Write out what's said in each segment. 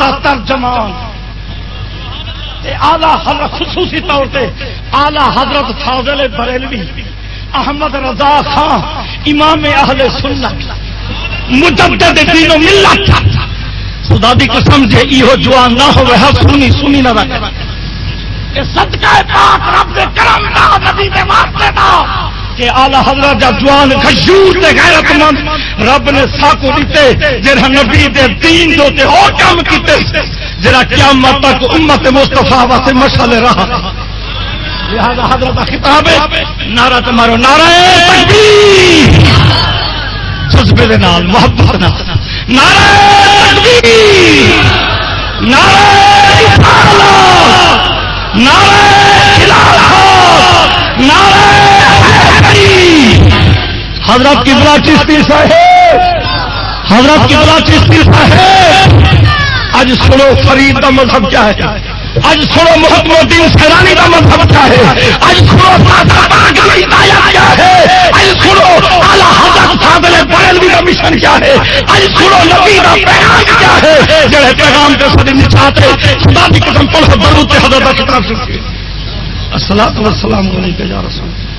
دا ترجمان۔ آلہ حضرت خصوصی طور پہ آلہ حضرت فاضل بریلوی، احمد رضا خان، امام اہل سنت، مجدد دین و ملت۔ خدا دی قسم جے ایہو جوان نہ ہوئے ہاں سنی سنی نہ رکھے۔ اے صدقہ پاک رب دے کرم دا نبی دے واسطے دا کہ آلہ حضرت جا جوان خشور تے غیرت مند رب نے ساکو دیتے جڑا نبی دے دین دو تے اور کام کیتے جڑا قیامت تک امت مصطفیٰ واسطے مشعل رہا۔ لہذا حضرت خطاب ہے، نعرہ نعرہ تکبیر۔ جذبے دے نال، محبت نال۔ نعرہ تکبیر۔ نعرہ رسالت۔ نعرہ خلافت۔ نعرہ حضرت کبلا چشتی صاحب، حضرت کبلا چشتی صاحب اج سنو فرید کا مذہب کیا ہے؟ اج سنو محمد الدین سیرانی کا مذہب کیا ہے؟ اج سنو کیا ہے؟ اج سنو اعلی حضرت فاضل بریلوی کا مشن کیا ہے؟ اج سنو نبی کا پیغام کیا ہے؟ جڑے پیغام کے سب نچاتے خدا کی قسم پر حضرت حضرت کی طرف سے۔ السلام علیکم یا رسول اللہ۔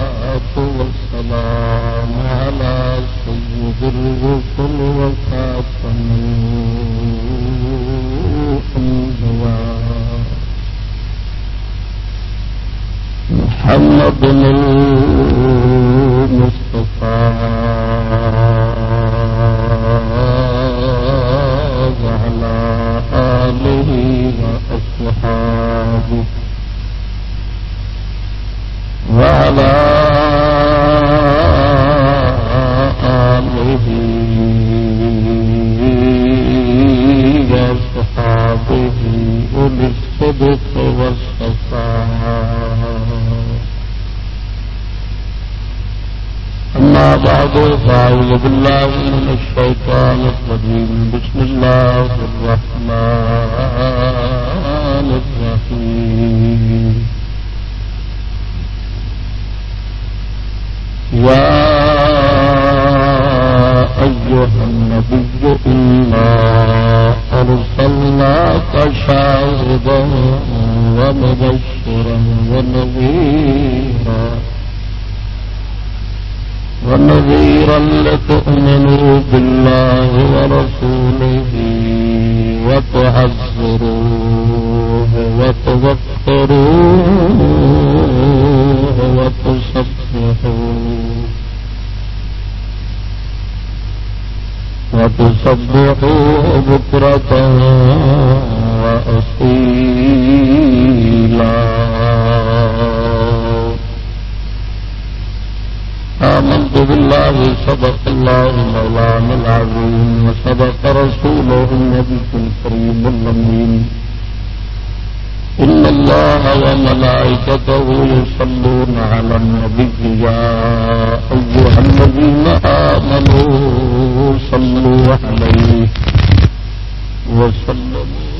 الصلاة والسلام على سيد الرسل وخاتم الأنبياء محمد المصطفى وعلى آله وأصحابه وعلى آله وصحابه أولي الصدق والصفاء أما بعد فأعوذ بالله من الشيطان الرجيم بسم الله الرحمن الرحمن الرحيم. يا أيها النبي إنا أرسلناك شاهدا ومبشرا ونذيرا. ونذيرا لتؤمنوا بالله ورسوله وتعزروه وتوقروه وتسبحوه وتسبحوه بكرة وأصيلا آمنت بالله صدق الله مولانا العظيم وصدق رسوله النبي الكريم الأمين. إن الله وملائكته يصلون على النبي يا أيها الذين آمنوا صلوا عليه وسلموا.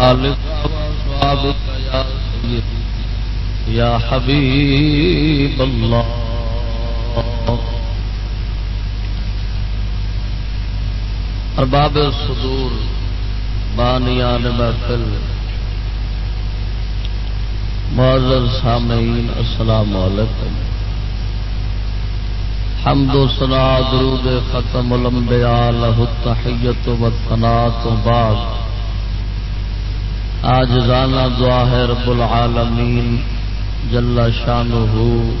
وعلى آلك وصحابك يا سيدي يا حبيب الله ارباب صدور بانیان محفل۔ معذر سامعین، السلام علیکم۔ حمد و سنا درود ختم الانبیاء لہ التحیت و ثنا تو بعد۔ آج رانا دعا ہے رب العالمین، جل شانہ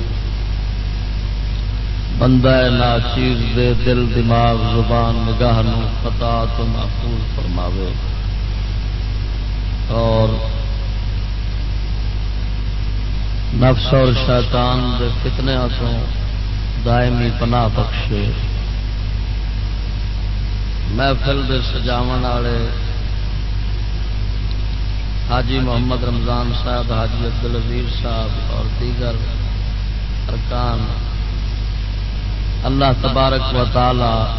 بندہ ناچیز دے دل، دماغ، زبان، نگاہ نو خطا تو محفوظ فرماوے۔ اور نفس اور شیطان دے فتنے تو دائمی پناہ بخشے۔ محفل دے سجاون والے حاجی محمد رمضان صاحب، حاجی عبد العزیز صاحب اور دیگر ارکان۔ اللہ تبارک و تعالی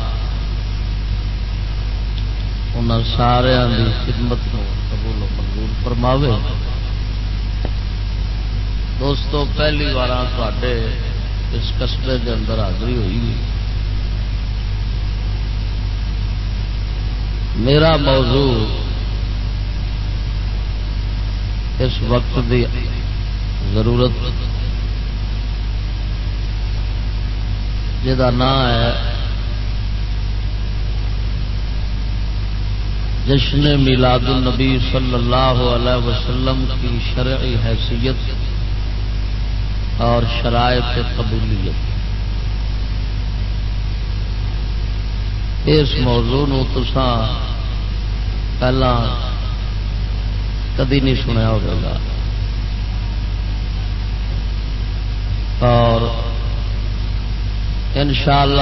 ان سارا خدمت کو قبول و منظور فرماوے۔ دوستو، پہلی بار تے اس قصبے کے اندر حاضری ہوئی۔ میرا موضوع اس وقت دی ضرورت جا نام ہے جشن میلاد النبی صلی اللہ علیہ وسلم کی شرعی حیثیت اور شرائط قبولیت۔ اس موضوع نو تسان پہلا کدی نہیں سنیا ہوگا۔ اور ان شاء اللہ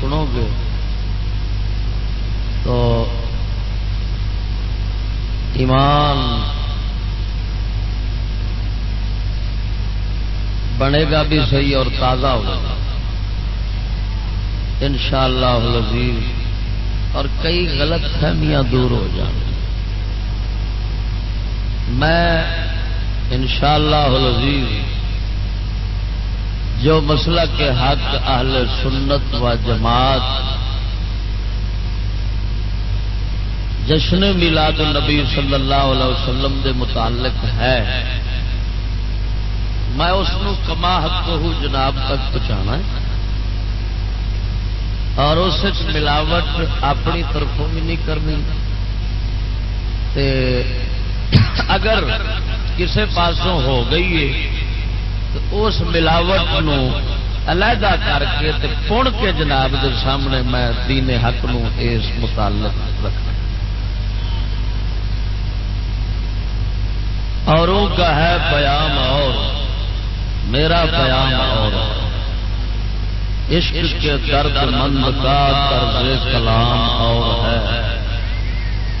سنو گے تو ایمان بنے گا بھی صحیح اور تازہ ہوگا۔ ان شاء اللہ اور کئی غلط فہمیاں دور ہو جائیں۔ میں ان شاء اللہ جو مسئلہ کے حق اہل سنت و جماعت جشن میلاد النبی صلی اللہ علیہ وسلم دے متعلق ہے، میں اس کما حق جناب تک پہنچانا اور اس ملاوٹ اپنی طرفوں بھی نہیں کرنی۔ تے اگر کسی پاسوں ہو گئی ہے، تو اس ملاوٹ نو علیحدہ کر کے پن کے جناب دے سامنے میں دین حق نو اس متعلق رکھنا اوروں کا ہے پیام اور، میرا پیام اور۔ عشق کے درد مند کا طرز کلام اور ہے۔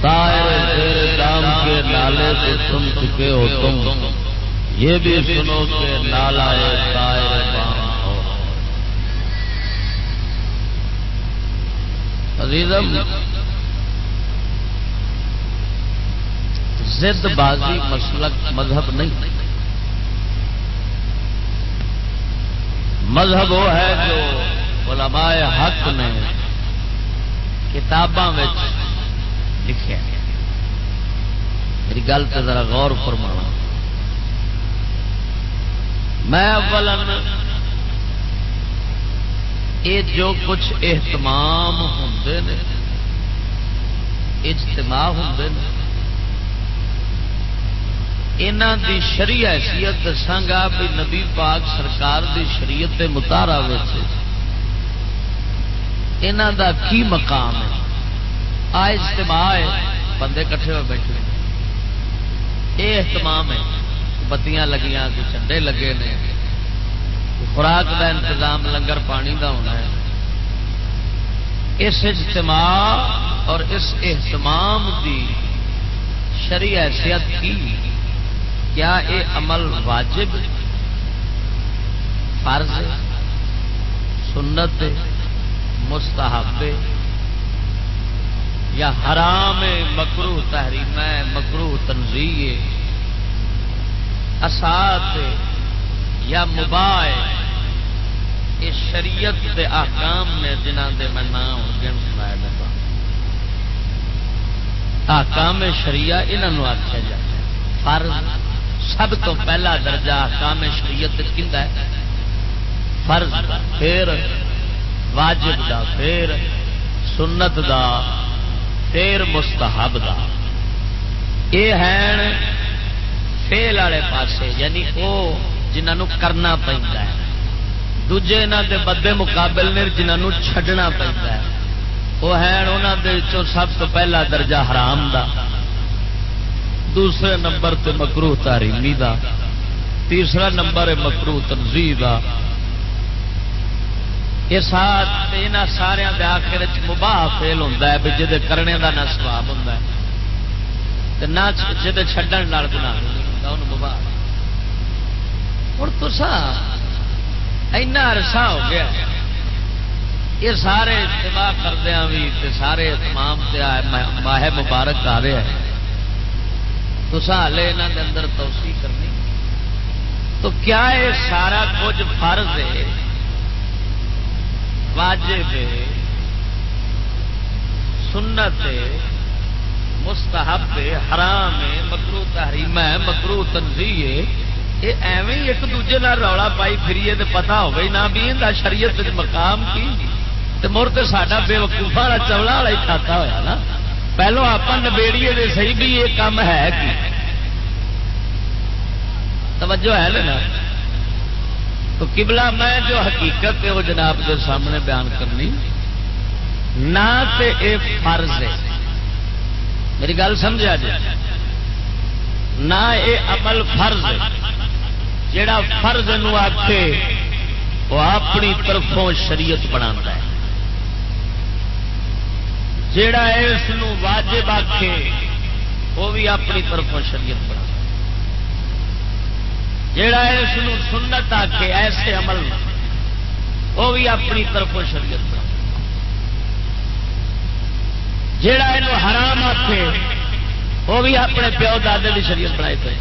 دام کے نالے سے تم چکے ہو تم۔ یہ بھی سنو کہ نالا عزیزم، زد بازی مسلک مذہب نہیں۔ مذہب وہ ہے جو علماء حق نے کتاباں لکھے میری گل تو ذرا غور فرمانا میں اول یہ جو کچھ اہتمام ہوں اجتماع ہوں یہاں دی شری حیثیت دساگا بھی نبی پاک سرکار دی شریعت کے متارا دا کی مقام ہے؟ آ اجتماع ہے، بندے کٹھے ہوئے بیٹھے یہ اہتمام ہے بتیاں لگیاں، کوئی چنڈے لگے نے خوراک کا انتظام، لنگر پانی کا ہونا ہے۔ اس اجتماع اور اس اہتمام کی شری حیثیت کی، کیا یہ عمل واجب، فرض، سنت، مستحب؟ یا حرام مکرو تحریم مکرو تنظیم اسات یا مباح یہ شریعت دے آکام نے جنہ دے میں نام گن سنایا آکام شریعہ انہوں آخیا جائے فرض سب تو پہلا درجہ آکام شریعت کھا ہے۔ فرض دا، پھر واجب دا، پھر سنت دا پھر مستحب دا۔ یہ ہے فیل والے پاسے یعنی وہ جنہوں کرنا پہنتا ہے۔ دجے یہاں کے بدے مقابل نے جنہوں چھڈنا پہنتا ہے۔ وہ ہے انہوں سب تو پہلا درجہ حرام دا۔ دوسرے نمبر تے مکرو تاریمی دا۔ تیسرا نمبر ہے مکرو تنظیم کا یہ سارا آخر مباہ فیل ہوتا ہے بھی جی کرنے کا نہ سواب ہوں نہ جی چڈن گنا مباہ ہوں تو اینا عرصہ ہو گیا۔ یہ سارے اجتماع کردیا بھی سارے تمام ماہ مبارک آ رہے ہیں۔ تو ہالے یہاں کے اندر توسی کرنی۔ تو کیا یہ سارا کچھ فرض ہے؟ واجب سنت مستحب حرام مکرو تحریم ہے، مکرو تنظیم ہے، یہ ایویں ایک دوجے رولا پائی فریے تو پتا ہو گئی نہ بھی شریعت مقام کی۔ مر تو ساڈا بے وقوفا والا چولا والا ہی کھاتا ہوا نا۔ پہلو آپ نبیڑیے دے صحیح بھی یہ کام ہے کی؟ توجہ ہے نا۔ تو قبلہ میں جو حقیقت ہے وہ جناب کے سامنے بیان کرنی، نہ تے اے فرض ہے۔ میری گل سمجھا جی نہ اے عمل فرض ہے۔ جڑا فرض آتے وہ اپنی طرفوں شریعت بنا ہے۔ جڑا اس واجب آکھے، وہ بھی اپنی طرفوں شریعت بنا جڑا اس سنت آکھے، ایسے عمل وہ بھی اپنی طرفوں شریعت بنا جڑا یہ حرام آکھے، وہ بھی اپنے پیو دادے کی شریعت بنائی پہ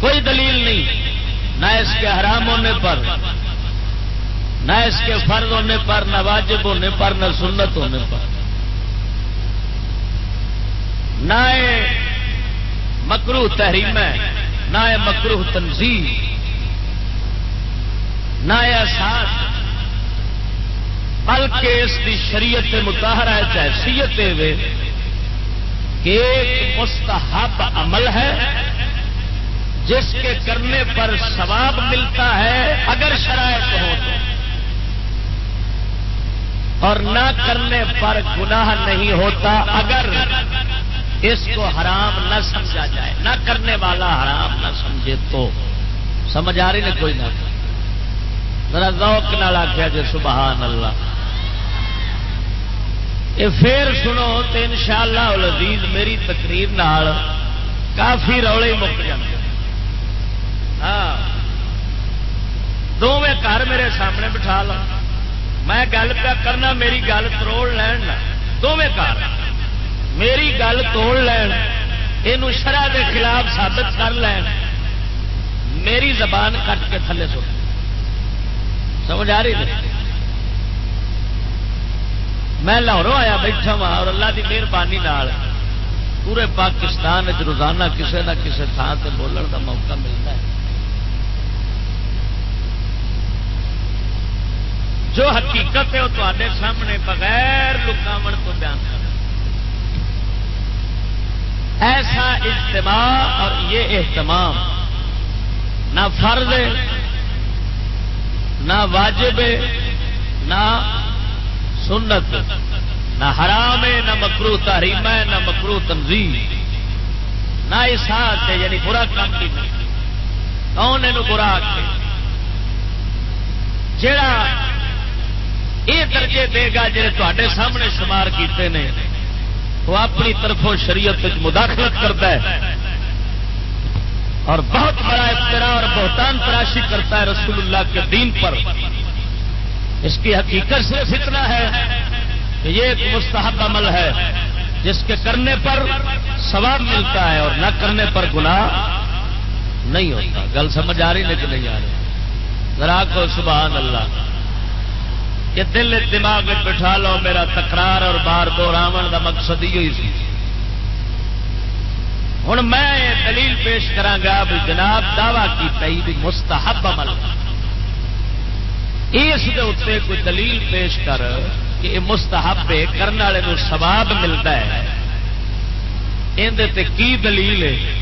کوئی دلیل نہیں، نہ اس کے حرام ہونے پر، نہ اس کے فرض ہونے پر، نہ واجب ہونے پر، نہ سنت ہونے پر۔ نہ مکرو تحریم ہے۔ نہ مکرو تنظیم نہ احساس بلکہ اس کی شریعت متحرہ حیثیت کہ ایک مستحب عمل ہے، جس کے کرنے پر ثواب ملتا ہے، اگر شرائط ہو تو۔ اور نہ کرنے پر گناہ نہیں ہوتا، اگر اس کو حرام نہ سمجھا جائے، نہ کرنے والا حرام نہ سمجھے تو سمجھ آ رہی نا کوئی نہ ذرا ذوق نہ آخیا جی سبحان اللہ۔ یہ پھر سنو تو ان شاء اللہ میری تقریر نال کافی رولی مک جاتے ہاں۔ دونوں گھر میرے سامنے بٹھا لو۔ میں گل پیا کرنا، میری گل تروڑ لین دونوں گھر۔ میری گل توڑ لین یہ شرح کے خلاف ثابت کر لین۔ میری زبان کٹ کے تھلے سو سمجھ آ رہی تھی میں لاہوروں آیا بیٹھا وا اور اللہ کی مہربانی پورے پاکستان روزانہ کسی نہ کسی تھان سے بولن کا موقع ملتا ہے۔ جو حقیقت ہے وہ تے سامنے بغیر لکاو تو بیان کر ایسا اجتماع اور یہ اہتمام نہ فرض ہے، نہ واجب ہے، نہ سنت، نہ حرام ہے، نہ مکرو تحریم ہے، نہ مکرو تنظیم نہ احساس ہے یعنی برا کام کی کون یہ برا جڑا یہ درجے دے گا جی تے سامنے شمار کیتے ہیں وہ اپنی طرفوں شریعت مداخلت کرتا ہے اور بہت بڑا افطرا اور بہتان تراشی کرتا ہے رسول اللہ کے دین پر۔ اس کی حقیقت صرف اتنا ہے کہ یہ ایک مستحب عمل ہے، جس کے کرنے پر ثواب ملتا ہے اور نہ کرنے پر گناہ نہیں ہوتا۔ گل سمجھ آ رہی لیکن نہیں آ رہی؟ ذرا کو سبحان اللہ۔ کہ دل دماغ میں بٹھا لو، میرا تکرار اور بار دوراون کا مقصد ہی ہوئی سی۔ ہوں میں دلیل پیش کرا بھی جناب دعوی کی پی بھی مستحب عمل۔ اس اتنے کوئی دلیل پیش کر کہ یہ مستحب ہے کرنے والے سواب ملتا ہے۔ اندر کی دلیل ہے؟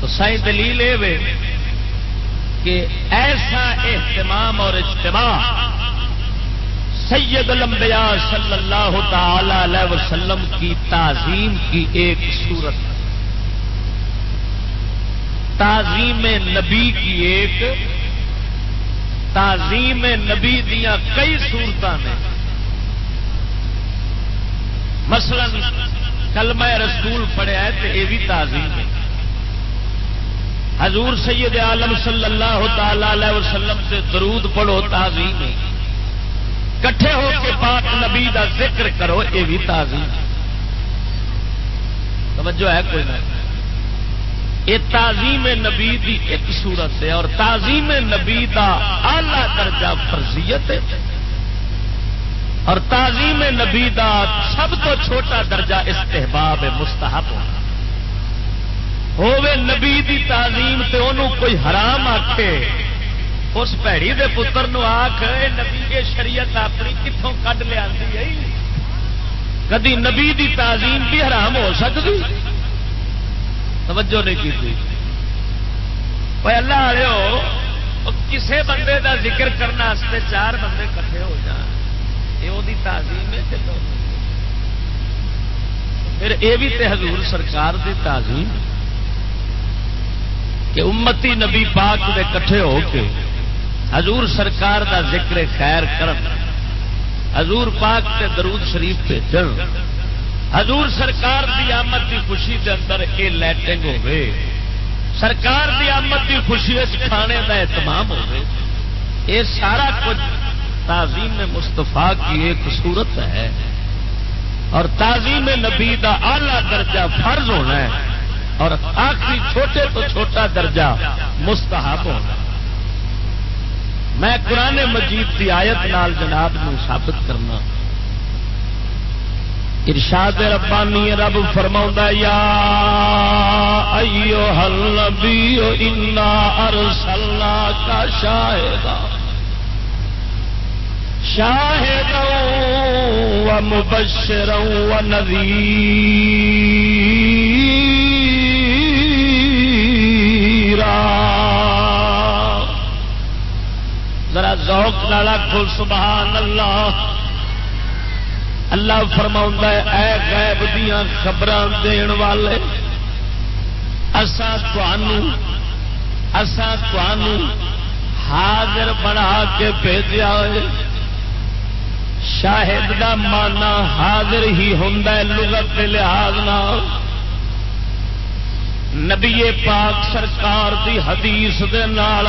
تو سی دلیل یہ کہ ایسا اہتمام اور اجتماع سید الانبیاء صلی اللہ تعالی علیہ وسلم کی تعظیم کی ایک صورت تعظیم نبی کی ایک، تعظیم نبی دیا کئی صورت نے۔ مثلا کلمہ رسول پڑھیا ہے تو یہ بھی تعظیم ہے۔ حضور سید عالم صلی اللہ تعالی علیہ وسلم سے درود پڑھو، تعظیم ہے۔ کٹھے ہو کے پاک نبی دا ذکر کرو یہ بھی تعظیم۔ توجہ ہے کوئی نہ۔ یہ تعظیم نبی دی ایک صورت ہے اور تعظیم نبی دا آلہ درجہ فرضیت ہے۔ اور تعظیم نبی دا سب تو چھوٹا درجہ استحباب مستحب ہوے نبی دی تعظیم تے انہوں کوئی حرام آکھے۔ اس پیڑی دے پتر نو آخ نبی کے شریعت اپنی کتوں کڈ لیا کدی نبی دی تعظیم بھی حرام ہو سکتی توجہ نہیں کی اللہ آ کسے بندے دا ذکر کرنے چار بندے کٹھے ہو جان۔ یہ تعظیم ہے پھر یہ بھی تے حضور سرکار دی تعظیم۔ کہ امتی نبی پاک دے کٹھے ہو کے حضور سرکار دا ذکر خیر کرن، حضور پاک تے درود شریف پہ چل حضور سرکار دی آمد دی خوشی دے اندر یہ لائٹنگ ہوے سرکار دی آمد دی خوشی اس کھانے دا اہتمام ہوے یہ سارا کچھ تعظیم مستفا کی ایک صورت ہے۔ اور تعظیم نبی دا آلہ درجہ فرض ہونا ہے۔ اور آخری چھوٹے تو چھوٹا درجہ مستحب ہونا میں قرآن مجید کی آیت نال جناب نو ثابت کرنا۔ ارشاد ربانی رب فرما یا ایو حل انا ارسلنا کا شاہد شاہد و مبشر ذرا ذوق نالا کھل سبحان اللہ۔ اللہ فرما اے غیب دیا خبر دین والے اسان حاضر بنا کے بھیجا شاہد کا مانا حاضر ہی ہوں لغت کے لحاظ نبی پاک سرکار دی حدیث دے نال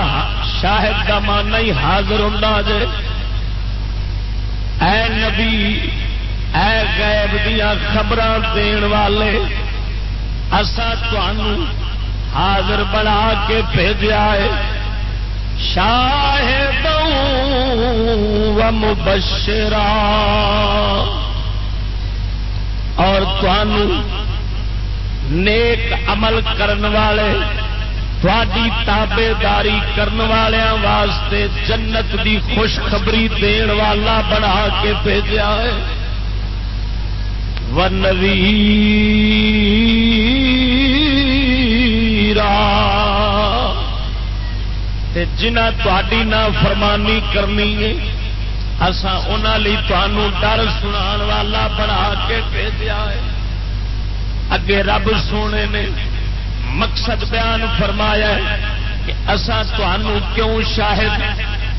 شاہد کا مانا ہی حاضر ہوں جے۔ اے نبی، اے غیب دیا خبر دین والے اصا حاضر بنا کے بھیجا ہے۔ شاہد و مبشرا۔ اور نیک عمل کرن والے تھوڑی تابے داری کرن والوں واسطے جنت دی خوشخبری دین والا بنا کے بھیجا ہے۔ جنا تھی نہ فرمانی کرنی ہے اصا ان ڈر سنا والا بنا کے بھیجا ہے۔ اگے رب سونے نے مقصد بیان فرمایا ہے کہ اصا کیوں شاہد،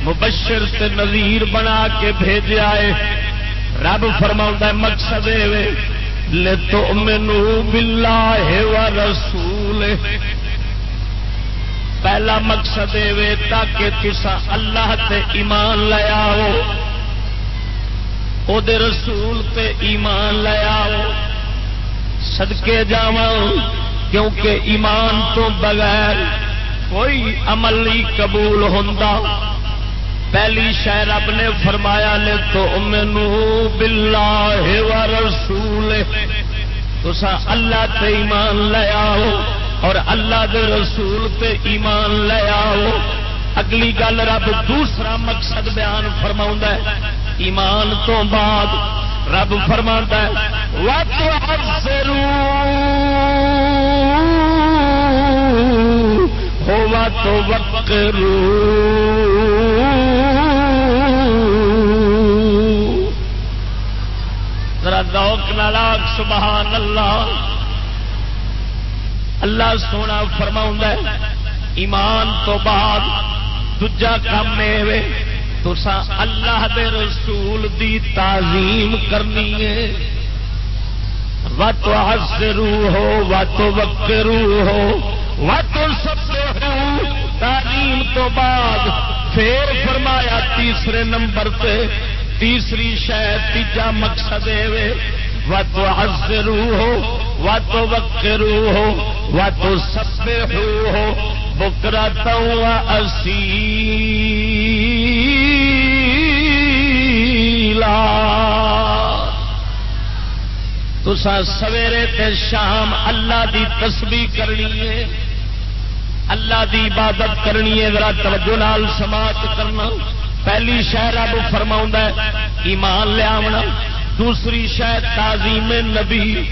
مبشر تے نظیر بنا کے بھیجا ہے؟ رب فرما مقصد لے تو مینو بلا ہے رسول پہلا مقصد یہ تاکہ تسا اللہ تے ایمان لیا ہو دے رسول تے ایمان لیا ہو سدکے جا کیونکہ ایمان تو بغیر کوئی عمل نہیں قبول ہوتا پہلی شہ رب نے فرمایا لے تو مینو باللہ و رسول تسا اللہ تے ایمان لے آؤ اور اللہ دے رسول تے ایمان لے آؤ۔ اگلی گل رب دوسرا مقصد بیان فرما ایمان تو بعد رب فرما ہوا تو وکرو ذرا دوک نالاک سبحان اللہ اللہ سونا فرما ایمان تو بعد دجا کام تسا اللہ دے رسول دی تعظیم کرنی ہے۔ و تو حسرو ہو و تو وکرو ہو و تو سب ہو تعلیم تو بعد پھر فرمایا تیسرے نمبر پہ تیسری شاید تیجا مقصد ہے و تو حسرو ہو و تو وکرو ہو و تو سب ہو بکرا تو اسی تسا سویرے تے شام اللہ دی تسبیح کرنی ہے۔ اللہ دی عبادت کرنی ہے۔ ذرا توجہ نال سماعت کرنا۔ پہلی شہر اب فرما ایمان لیا دوسری شہ تعظیم نبی۔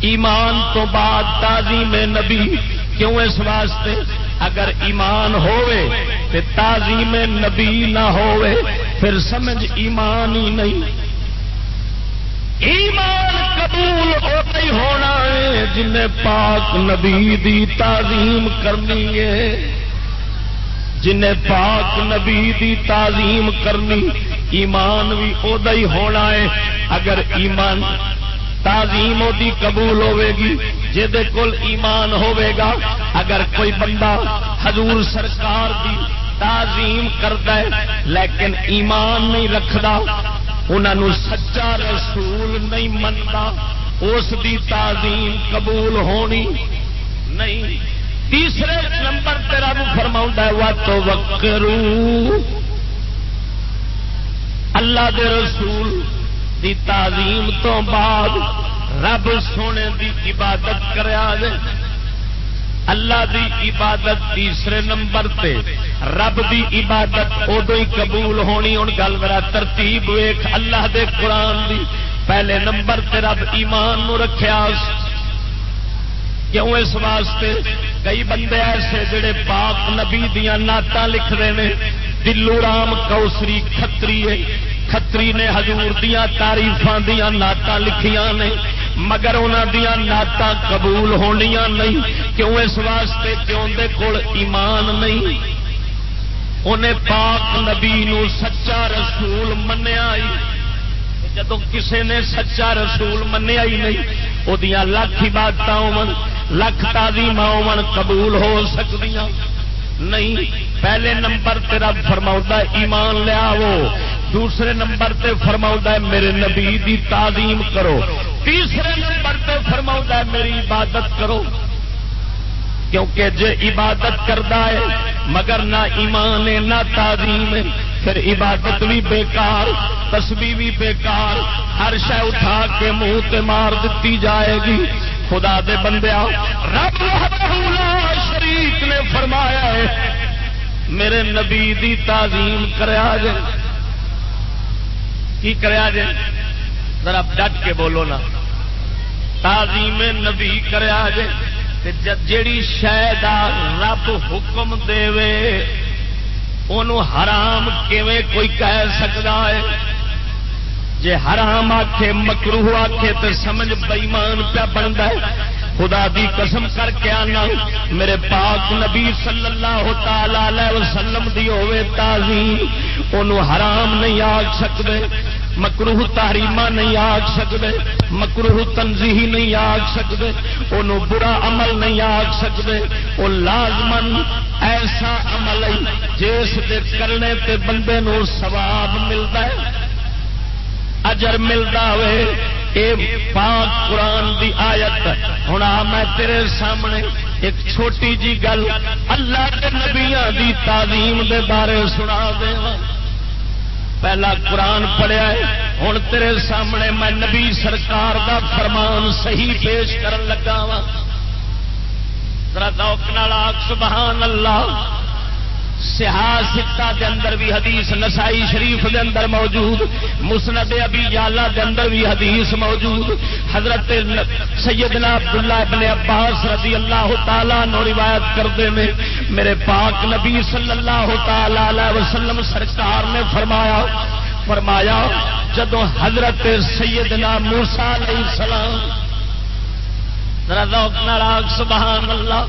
ایمان تو بعد تعظیم نبی۔ کیوں اس واسطے؟ اگر ایمان ہوئے تے تعظیم نبی نہ ہوئے پھر سمجھ ایمان ہی نہیں۔ ایمان قبول ہوتا ہی ہونا ہے جن پاک نبی دی تعظیم کرنی ہے۔ جن پاک نبی دی تعظیم کرنی، ایمان بھی ادا ہی ہونا ہے۔ اگر ایمان تعظیم دی قبول ہوے گی جہد کول ایمان ہوے گا، اگر کوئی بندہ حضور سرکار دی تعظیم کرتا ہے، لیکن ایمان نہیں رکھتا انہوں سچا رسول نہیں منتا اس دی تعظیم قبول ہونی نہیں۔ تیسرے نمبر تیرا فرما وا تو وکرو اللہ دے رسول دی تعظیم تو بعد رب سونے دی عبادت کرا دے اللہ دی عبادت تیسرے نمبر تے، رب دی عبادت ادو ہی قبول ہونی ہوں گل میرا ترتیب ویخ اللہ دے قرآن دی۔ پہلے نمبر تے رب ایمان نو رکھیا کیوں اس واسطے؟ کئی بندے ایسے جڑے پاک نبی دیا نعت لکھتے ہیں دلو رام کوسری کتری کتری نے ہزور دیا تاریفان دیا نعت لکھیاں نے۔ مگر انہوں دیا نعت قبول ہونیا نہیں۔ کیوں اس واسطے کیوں دے کول ایمان نہیں؟ انہیں پاک نبی نو سچا رسول منیا جدو کسے نے سچا رسول منیا ہی نہیں وہ لکھ عبادت ہو لکھ تازیم ہو قبول ہو سکتی نہیں، پہلے نمبر تیرا فرما ایمان لیا وہ دوسرے نمبر تے فرما میرے نبی دی تعظیم کرو۔ تیسرے نمبر تے فرما میری عبادت کرو۔ کیونکہ جے عبادت کرتا ہے، مگر نہ ایمان ہے، نہ تعظیم ہے، پھر عبادت بھی بیکار تسبی بھی بیکار۔ ہر شہ اٹھا کے منہ تے مار دیتی جائے گی۔ خدا دے بندے رب شریف نے فرمایا ہے، میرے نبی دی تعظیم کریا جے کی کریا جے ذرا ڈٹ کے بولو نا۔ تعظیم نبی کریا جے جیڑی شاید رب حکم دے ان حرام کیویں کوئی کہہ سکتا ہے؟ جے حرام آکھے مکرو آکھے تو سمجھ بئیمان پیا بنتا ہے؟ خدا دی قسم کر کے آنا، میرے پاک نبی صلی اللہ تعالی وسلم دی ہوے تعظیم انہوں حرام نہیں آگ سکتے مکروہ تحریمہ نہیں آگ سکتے مکروہ تنظیحی نہیں آگ سکتے انہوں برا عمل نہیں آگ سکتے وہ لازمن ایسا عمل ہے جس دے کرنے تے بندے نو ثواب ملتا ہے۔ اجر ملتا ہوئے، اے پاک قرآن دی آیت ہوں آ میں تیرے سامنے ایک چھوٹی جی گل اللہ کے نبیاں دی تعلیم دے بارے سنا دے ہاں۔ پہلا قرآن پڑھیا ہے ہوں تیرے سامنے میں نبی سرکار دا فرمان صحیح پیش کرن لگا وا ذرا دوک نال آخ سبحان اللہ۔ سیاست دے اندر بھی حدیث نسائی شریف دے اندر موجود، مسند ابی یالا دے اندر بھی حدیث موجود۔ حضرت سیدنا عبداللہ ابن عباس رضی اللہ تعالی نو روایت کرتے میں میرے پاک نبی صلی اللہ تعالی علیہ وسلم سرکار نے فرمایا فرمایا جدو حضرت سیدنا موسا علیہ السلام، ذرا ذوق نال سبحان اللہ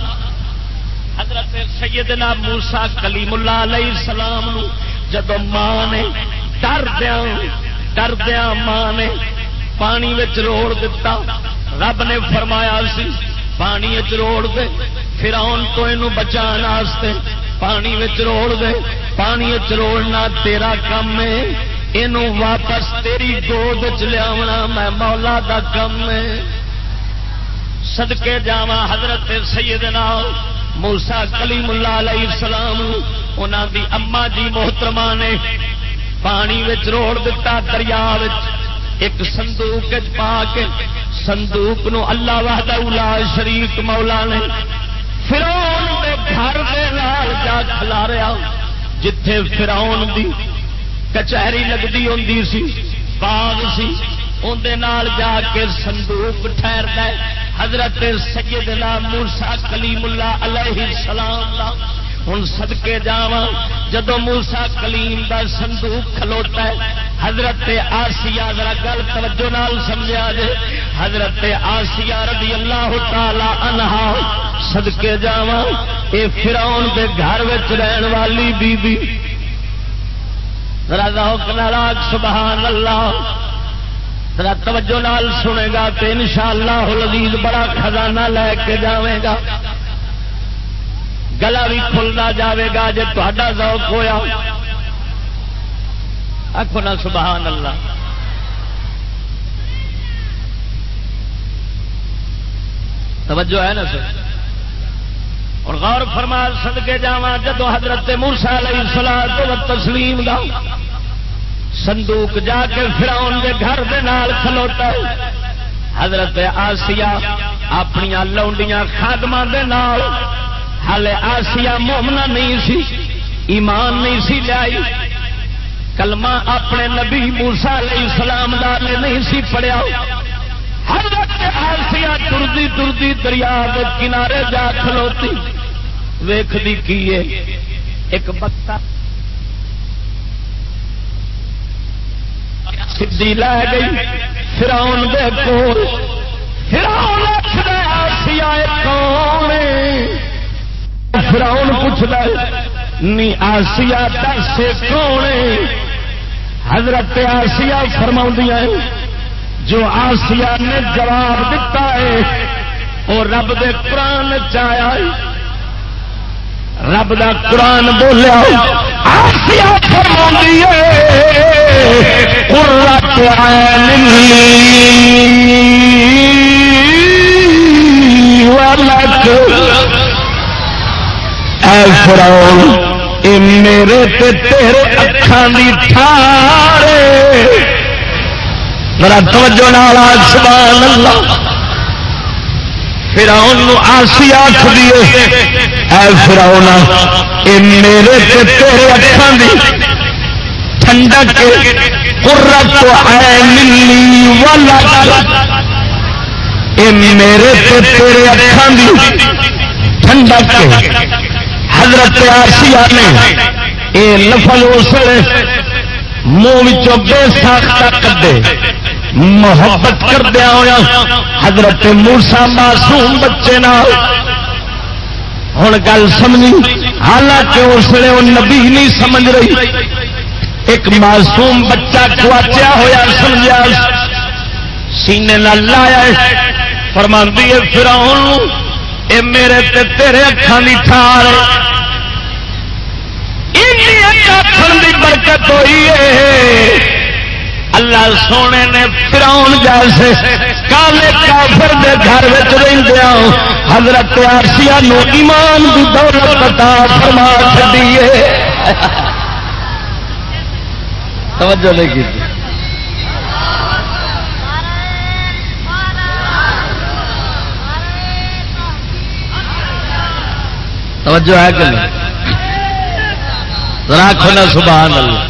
حضرت سیدنا موسا کلیم اللہ علیہ السلام جدو ماں نے ڈر دیا ڈر دیا ماں نے پانی روڑ دتا، رب نے فرمایا سی، پانی روڑ دے پھر آن تو یہ بچان پانی روڑ دے، پانی روڑنا تیرا کم ہے یہ واپس تیری گود چ لیا میں مولا دا کم ہے۔ سدکے جا حضرت سیدنا موسا کلیم اللہ علیہ السلام انہوں دی اما جی محترمہ نے پانی روڑ دتا دریا ایک سندوق پا کے سندوق نو اللہ وحدہ الا شریف مولا نے فراؤن دے گھر دے لال جا کھلا رہا جتھے فراؤن دی کچہری لگتی ہوں سی، باغ سی اندر جا کے سندوق ٹھہرتا ہے۔ حضرت سیدنا موسا کلیم اللہ علیہ السلام ہوں سدکے جا جدو موسا کلیم کا سندوق کھلوتا ہے، حضرت آسیا ذرا گل توجہ نال سمجھا جے۔ حضرت آسیا رضی اللہ تعالی عنہا سدکے جا اے فراؤن دے گھر رہن والی بی بی ذرا سبحان اللہ۔ ذرا توجہ نال سنے گا تو ان شاء اللہ بڑا خزانہ لے کے جائے گا گلا بھی کھلنا جاوے گا جی تا ذوق ہویا۔ آخو نا سبحان اللہ توجہ ہے نا سر؟ اور غور فرما سد کے جا جدو حضرت مرسا علیہ السلام تسلیم دا۔ صندوق جا کے فراؤن کے گھر دے نال کھلوتا حضرت آسیا اپنی لونڈیاں خادم ہالے آسیا مومنا نہیں سی، ایمان نہیں سی لیا کلمہ اپنے نبی موسا علیہ السلام دار نہیں سی پڑیا حضرت آسیا ٹردی ٹردی دریا کے کنارے جا کھلوتی۔ ویخ دی کی ایک بتا سی لے گئی فراؤن دے کول۔ فراؤن آخر آسیا کون فراؤن پوچھتا نی آسیا دس کون حضرت آسیا فرما جو آسیا نے جواب دیتا ہے وہ رب دے قرآن چایا رب دا قرآن بولیا آسیا فرما اے میرے تے تیرے اکھان دی ٹھارے میرا توجہ نالا سبحان اللہ۔ فراؤن آسی آخ دیے اے فراؤنا اے میرے تے تیرے اکھان دی۔ ٹھنڈک قرت عین والا۔ اے میرے تے تیرے اکھان دی۔ ٹھنڈک حضرت آسیا نے اے لفظ اس منہ بے ساختہ کدے محبت کردیا ہوا حضرت مورسا معصوم بچے نال۔ ہوں گل سمجھی۔ حالانکہ اس لیے وہ نبی نہیں سمجھ رہی۔ ایک معصوم بچہ گواچیا ہوا سمجھا سینے لایا۔ فرماندی ہے فراؤن اے میرے تے تیرے اکھان کی ٹھار اکھان کی برکت ہوئی ہے۔ اللہ سونے نے فراؤن جیسے کالے کافر دے گھر رہدیا حضرت آسیا نو ایمان کی دولت عطا فرما چڈیے توجہ نہیں کی۔ توجہ ہے کہ نہیں؟ راکھو سبحان اللہ۔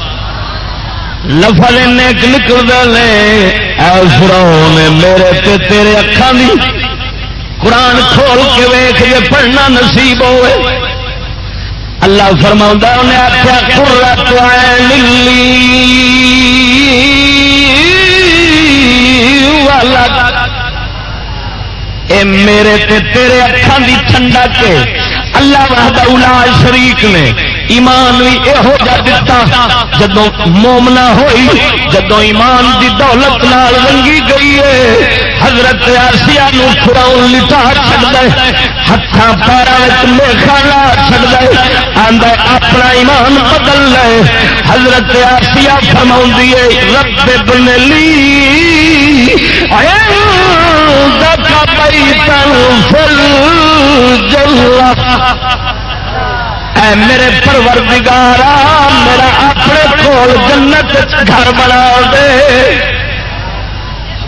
لفل نیک نکلتے ہیں فرو نے میرے تے تیرے اکھان دی قرآن کھول کے ویخ یہ پڑھنا نصیب ہوئے۔ اللہ فرما انہیں آخیا کھلا تو اے میرے تے تیرے اکھان دی ٹھنڈا کے، اللہ وحدہ شریک نے۔ ایمان بھی یہو جا دتا جدو مومنا ہوئی جدو ایمان دی دولت نال رنگی گئی ہے، حضرت آسیا فراؤن لٹا چڑ دے ہاتھوں پیروں میخا لا چڑ دے آدھا اپنا ایمان بدل لے۔ حضرت آسیا فرما رب بن لی فل جل اے میرے پروردگارا میرا اپنے کول جنت گھر بنا دے۔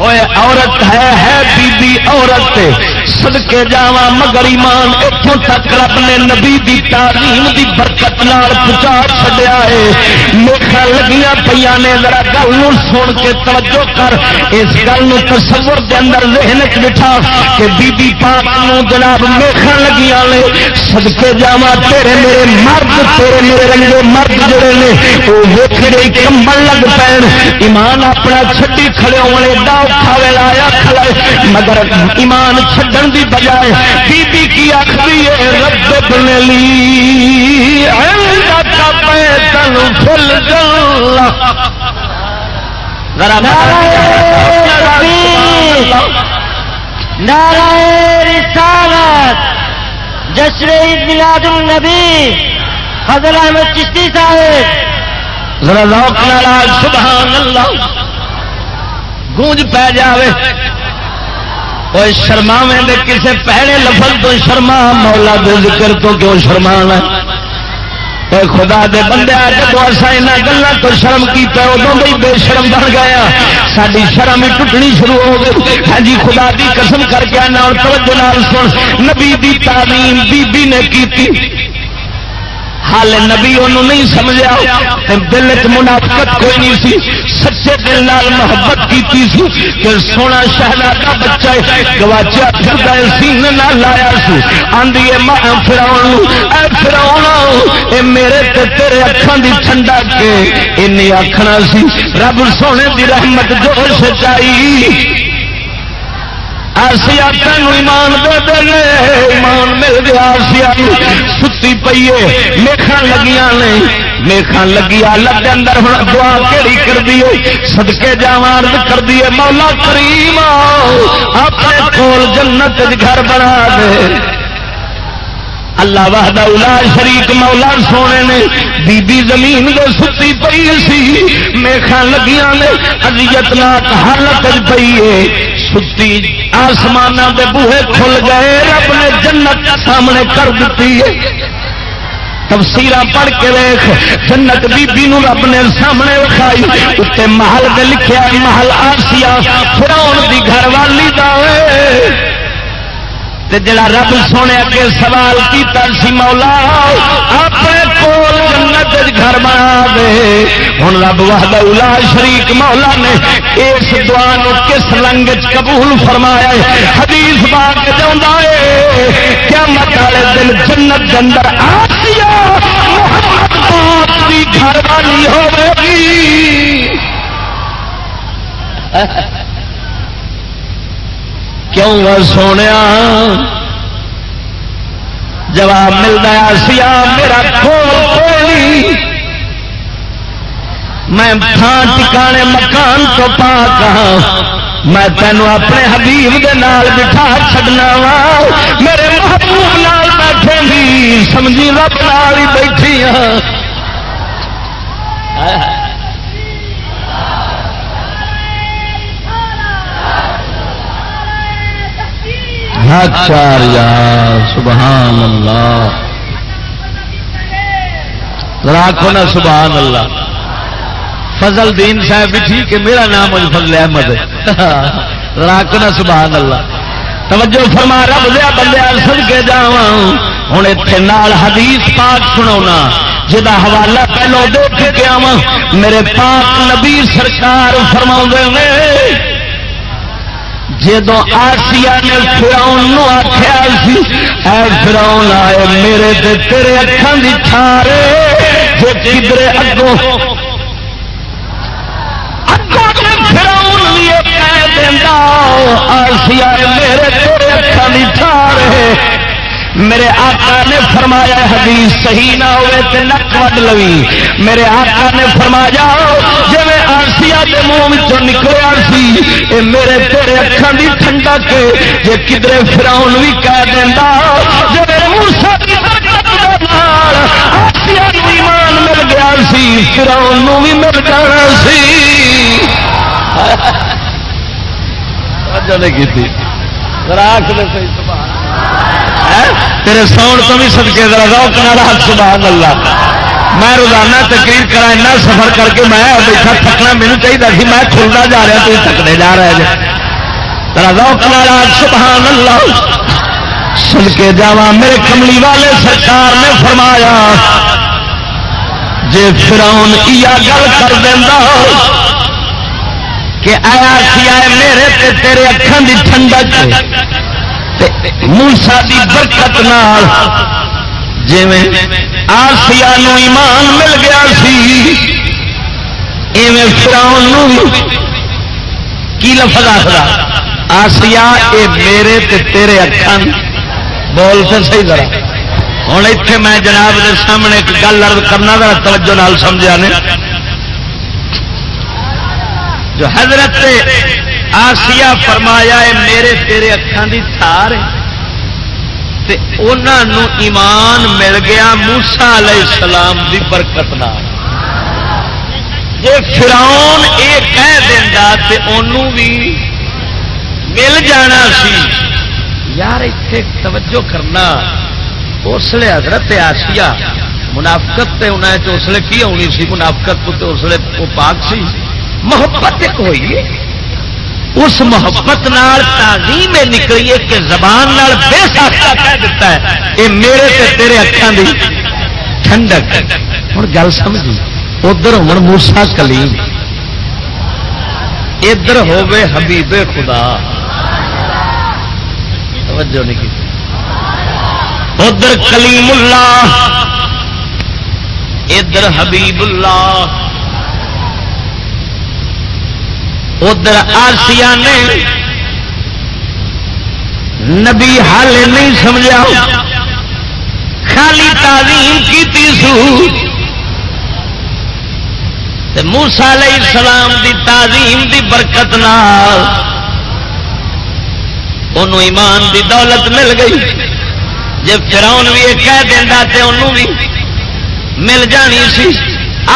اوے عورت ہے ہے بی بی عورت سدکے جا مگر ایمان اتوں تک رب نے نبی دی تعلیم دی برکت نال پہنچا چڈیا ہے۔ میخا لگیا پہ نے، ذرا گل سن کے توجہ کر۔ اس گل تصور دے اندر ذہن چ بٹھا کہ بی بی پاک نو جناب میخا لگیا نے۔ سدکے جا تیرے میرے مرد، تیرے میرے رنگے مرد جڑے نے، وہ ویکھے کمبل لگ پین۔ ایمان اپنا چھٹی کھڑے ہونے دا ڈاؤ ویلا آیا مگر ایمان چھڈن دی بجائے بی بی کی آخری رب لی تن فل رسالت۔ جشن عید میلاد النبی۔ فضل احمد چشتی صاحب۔ ذرا ذوق ناراض سبحان اللہ۔ گونج پی جائے وہ شرماوے دے کسے پہلے لفظ تو شرما، مولا دے ذکر تو کیوں شرما اے خدا دے بندے جب اصا یہاں گلوں تو شرم کیا ادو بھی بے شرم بن گیا۔ ساری شرم ٹوٹنی شروع ہو گئی۔ ہاں جی خدا دی قسم کر کے نال توجہ نال سن۔ نبی دی تعلیم بی بی نے کی حال نبی انہوں نہیں سمجھا دل چ منافقت کوئی نہیں سی۔ سچے دل نال محبت کی سی کہ سونا شہزادہ بچہ گواچا پھرتا سین نہ لایا سی۔ آدھی فراؤن اے فراؤن، اے میرے تے تیرے اکھان دی ٹھنڈا کے۔ این آخنا سی، رب سونے دی رحمت جو سچائی آسیا تین ایمان دے دے ایمان مل گیا آسیا ستی پیے میخان لگیا نے۔ میخان لگی آلت اندر ہوں دعا کہڑی کر دیے سدکے جا کر دیے مولا کریم اپنے کول جنت گھر بنا دے۔ اللہ وحدہ الا شریک مولا سونے نے۔ بی بی زمین دے ستی پئی سی میخا لگیاں نے۔ ازیت ناک حالت پئی ہے ستی آسمان دے بوہے کھل گئے، رب نے جنت سامنے کر دیتی ہے۔ تفسیر پڑھ کے ویخ جنت بی بی نو رب نے سامنے وکھائی۔ اتنے محل دے لکھیا محل آسیا فراؤن دی گھر والی دا جڑا رب سونے کے سوال کیتا سی مولا، اپنے کول جنت گھر بنا دے ہوں رب وحدہ الا شریک مولا نے اس دعا نو کس رنگ قبول فرمایا حدیث باغ جاؤں کیا مت والے دن جنت اندر آسیا محمد گھر والی ہوگی کیوں سونے جواب ملتا سیا میرا کوئی میں تھان ٹکانے مکان تو پا کہاں میں تینوں اپنے حبیب دے نال بٹھا چھڈنا وا۔ میرے محبوب نال بیٹھے بھی، سمجھی رب نال ہی بیٹھی ہاں۔ حق چار یار سبحان اللہ راکھو نا سبحان اللہ فضل دین صاحب بھی ٹھیک ہے، میرا نام فضل احمد۔ ہے راکھو نا سبحان اللہ توجہ فرما، رب دیا بندے سد کے جا ہوں اتنے نال حدیث پاک سنا جا حوالہ پہلو دے چکے آوا میرے پاک نبی سرکار فرما نے جدو آسیا نے فراؤن آخیا سی، اے فراؤن آئے میرے تے تیرے اکھان دی چھارے جو کدھر اگوں؟ آسیا میرے تیرے اکھان دی چھارے میرے آقا نے فرمایا حدیث صحیح نہ ہوئے تے نک وڈ لوی۔ میرے آقا نے فرمایا جی آرسیا کے منہ نکلیا سی، اے میرے تیرے اکھان دی ٹھنڈا کے جی کدرے فراؤن بھی کہہ دینا جی موسا ایمان مل گیا سی فراؤن بھی مل جانا سی۔ نہیں کی راک نے صحیح سبحان تیرے ساؤن تو بھی سدکے ذرا روک نہ سبحان اللہ۔ میں روزانہ تقریر کرا سفر کر کے میں بیٹھا تھکنا میرے چاہیے سی، میں کھلتا جا رہا تھی تھکنے جا رہا ہے ترا روک نہ سبحان اللہ۔ سن کے جا میرے کملی والے سرکار نے فرمایا جی فراؤن کیا گل کر دینا کہ آیا سی، آئے میرے تے تیرے اکھان دی ٹھنڈک موسا کی برکت نال جی آسیا ایمان مل گیا سی، ایویں فراؤن کی لفظ آخر؟ آسیا اے میرے تے تیرے اکھان بول سے صحیح ذرا۔ ہوں اتنے میں جناب کے سامنے ایک گل ارد کرنا، ذرا توجہ نال سمجھا نے۔ جو حضرت آسیا فرمایا ہے، میرے تیرے اکھان دی تھار ایمان مل گیا موسا علیہ السلام دی برکت نال۔ جی فراؤن یہ کہہ دینا تے انہوں بھی مل جانا سی۔ یار اتنے توجہ کرنا۔ اس لیے حضرت آسیا منافقت تے انہیں اس لیے کی ہونی سی؟ منافقت تو اس لیے وہ پاک سی؟ محبت ایک ہوئی اس محبت نال تعظیم نکلی ہے کہ زبان نال بے ساختہ کہہ دیتا ہے یہ میرے تے تیرے اکھان دی ٹھنڈک۔ ہوں گل سمجھی، ادھر ہو موسا کلیم، ادھر ہوے حبیب خدا۔ توجہ نہیں کی۔ ادھر کلیم اللہ، ادھر حبیب اللہ۔ ادھر آسیا نے نبی حال نہیں سمجھا۔ خالی تعلیم کی سو۔ موسا علیہ السلام دی تعلیم دی برکت نال انہوں ایمان دی دولت مل گئی۔ جب فراؤن بھی یہ کہہ دینا تے انہوں بھی مل جانی سی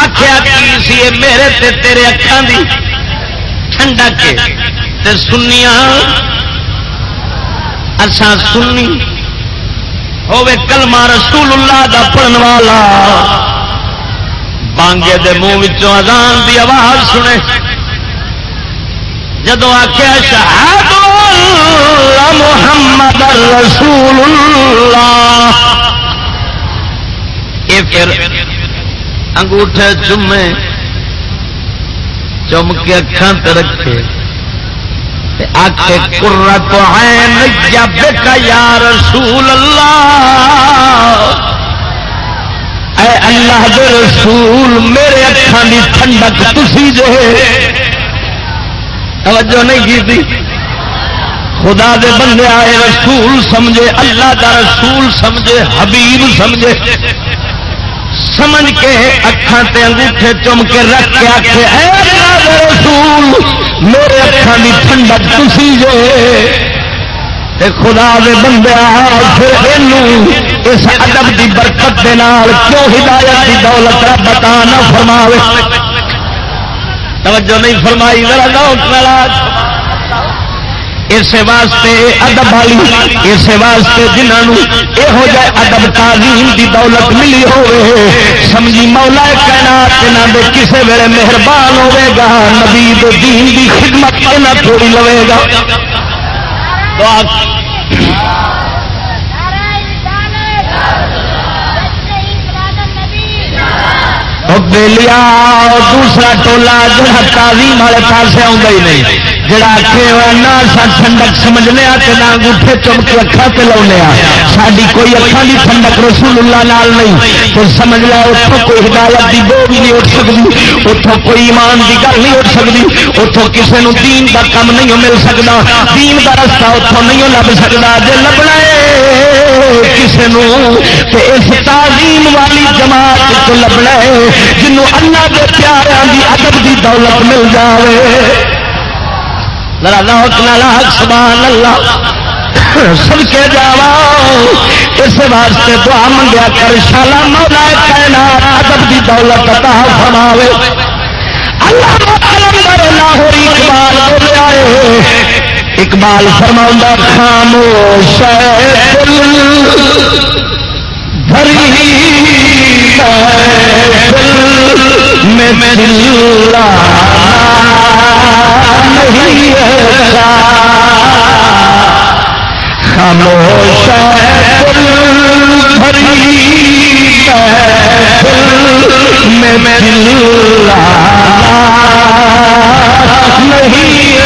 آخیا کی سی میرے تے تیرے اکھان دی۔ ٹھنڈک تے سنیا اسان سنی ہوے کلمہ رسول اللہ دا پڑھن والا۔ بانگے دے منہ اذان دی آواز سنے۔ جدو آخیا شہاد محمد رسول اللہ یہ پھر انگوٹھے چومے۔ چم کے اکھان رکھے۔ آخے کرا تو ہے یا رسول اللہ۔ اے اللہ دے رسول، میرے اکھان کی ٹھنڈک تھی جو توجہ نہیں کی تھی؟ خدا دے بندے آئے رسول سمجھے، اللہ دا رسول سمجھے، حبیب سمجھے۔ سمجھ کے اکھان تے انگوٹھے چم کے رکھ کے آخے اے رسول، میرے اکھان کی ٹھنڈک تھی جو اے خدا دے بندے، پھر اس ادب کی برکت کے نال کیوں ہدایت کی دولت رب بتا نہ فرماوے؟ توجہ نہیں فرمائی، ذرا اسے واسطے ادب والی اسے واسطے جنہوں یہو جہ ادب تعلیم دی دولت ملی ہوئے سمجھی مولا کائنات یہاں دے کسے ویلے مہربان ہوے گا، نبی دے دین دی خدمت نہ تھوڑی لوے گا۔ دعا۔ لیا دوسرا ٹولا جڑا تعلیم والے پاس آ نہیں۔ جڑا نہ ٹھنڈک سمجھنے نہ انگوٹھے چم کے اکھا سے لاؤنے ساری کوئی اکھان کی ٹھنڈک رسول اللہ نال نہیں۔ تو سمجھ لیا اتوں کوئی ہدایت کی بو بھی نہیں اٹھ سکتی اتوں کوئی ایمان کی گل نہیں اٹھ سکتی اتوں کسی نے دین کا کم نہیں مل سکتا دین کا رستہ اتوں نہیں لب سکتا جی لبنا کسی اس تعلیم والی جماعت لبنا ہے۔ جنوں اللہ کے پیاروں کی ادب کی دولت مل جائے سبحان اللہ سب کے جاوا اس واسطے دعا منگیا کر، شالا مولا کائنات ادب کی دولت عطا فرماوے۔ اللہ کلندر لاہور اقبال بولیا اقبال فرما خاموش میں خاموش میں میں نہیں خاموش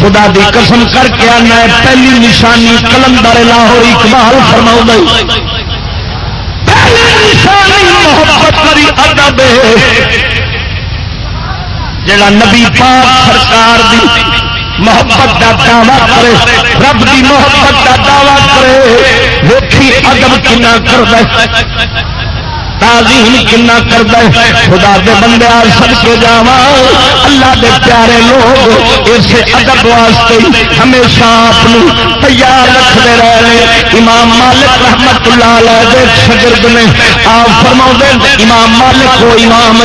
خدا دی قسم کر کے آنا پہلی نشانی کلندر لاہور اقبال فرما پہلی نشانی محبت کری ادب جڑا نبی پاک سرکار دی محبت کا دعوی کرے، رب دی محبت کا دعوی کرے، ویکھی ادب کنا کر تعظیم کنا کرتا ہے؟ خدا دے بندے سب کے جاوا اللہ دے پیارے لوگ اس ادب واسطے ہمیشہ آپ تیار رکھتے رہے امام مالک رحمت اللہ علیہ دے شگرد نے آپ فرما امام مالک وہ امام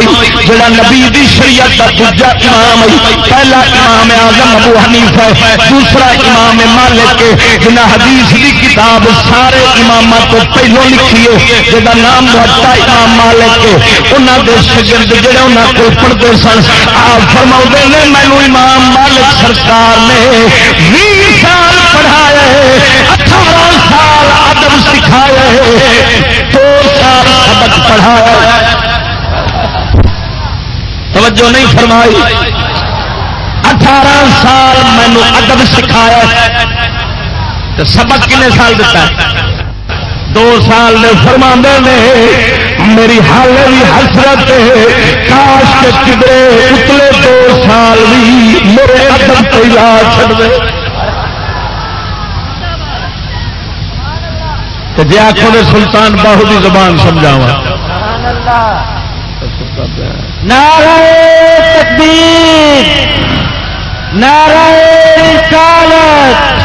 جڑا نبی دی شریعت کا دوجا امام پہلا امام اعظم ابو حنیف ہے، دوسرا امام مالک جنہ حدیث دی کتاب سارے امام تو پہلو لکھی ہے جہاں نام بہتا امام مالک انہوں دے شگرد جڑے انہوں کو پڑھتے سن، آپ فرما نے مینو امام مالک سرکار نے بھی سال پڑھایا اٹھارہ سال ادب سکھایا دو سال سبق پڑھایا توجہ نہیں فرمائی۔ اٹھارہ سال مینو ادب سکھایا سبق کنے سال دیتا ہے؟ دو سال نے فرما نے، میری حال بھی حسرت کاش کے کدے اتلے دو سال بھی میرے ادب تیار چڑ دے۔ جی آخو نے سلطان باہو کی زبان سمجھاوا نعرہ تکبیر، نعرہ رسالت،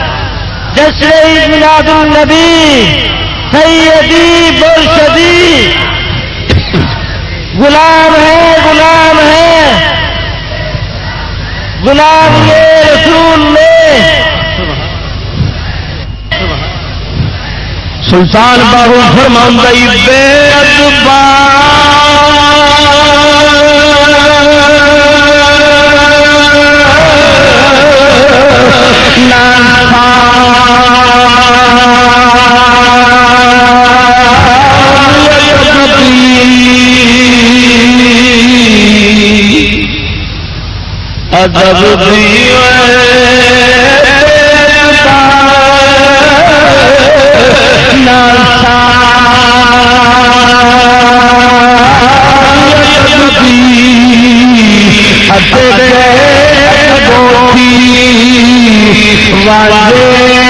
جشن میلاد النبی۔ سیدی برشدی غلام ہے غلام ہے. غلام یہ رسول نے سلطان باہو فرما بے ادبا ادب بھی ادب بولی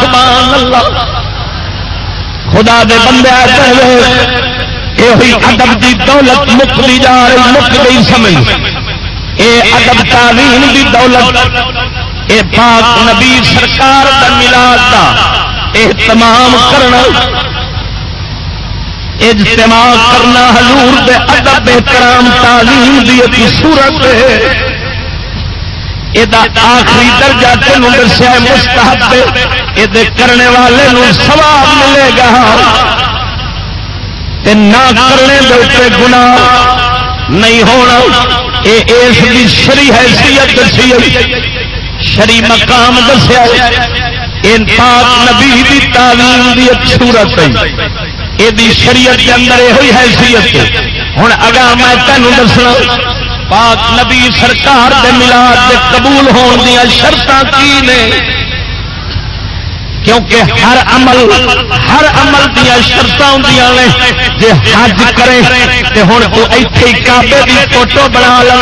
سبحان اللہ۔ خدا دے بندے یہ ادب دی دولت مکتی جا رہی مک گئی سمجھ۔ اے ادب تعلیم دی دولت، اے پاک نبی سرکار دا ملاد دا اہتمام کرنا، اجتماع کرنا حضور دے ادب احترام تعلیم دی ایک صورت ہے۔ یہ آخری درجہ تین دسیا مستحب یہ کرنے والے سواب ملے گا۔ نہ کرنے دے گنا نہیں ہونا۔ یہ اس کی شری حیثیت دسی شری مقام دسیا پاک نبی دی تعلیم دی ایک صورت یہ شریعت کے اندر یہ حیثیت ہوں اگا میں تینوں دسنا، پاک نبی سرکار دے ملاد دے قبول ہون دیا شرط کی نے؟ کیونکہ ہر عمل ہر عمل دیا شرط ہوں نے۔ جی حج کرے تو ہوں تو کابے کی فوٹو بنا لو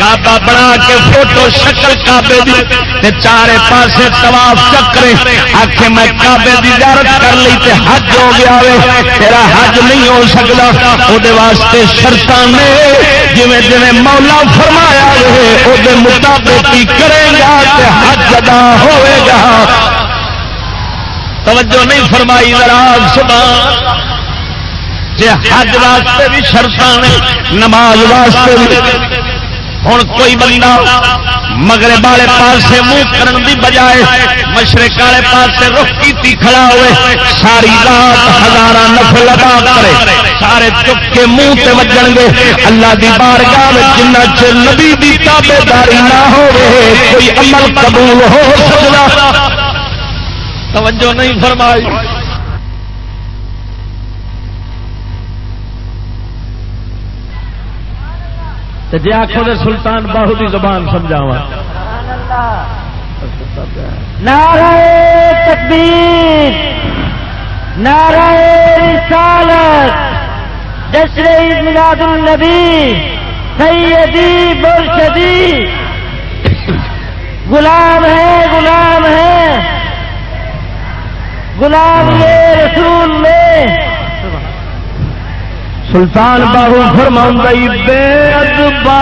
کابا بنا کے فوٹو شکل کابے دی تے چارے پاسے طواف چکرے۔ آخے میں کابے دی زیارت کر لی تے حج ہو گیا وے۔ تیرا حج نہیں ہو سکتا وہ واسطے شرط نے جی جی مولا فرمایا وہ مطابق کرے گا تے حج ادا ہوئے گا۔ توجہ نہیں فرمائی ناراض صبح جی حج واسطے بھی شرط نماز واسطے بھی۔ ہوں کوئی بندہ مغرب والے پاسے منہ کرن دی بجائے مشرق والے پاسے رخ کی کھڑا ہوئے، ساری رات ہزار نفل ادا کرے، سارے چک کے منہ تے وجن گے۔ اللہ دی بارگاہ جنہ چر نبی دی تابے داری نہ ہو کوئی عمل قبول ہو سکتا توجہ نہیں فرمائی۔ جی آخو دے سلطان باہو کی زبان سمجھاوا نعرہ تکبیر، نعرہ رسالت، جشن عید میلاد النبی، سیدی مرشدی۔ غلام ہے غلام ہے۔ غلام یہ رسول میں سلطان باہو فرما بے ادبا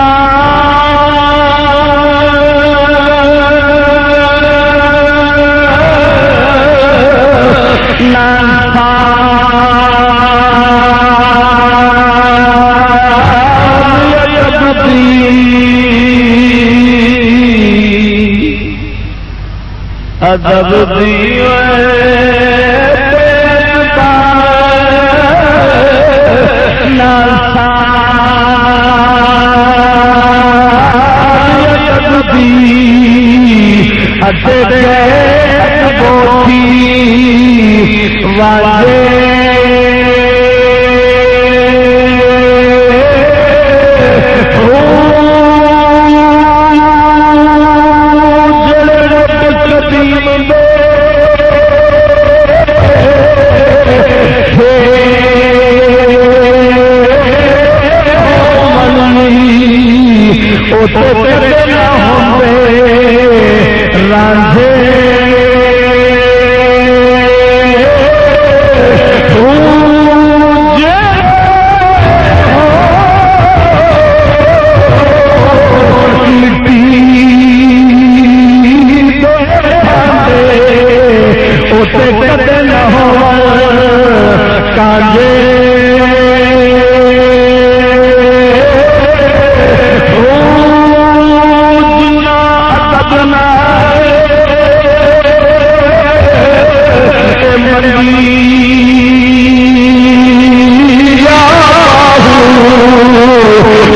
ادب دیوے ہٹ گئے بوتی والے۔ اوتے ہزار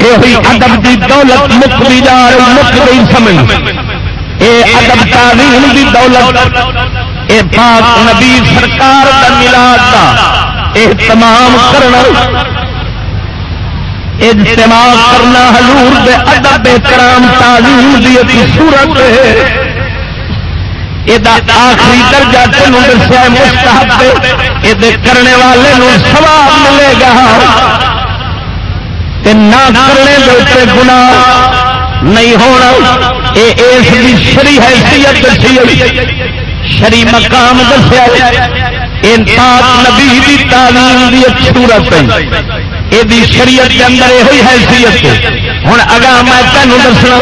یہ ادب کی دولت مک بھی جا رہی مک گئی سمجھ۔ یہ ادب تعلیم کی دولت یہ پاک نبی سرکار کا ملاد کا اہتمام کرنا۔ اجتماع کرنا حضور دے ادب کرام تعلیم دی صورت ہے۔ آخری درجہ تین دسیا مستحب یہ کرنے والے سواب ملے گا۔ نہ کرنے دے گنا نہیں ہونا اس یہ شری حیثیت شری مقام دسیا نبی دی تعلیم دی صورت یہ شریعت کے اندر یہ حیثیت ہوں اگا میں تینوں دسنا،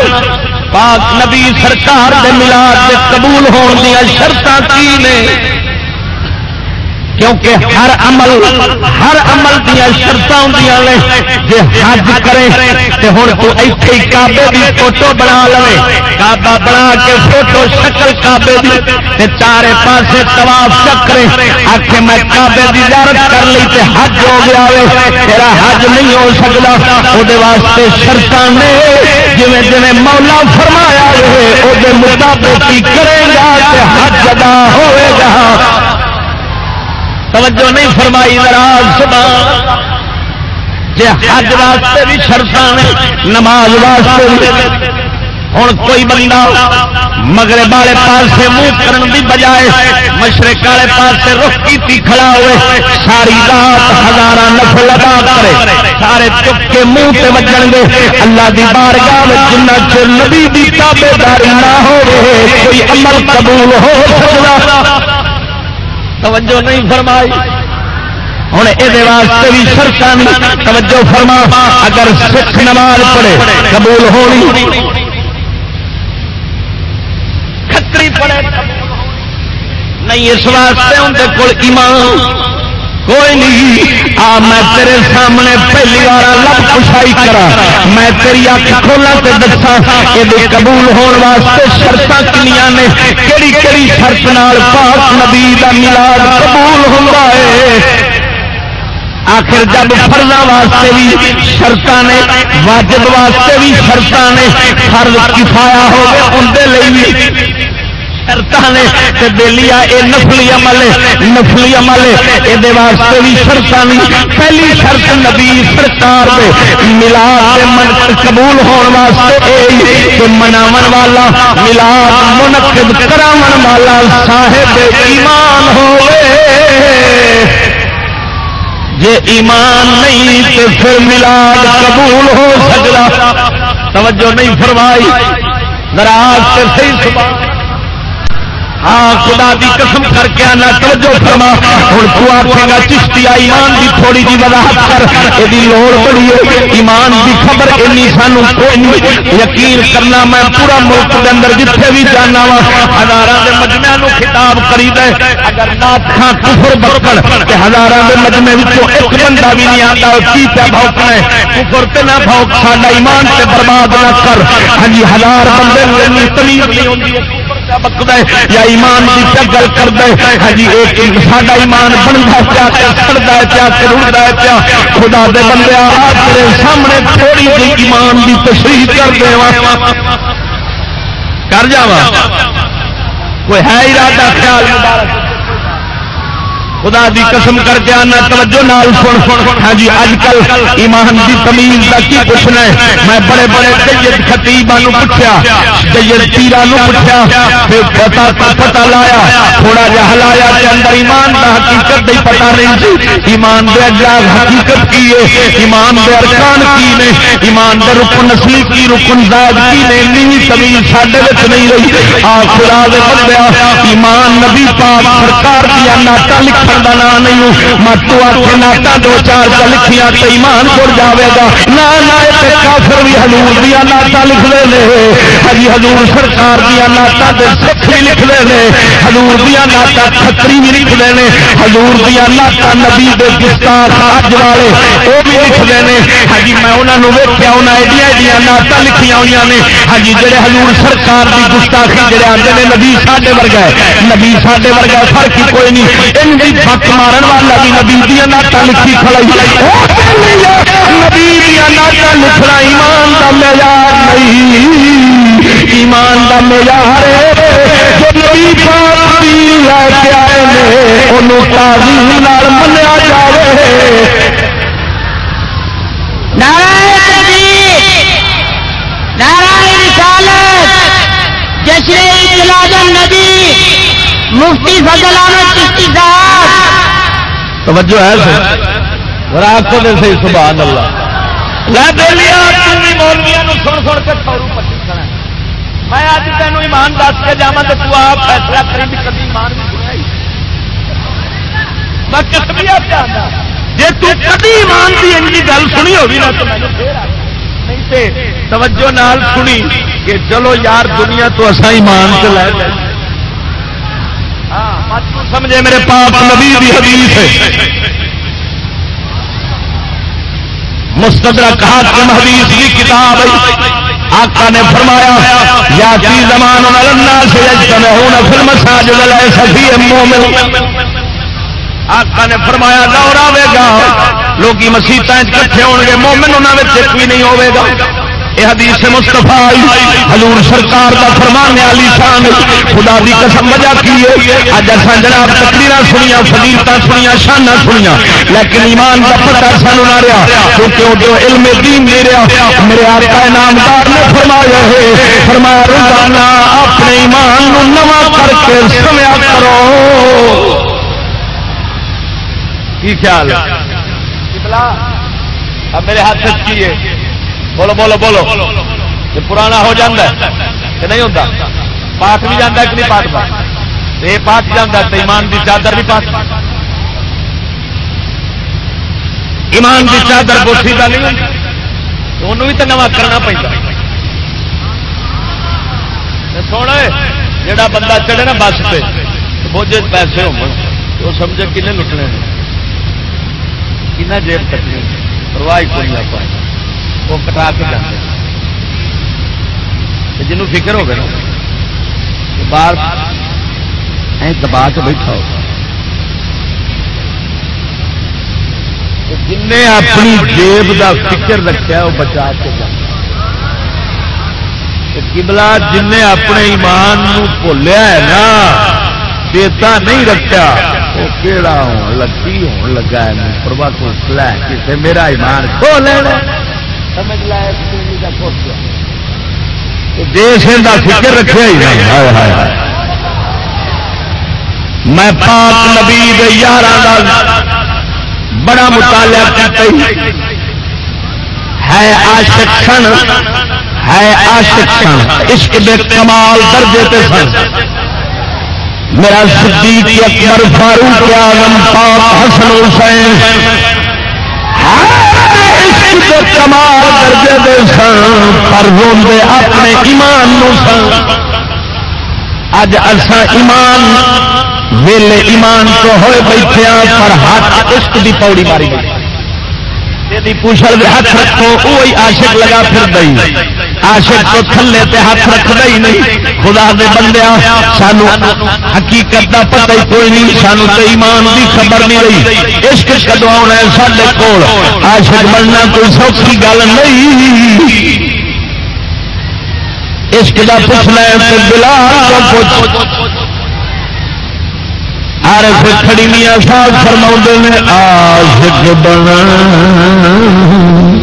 پاک نبی سرکار دے ملاد دے قبول ہون دیا شرط کی نے؟ کیونکہ ہر عمل ہر عمل دیا شرط ہوں جی حج کرے تو ہوں تو ایتھے کابے کی فوٹو بنا لو کابا بنا کے فوٹو شکل کابے کی چارے پاسے تباف چکرے آخ میں کابے کی زیارت کر لی تے حج ہو گیا وے۔ تیرا حج نہیں ہو سکتا وہ واسطے شرط نے۔ جی جی مولا فرمایا وہ مطابق کرے گا حج ادا ہوئے گا۔ توجہ نہیں فرمائی، ناراض سب جی حج واسطے بھی شرط نماز واسطے ہوں کوئی بندہ مگر والے پاس منہ کرن دی بجائے مشرق والے پاس رخ کی کھڑا ہوئے، ساری رات ہزار نفل ادا کرے۔ سارے چک کے منہ سے بجن گے اللہ دی بارگاہ جنہ چر نبی دی تابے داری نہ ہو کوئی عمل قبول ہو سکتا توجہ نہیں فرمائی۔ ہوں یہ واسطے بھی سرکار توجہ فرما۔ اگر سکھ نماز پڑھے، قبول ہونی۔ کتری پڑے نہیں، اس واسطے اندر کول ایمان۔ کوئی نہیں۔ آ، میں تیرے سامنے پہلی بار لب کشائی کرا۔ میں تیری اک کھولا تے دسا یہ قبول ہونے واسطے شرط کنیا نے؟ کہڑی کہڑی شرط نال پاک نبی کا ملاد قبول ہوتا ہے۔ آخر جب فرضا واسطے بھی شرط نے، واجب واسطے بھی شرط نے فرض کفایا ہو گیا اندر بھی شرط بےلیا یہ نفلی عمل نفلی عمل یہ واسطے بھی شرط پہلی شرط نبی سرکار ملا من قبول ہونے واسطے مناو والا ملا منعقد کرا والا صاحب ایمان ہو جی ایمان نہیں تو پھر ملاد قبول ہو سکتا توجہ نہیں فرمائی ناراض سے صحیح سبحان ہاں خدا دی قسم کر کے آنا، توجہ فرما۔ ہوں تو آخے گا، چشتی ایمان دی تھوڑی جی وضاحت کر۔ یہ لوڑ پڑی ہے، ایمان دی خبر اینی سانو یقین کرنا میں پورا ملک کے اندر جتنے بھی جانا وا ہزار کے مجمے نو خطاب کری دے۔ اگر نات کفر بکڑ ہزار کے مجمے ایک بندہ بھی نہیں آتا کی پہ بھوکنا ہے کفر تے نہ بھوک، ساڈا ایمان سے برباد نہ کر۔ ہاں جی ہزار بندے تمیز نہیں ہوتی یا ایمان کی کیا گل کرتا ہے ہاں جی ساڈا ایمان بنتا پیا پیا سڑتا پیا کروڑتا ہے، پیا خدا دے بندے تیرے سامنے تھوڑی جی ایمان کی تشریح کر دے کر جا کوئی ہے ارادہ خیال مبارک؟ خدا دی قسم کر کے آنا توجہ نال سن۔ سن ہاں جی اج کل ایمان دی تمیز کا کی پوچھنا ہے؟ میں بڑے بڑے جید خطیبا پوچھا جید پیرا پوچھا پتا پتا لایا، تھوڑا جا ہلایا کے اندر ایمان کا حقیقت نہیں پتا نہیں سی۔ ایمان دے اجا حقیقت کی ہے؟ ایمان دے ارکان کی نے؟ ایمان دے رکن نسلی کی، رکن زاد کی نے؟ نہیں تمیز ساڈے وچ نہیں رہی۔ آ خدا دے بندیا، ایمان نبی پاک سرکار دی ناتا لکھن کا نام نہیں ہوں مت آخ ناٹا دو چار کا لکھیا تو ایمان پڑ جائے گا نہ کافر بھی ہزور دیا ناٹا لکھ لے لے ہری ہزور سرکار دیا ناٹا دے سکھ بھی لکھ لے لے ہزور دیا ناٹا کتری بھی لکھ لے ہزور دیا ناٹا نبی دے گستار اج والے وہ بھی لکھ لے ہجی میں انہوں نے ویکیا انہیں ایڈیا ایڈیا ناٹا لکھیا ہوئی نے ہجی جہے ہزور سرکار کی گستاخی جڑے آتے ہیں نبی ساڈے ورگا ہے نبی ساڈے ورگا فرق ہی کوئی نہیں فک مارن والا بھی نبی دیا ناٹا لکھی کھڑائی نبی دیا ناٹا لکھنا ایمان کا معیار نہیں۔ ایمان کا معیار جو نبی پاک لے کے آئے نے تعظیم نال منیا نعرہ تکبیر نعرہ رسالت، جشن اطلاع مفتی فضل احمد چشتی صاحب توجہ ہے سر۔ دے صحیح سبحان اللہ۔ لے دے لیا تھی مولویا سن سن کے کھڑا۔ میں اج تینوں ایمان دس کے جا تو تو آپ فیصلہ کریں بھی کبھی ایمان نہیں سنائی میں کسمیا جی تو کبھی ایمان کی انجی گل سنی ہوگی نا تو میں پھر آ نہیں تے توجہ نال سنی کہ چلو یار دنیا تو اصا ایمان سے لے لے ہاں، ہاں، سمجھے میرے پاپ نبی دی حدیث ہے۔ مستدرک حاکم حدیث کی کتاب ہے۔ آقا نے فرمایا، یا فی زمان الناس یجتمعون فی المساجد لیس فی مومن۔ آقا نے فرمایا دور آئے گا۔ لوگ مسیطیں کٹھے ہو گے مومن انہوں ایک بھی نہیں ہوے گا۔ یہ حدیث مستفا حضور سرکار کا فرمانے والی شان خدا دی قسم وجہ کی ہے۔ اج اصا جناب تقریر سنیا فضیلت سنیا شانہ سنیا لیکن ایمان کا پتا سانو نہ رہا کیونکہ جو علم دین نہیں رہا میرے آقا نامدار نے فرمایا ہے۔ فرمایا روزانہ اپنے ایمان نو نواں کر کے سمیا کرو۔ کی خیال؟ ہے اب میرے ہاتھ سے کی ہے بولو بولو بولو۔ یہ پرانا ہو جاتا ہے کہ نہیں ہوتا پاٹ بھی جانا کہ نہیں پاٹ پاٹ یہ پاٹ جانا تو ایمان کی چادر بھی پاٹ ایمان کی چادر گوشی کا نہیں انہوں بھی تو نواں کرنا پہنتا سونا جڑا بندہ چڑھے نا بس پہ بوجھے پیسے ہو سمجھے کنے لٹنے کنا جیب کٹنی پرواہ کوئی نہ پائے۔ وہ کٹا کے جاتے جنوں فکر ہو گیا باہر دبا کے بیٹھا ہو جن اپنی جیب دا فکر رکھا وہ بچا کے جانا کبلا جن اپنے ایمان بھولیا ہے نا، چیتا نہیں رکھا وہ کہڑا ہو لگی ہون لگا ہے۔ پروا کو لے کسے میرا ایمان کھو لینا۔ سمجھ لائے دیش کا فکر رکھا ہی میں پاک نبی یار بڑا مطالعہ کرتا ہی۔ ہے آشکشن ہے آشکشن عشق بے کمال درجے تے سن۔ میرا صدیق اکبر فاروق اعظم، پاک حسن حسین۔ کمال درجے دے سن، پر روندے اپنے ایمان نو سن۔ اج اسا ایمان، ویلے ایمان تو ہوئے بیٹھے پر ہاتھ عشق دی پوڑی ماری گئی۔ پوچھل ہاتھ رکھو وہی عاشق لگا پھر دئی۔ عاشق تو تھلے تے ہاتھ رکھ دئی نہیں۔ خدا دے بندیا سانو حقیقت دا پتہ ہی کوئی نہیں سانو تے ایمان دی خبر نہیں رہی۔ عشق کدو آنا ہے سارے کول؟ عاشق بننا کوئی سوکھی گل نہیں۔ عشق دا پوچھنا ہے تے بلال کو پوچھ۔ آر کھڑی میاں صاحب فرما نے آشک بنا سکھالا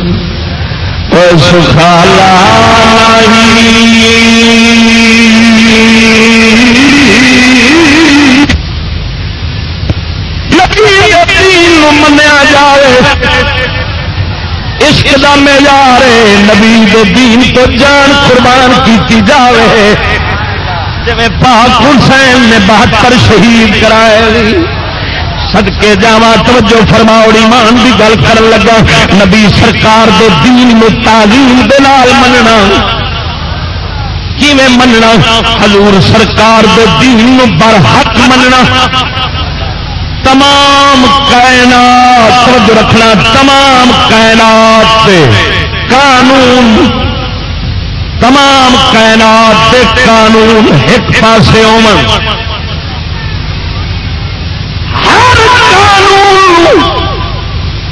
منیا جائے عشق دا معیار نبی دین تو جان قربان کی جائے جی پاک حسین نے بہتر شہید کرائے۔ سدکے جاوا توجہ فرماؤڑی مان کی گل کر لگا۔ نبی سرکار دے دین میں تعلیم دلال مننا۔ کیویں مننا؟ حضور سرکار دے دین بر حق مننا۔ تمام کائنات، توجہ رکھنا، تمام کائنات دے قانون۔ تمام کائنات کے قانون ایک پاس ہر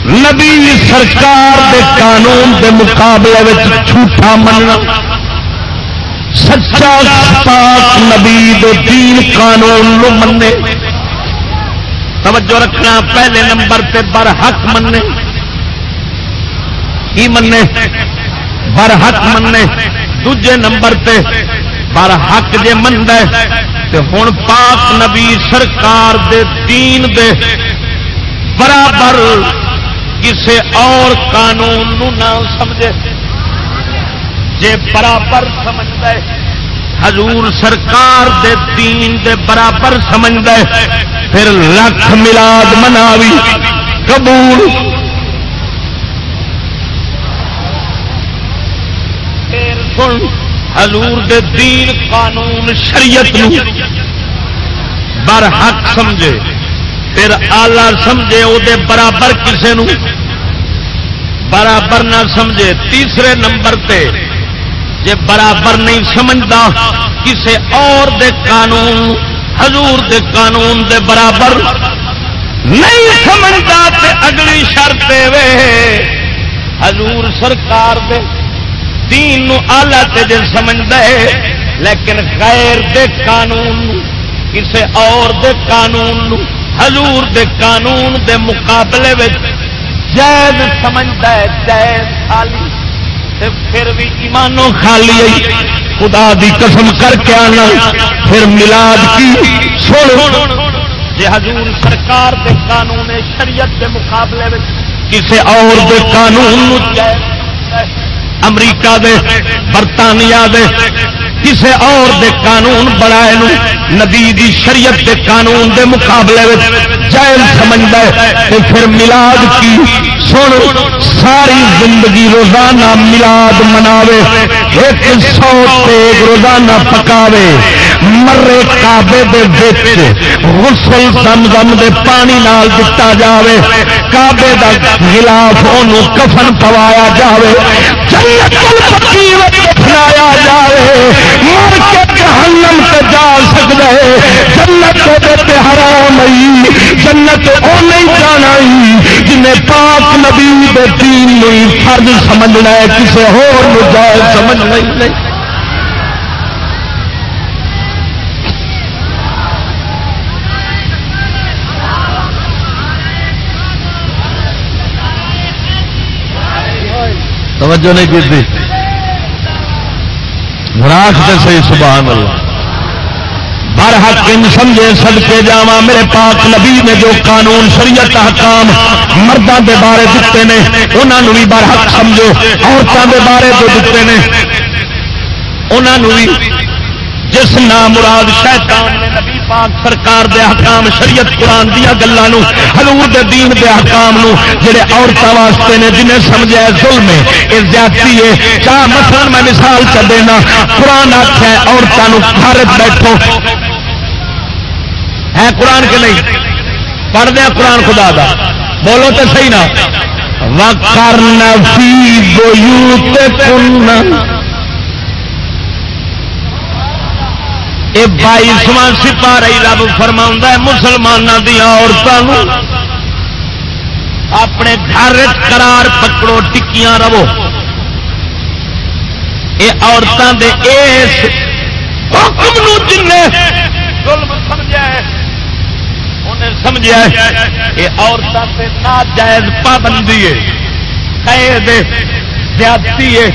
نبی سرکار دے قانون دے مقابلے میں جھوٹا مننا۔ سچا پاک نبی دے دین قانون نو مننے۔ توجہ رکھنا، پہلے نمبر تے بر حق مننے۔ کی مننے؟ بر حق مننے۔ دوجے نمبر تے بر حق جے من ہوں پاک نبی سرکار دے دین دے برابر کسے اور قانون نو نہ سمجھے۔ جے برابر سمجھ دے حضور سرکار دے دین دے برابر سمجھ دے پھر لکھ ملاد مناوی قبول۔ پھر سن، حضور دے دین قانون شریعت بر حق سمجھے۔ پھر آلہ سمجھے وہ برابر کسے نو؟ برابر نہ سمجھے، تیسرے نمبر تے جے برابر نہیں سمجھتا کسے اور دے قانون، حضور دے قانون دے برابر نہیں سمجھتا تے اگلی شرط وے، حضور سرکار دے دین نو آلہ تے جے سمجھ دے لیکن غیر دے قانون، کسے اور دے قانون نو حضور دے قانون دے مقابلے جائز سمجھتا ہے، جائز خالی۔ تے پھر بھی ایمانوں خالی آئی خدا دی قسم کر کے آنا۔ پھر ملاد کی۔ سن۔ جے حضور سرکار دے قانون، شریعت دے مقابلے میں کسے اور دے قانون امریکہ دے، برطانیہ دے۔ کسے اور دے قانون بنائے نو، نبی دی شریعت دے قانون دے مقابلے جائز سمجھتا ہے۔ تو پھر ملاد کی، سن، ساری زندگی روزانہ ملاد مناوے، ایک سو تیگ روزانہ پکاوے۔ مرے کعبے دے وچ غسل زمزم دے پانی نال دتا جاوے۔ کعبے دا غلاف اونوں کفن پوایا جاوے۔ جنت الفقیر دفنایا جاوے۔ سمجھنا ہے، کسے ہور نو جائز سمجھنا ہی نہیں۔ توجہ نہیں کی راک سے صحیح سبحان اللہ۔ بر حق ان سمجھے سدکے جا میرے پاک نبی نے جو قانون شریعت حکام مردوں کے بارے دیتے ہیں انہوں بھی بر حق سمجھو۔ عورتوں کے بارے جو دیتے ہیں انہوں بھی جس نام مراد شیطان نبی پاک سرکار دے حکام شریعت قرآن دیا گلوں حضور دے دین دے حکام نو، جڑے عورتوں واسطے نے، جنہیں سمجھا ظلم ہے یہ زیادتی ہے۔ چاہ مثلا میں مثال چ دینا، قرآن آخیا عورتوں گھر بیٹھو۔ ہے قرآن کے نہیں؟ پڑھ دیا قرآن خدا دا۔ بولو تو صحیح نا۔ وکرن فی بیوتکن یہ بائیسواں سپارہ رب فرما ہے مسلمانوں دیا عورتوں اپنے گھر قرار پکڑو، ٹکیاں رہو۔ یہ عورتوں دے اس حکم نو جن ظلم سمجھا ہے۔ سمجھا ہے یہ عورتوں سے ناجائز پابندی ہے، قید زیادتی ہے،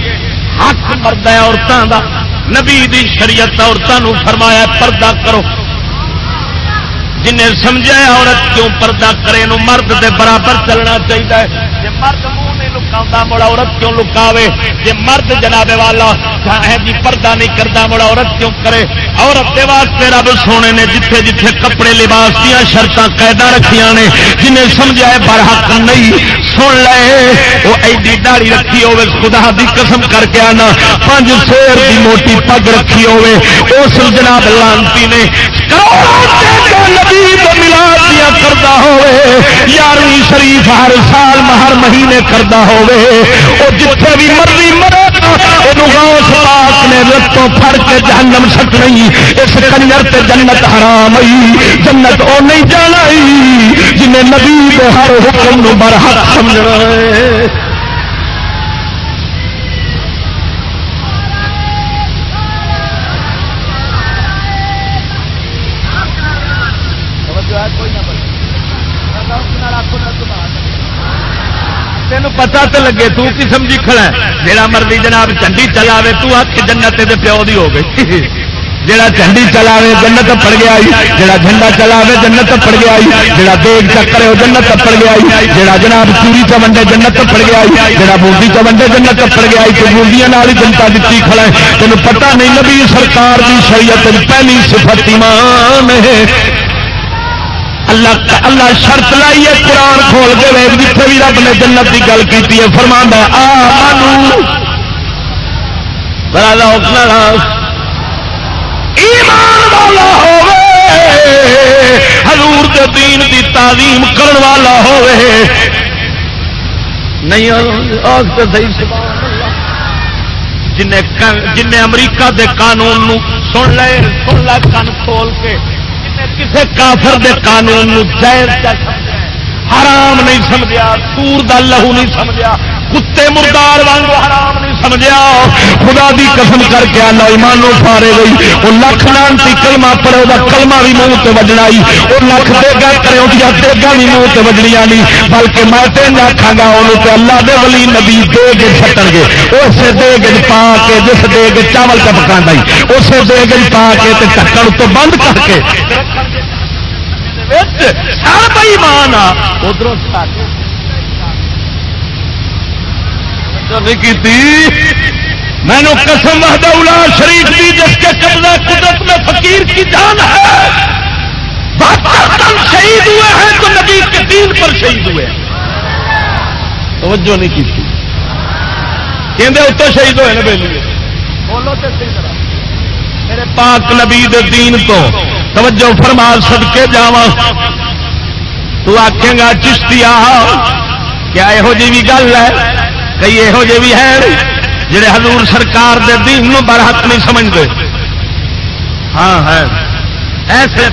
حق مرد ہے عورتوں کا نبی دی شریعت عورتوں فرمایا پردہ کرو۔ جنہیں سمجھا عورت کیوں پردہ کرے نو مرد دے برابر چلنا چاہیے جی مرد منہ نہیں لکا مڑا عورت کیوں لکاوے؟ جی مرد جناب والا جی پردہ نہیں کرتا مڑا عورت کیوں کرے؟ عورت دے واسطے رب سونے نے جتھے جتھے کپڑے لباس دیا شرط قیدا رکھیا نے، جنہیں سمجھا ہے برحق نہیں، سن لے، وہ ایڈی داڑی رکھی ہوے خدا دی قسم کر کے آنا پانچ سیر دی موٹی پگ رکھی ہوے اس جناب لانتی نے نبی ملاد دیا کرتا ہوے یارویں شریف ہر سال ہر مہینے کرتا ہوے وہ جتھے بھی مرضی مرے غوث پاک نے لتوں پھڑ کے جہنم سٹنی اس کنجر تے جنت حرام آئی جنت او نہیں جانا جنہیں نبی کے ہر حکم نو برحق سمجھنا ہے پتا تو لگے، تو کی جی سمجھی کھڑا ہے۔ جیڑا مرضی جناب چنڈی چلاوے، تو آ کے جنت دے پیو دی ہو گئی۔ جڑا جھنڈی چلاوے، جنت پڑ گیا جڑا جھنڈا چلاوے، جنت پڑ گیا جڑا دیگ چکر جنت پڑ گیا جڑا جناب چوری چونڈے، جنت پڑ گیا جڑا بوندی چونڈے، جنت پڑ گیا تو بوندیاں نال جنتا دیتی کھڑا ہے۔ تینوں پتہ نہیں نبی سرکار دی شریعت پہلی صفت ایمان ہے۔ اللہ اللہ شرط لائی ہے، قرآن کھول کے وے جتنے بھی رب نے جنت کی گل کی ہے فرما ایمان والا حضور کے دین کی تعلیم کرن والا ہوئے نہیں جن امریکہ دے قانون سن لے سن لے، کن کھول کے. کسی کافر دے قانون جائز حرام نہیں سمجھا سور دا لہو نہیں سمجھا، کتے مردار وانگو حرام نہیں سمجھا خدا دی قسم کر کے آنا ایمانو پارے گئی۔ وہ لکھ لانتی کلمہ پڑے وہ کلمہ بھی منہ تے وجنا وہ لکھ دے گا کرے، وہ دیگا بھی منہ تے وجنی آنی بلکہ میں تے نہ گا، انہوں تے اللہ دے ولی نبی دے گے چھٹن گے۔ اسے دے گے پا کے جس دے گے چاول کا پکان دائی۔ اسے دے گے پا کے تے ٹکڑ تو بند کر کے۔ سب ایمان آ۔ ادھر میں نے قسم وحدہ شریف دی جس کے قبضہ قدرت میں فقیر کی جان ہے۔ شہید ہوئے ہیں تو نبی کے دین پر شہید ہوئے ہیں۔ توجہ نہیں کی تھی۔ کہ اتنے شہید ہوئے نا بہلی بولو تو میرے پاک نبی دے دین تو توجہ فرما سد کے جا تو آخے گا چشتی آ کیا یہو جی بھی گل ہے؟ کئی یہو جہ بھی ہے جڑے حضور سرکار دے دین نو برحق نہیں سمجھتے ہاں ہے۔ ایسے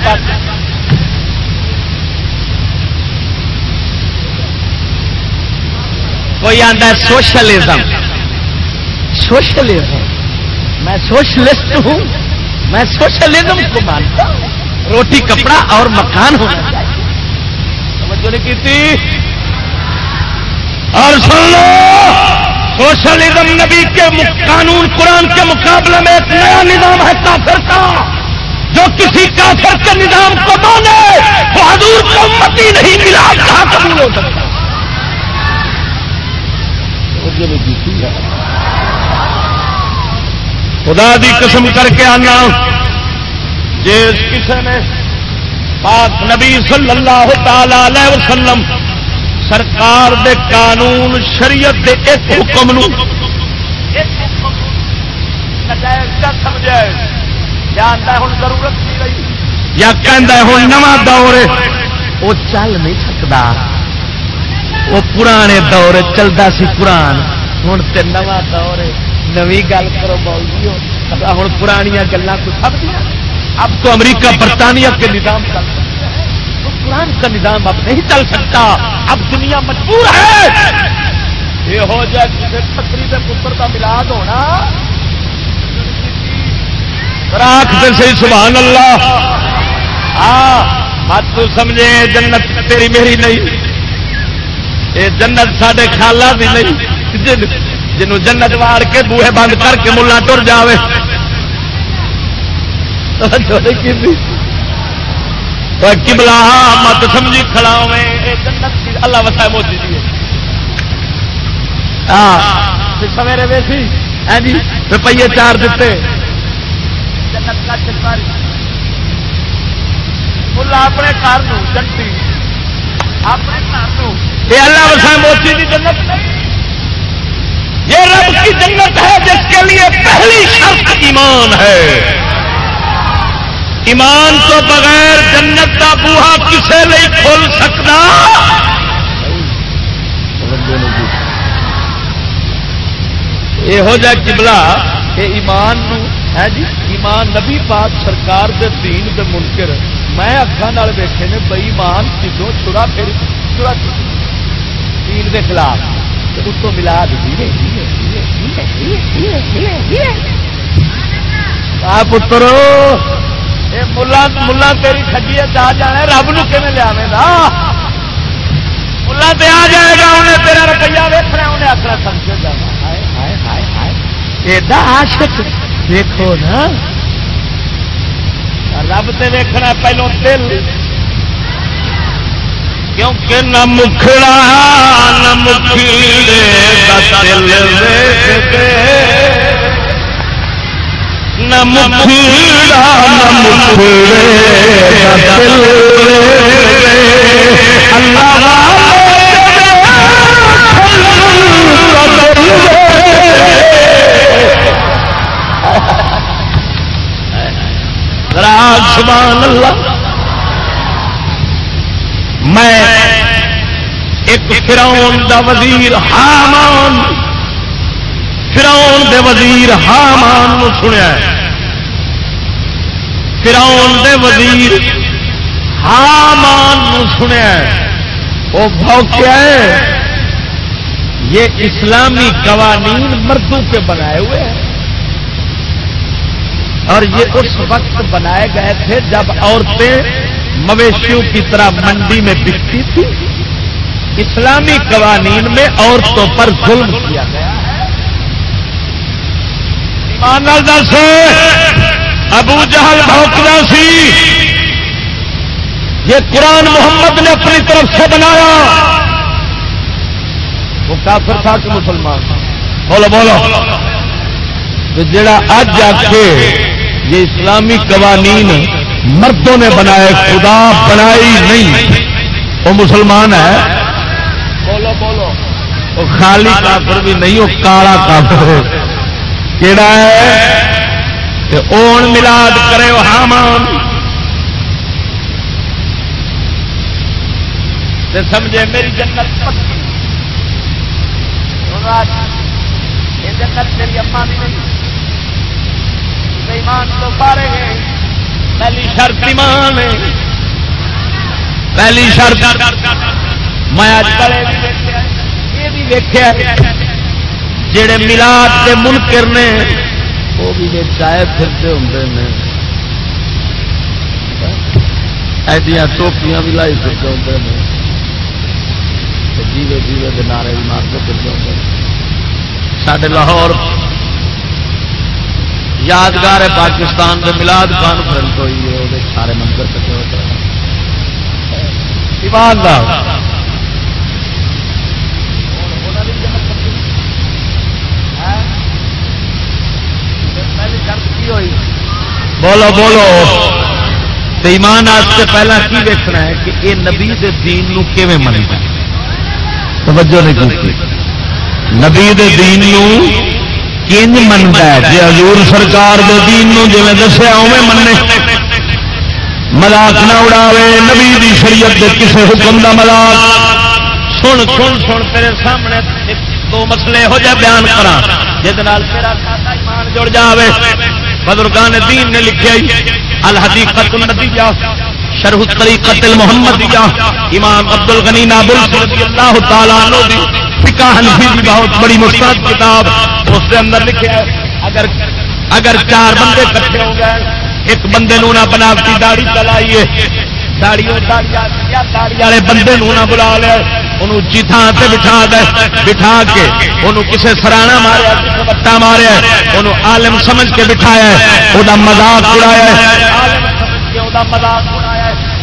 کوئی آتا ہے سوشلزم۔ سوشلزم۔ میں سوشلسٹ ہوں۔ میں سوشلزم کو مانتا ہوں۔ روٹی، کپڑا اور مکان ہونا چاہیے۔ سمجھو نہیں کی اور سن لو سوشلزم نبی کے قانون قرآن کے مقابلے میں ایک نیا نظام ہے کافر کا، جو کسی کافر کے نظام کو مانے وہ حضور کو متی نہیں ملا، کہاں قبول ہو سکتا؟ خدا دی قسم کر کے آنا، جس کسی نے پاک نبی صلی اللہ تعالی علیہ وسلم سرکار دے قانون شریعت دے ایک حکم نو۔ یا ہوں نواں دور وہ چل نہیں سکتا وہ پرانے دور چلتا سی پران ہوں تو نواں دور نو گل کرو بول ہوں پرانیاں گلیں کچھ سب اب تو امریکہ برطانیہ کے نظام چلتا قرآن کا نظام اب نہیں چل سکتا۔ اب دنیا مجبور ہے۔ یہ ہو جائے کسی چھتری کے پتر کا ملاد ہونا۔ راک صحیح سبحان اللہ۔ ہاں مت تو سمجھے جنت تیری میری نہیں۔ یہ جنت سڈے خالہ بھی نہیں۔ جنوں جنت واڑ کے بوہے بند کر کے ملا ٹر جائے کبلا مت سمجھی کھڑا اللہ وسا موتی جی سویرے ویسی۔ جی روپیے چار دیتے۔ اپنے گھر جنتی۔ اپنے گھر یہ اللہ موتی کی جنت یہ رب کی جنت ہے جس کے لیے پہلی شرط ایمان ہے۔ ایمان تو بغیر جنت کا بوہا کسے نہیں کھول سکتا؟ یہو جہ کبلا یہ ایمان نو، ہے جی؟ ایمان نبی پاک سرکار دے دین دے منکر۔ میں اکھان ویکھے نے بئی مان کدو چرا پھر چرا دین دے خلاف۔ اتوں ملا دی پتر ملا تیری آ جانا رب نو کہ لیا ملا تے آ جائے گا، انہیں تیرا روپیہ انہیں آخر جانا ایڈا دیکھو نا۔ رب تے ویکھنا پہلو دل۔ کیونکہ نہ مکھڑا، نہ مکھڑے دل ویکھتے۔ نہ مکھڑا اللہ سبحان اللہ۔ میں ایک فراؤن دا وزیر حامان۔ فراؤن دے وزیر حامان نو سنیا فراؤن دے وزیر حامان نو سنیا وہ بھوکیا ہے. یہ اسلامی قوانین مردوں کے بنائے ہوئے ہیں. اور یہ اس وقت بنائے گئے تھے جب عورتیں مویشیوں کی طرح منڈی میں بکتی تھی اسلامی قوانین میں عورتوں پر ظلم کیا گیا. دس ابو جہل بھوکنا سی۔ یہ قرآن محمد نے اپنی طرف سے بنایا۔ وہ کافر تھا کہ مسلمان؟ بولو بولو۔ جڑا اج آ کے یہ اسلامی قوانین مردوں نے بنائے، خدا بنائی نہیں، وہ مسلمان ہے۔ بولو بولو۔ وہ خالی کافر بھی نہیں، وہ کالا کافر کہڑا ہے اون ملاد کرے حامان۔ سمجھے میری جنت یہ جنت میری اما بھی نہیں۔ ایمان تو پارے پہلی شرط ایمان پہلی شرط۔ میں اج کل یہ بھی دیکھا جڑے ملاد کے منکر نے، وہ بھی چائے پھرتے ہوں نے ایڈیاں ٹوپیاں بھی لائی پھرتے ہوں نے جیوے جیوے کے نعرے بھی مارتے پھرتے ہوں سڈے لاہور یادگار ہے پاکستان کے ملاد کانفرنس ہوئی ہے وہ سارے منظر کٹے ہوتے ہیں ایماندار۔ بولو بولو۔ تو ایمان آج سے پہلا کی دیکھنا ہے کہ یہ نبی دے دین نو کیویں منتا توجہ نہیں کی نبی دے دین نو کنج منتا ہے؟ جی حضور سرکار دے دین نو جی دسیا اوے منے ملاق نہ اڑاوے نبی دی شریعت دے کسے حکم دا ملاق سن سن سن تیرے سامنے دو مسئلے ہو جائے بیان کرا جہد ایمان جڑ جاوے۔ بزرگان دین نے لکھے الحدیقت النتیجہ شرح طریقت المحمدیہ، امام عبد الغنی نابل رضی اللہ تعالیٰ عنہ دی فقہ حنفی کی بہت بڑی مستند کتاب اس کے اندر لکھا اگر اگر چار بندے اکٹھے ہو گئے، ایک بندے نے نہ بناوٹی داڑھی چلائیے داڑی داڑی والے بندے نہ بلا لیا انہوں اچھی تھان سے بٹھا دے۔ بٹھا کے انہوں کسے سرانا ماریا کسے ماریا انہوں عالم سمجھ کے بٹھایا وہ مزاق اڑایا مزاق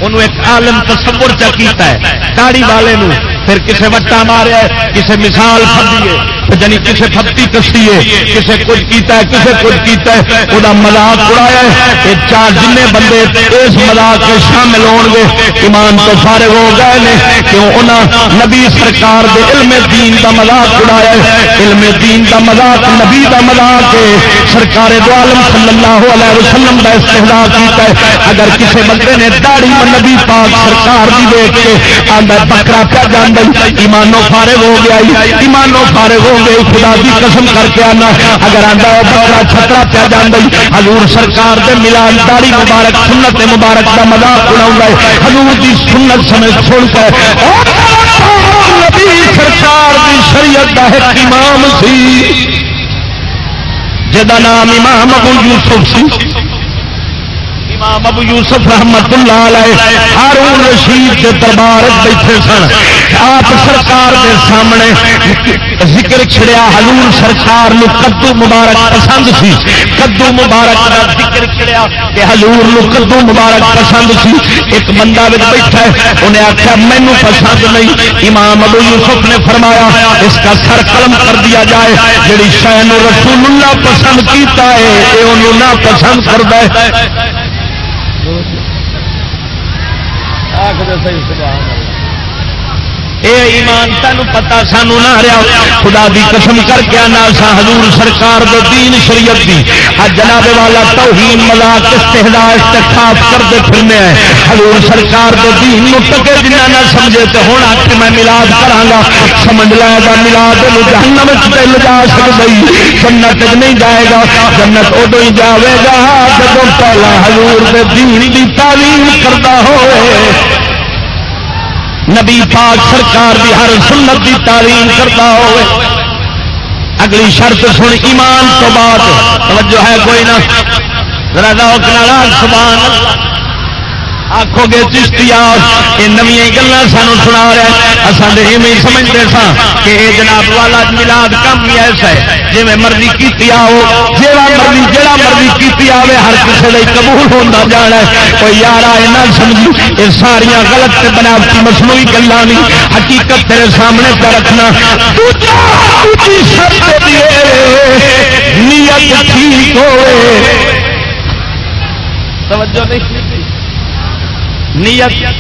انہوں ایک عالم تصور چکیتا ہے۔ داڑی والے نو پھر کسے وٹا ماریا کسے مثال فردیے جنی یعنی کسے پھپتی کسی ہے کسے کچھ کیتا ہے، کسے کچھ کیتا ہے وہ مذاق اڑایا ہے، یہ چار جن بندے اس مذاق کے شامل ہو گے، ایمان تو فارغ ہو گئے نے، کیوں انہاں نبی سرکار دے علم دین دا مذاق اڑایا ہے؟ علم دین دا مذاق، نبی دا مذاق ہے۔ سرکار دو عالم صلی اللہ علیہ وسلم دا استحضاء کیتا ہے۔ اگر کسے بندے نے داڑھی نبی پاک سرکار دی دیکھ کے آندا بکرا پیا جانا ایمانو فارغ ہو گیا ایمانو فارغ ہو گئے خدا کی قسم کر کے آنا۔ اگر آتا بکرا چھترا پیا جانا حضور سرکار دے ملان داری مبارک، سنت مبارک کا مزاق اڑا حضور کی سنت سمجھ چھوڑ کر نبی سرکار کی شریعت کا ایک امام سی۔ جدا نام امام ابو یوسف سی۔ امام ابو یوسف رحمت اللہ علیہ ہارون رشید کے دربار بیٹھے سن۔ آپ سرکار کے سامنے ذکر چھڑیا۔ حضور سرکار نو کدو مبارک پسند سی۔ کدو مبارک کا ذکر چھڑیا کہ حضور نو کدو مبارک پسند سی۔ ایک بندہ وچ بیٹھا ہے، انہیں آخیا مینو پسند نہیں۔ امام ابو یوسف نے فرمایا، اس کا سر قلم کر دیا جائے۔ جڑی شہ رسول اللہ پسند کیتا ہے یہ انہوں نہ پسند کرتا ہے۔ آخر صحیح سبحان اے ایمان تین پتا سانو نہ رہا خدا دی قسم کر کے آنا سا حضور سرکار دے دین شریعت دی۔ اج جناب والا توہین، مذاق استحدا استخاف کرتے پھرنے ہیں حضور سرکار دے دین نو ٹکے جنہ نہ سمجھے تے ہن آ میں میلاد کراں گا۔ سمجھ لے گا میلاد نو، جہنم وچ تے لے سکدی جنت نہیں جائے گا، جنت اودوں ہی جاوے گا۔ جدوں پہلا حضور دے دین دی تعلیم کردا ہوئے۔ نبی پاک سرکار دی ہر سنت دی تعلیم کرتا ہوئے۔ اگلی شرط سن ایمان تو بعد، توجہ ہے کوئی نہ؟ ذرا سبحان اللہ۔ آخو گے چشتی یہ نمی گلیں سانو سنا رہا اصل ایویں سمجھتے سا کہ یہ جناب والا ملاد کم ہی ایسا ہے۔ جی مرضی کی آؤ جہاں مرضی جہاں مرضی کی آئے ہر کسی کا قبول ہوتا جانا ہے۔ کوئی یار نہ سمجھ یہ ساریا غلط بناوٹی مصنوعی گلان نہیں حقیقت تیرے سامنے پہ رکھنا۔ نیت ٹھیک ہوئے۔ توجہ نہیں۔ نیت۔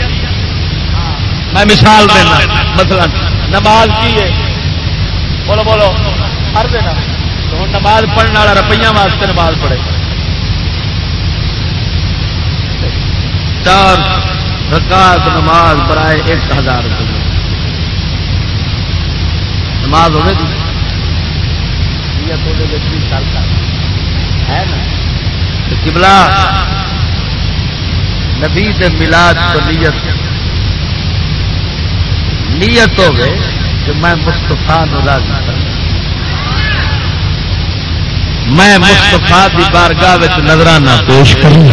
میں مثال دینا، مثلا نماز کی ہے؟ بولو بولو ہر دینا۔ تو نماز پڑھنے والا روپیہ واسطے نماز پڑھے۔ چار رکعت نماز برائے ایک ہزار روپئے نماز ہونے کی نیت ہے۔ نا؟ کبلا نبی دے ملاد تو نیت نیت ہو گئے کہ میں مستفا راضی کروں۔ میں مستفا کی بارگاہ نظرانہ پیش کروں۔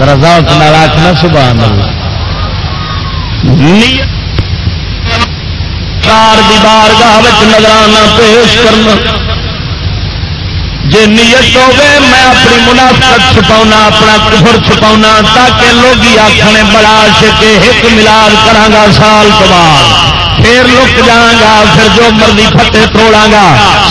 رضا آخنا سبحان اللہ بارگاہ نظرانہ پیش کرنا۔ جی نیت ہوگی میں اپنی منافقت چھپا اپنا کفر چھپا تاکہ لوگ آخر بڑا سکے ایک ملاد کرا سال تو بعد۔ پھر لک جا پھر جو مرضی فتح توڑا گا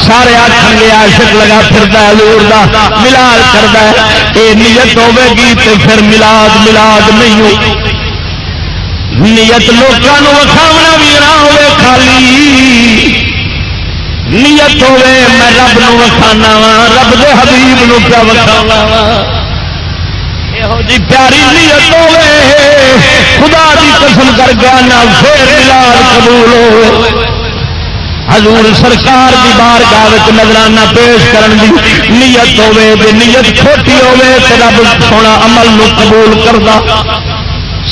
سارے آخر گے آشک لگا پھر دور کا ملاد کرتا ہے۔ یہ نیت ہوے گی تو پھر ملاد ملاد نہیں ہو۔ نیت لوگوں وکھاونا بھی نہ ہوے خالی نیت ہوے میں رب نو وکھانا وا رب دے حبیب نو کیا وکھانا وا جی پیاری نیت ہوے خدا دی قسم کر گانا پھر ملاد قبول ہو حضور سرکار دی بار گاہ نظرانہ پیش کرن دی نیت ہوے تے نیت چھوٹی ہوے تے رب سونا عمل نو قبول کردا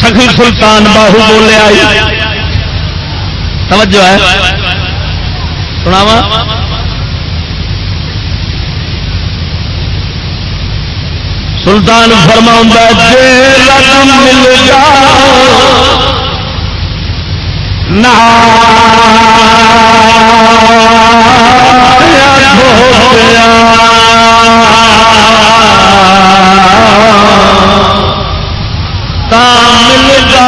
سخی سلطان باہو بولے آئی توجہ ہے سناوا سلطان فرما مل جا نہ مل جا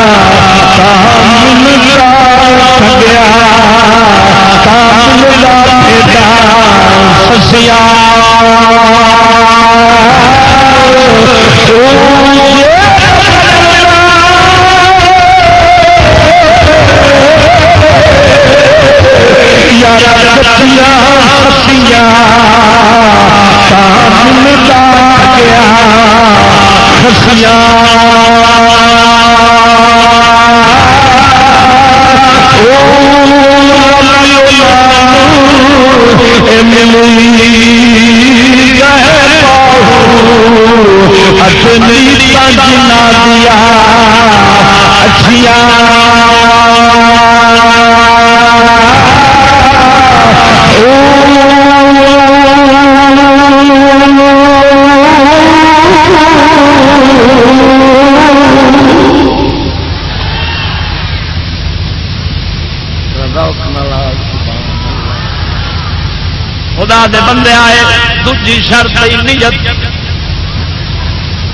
نیت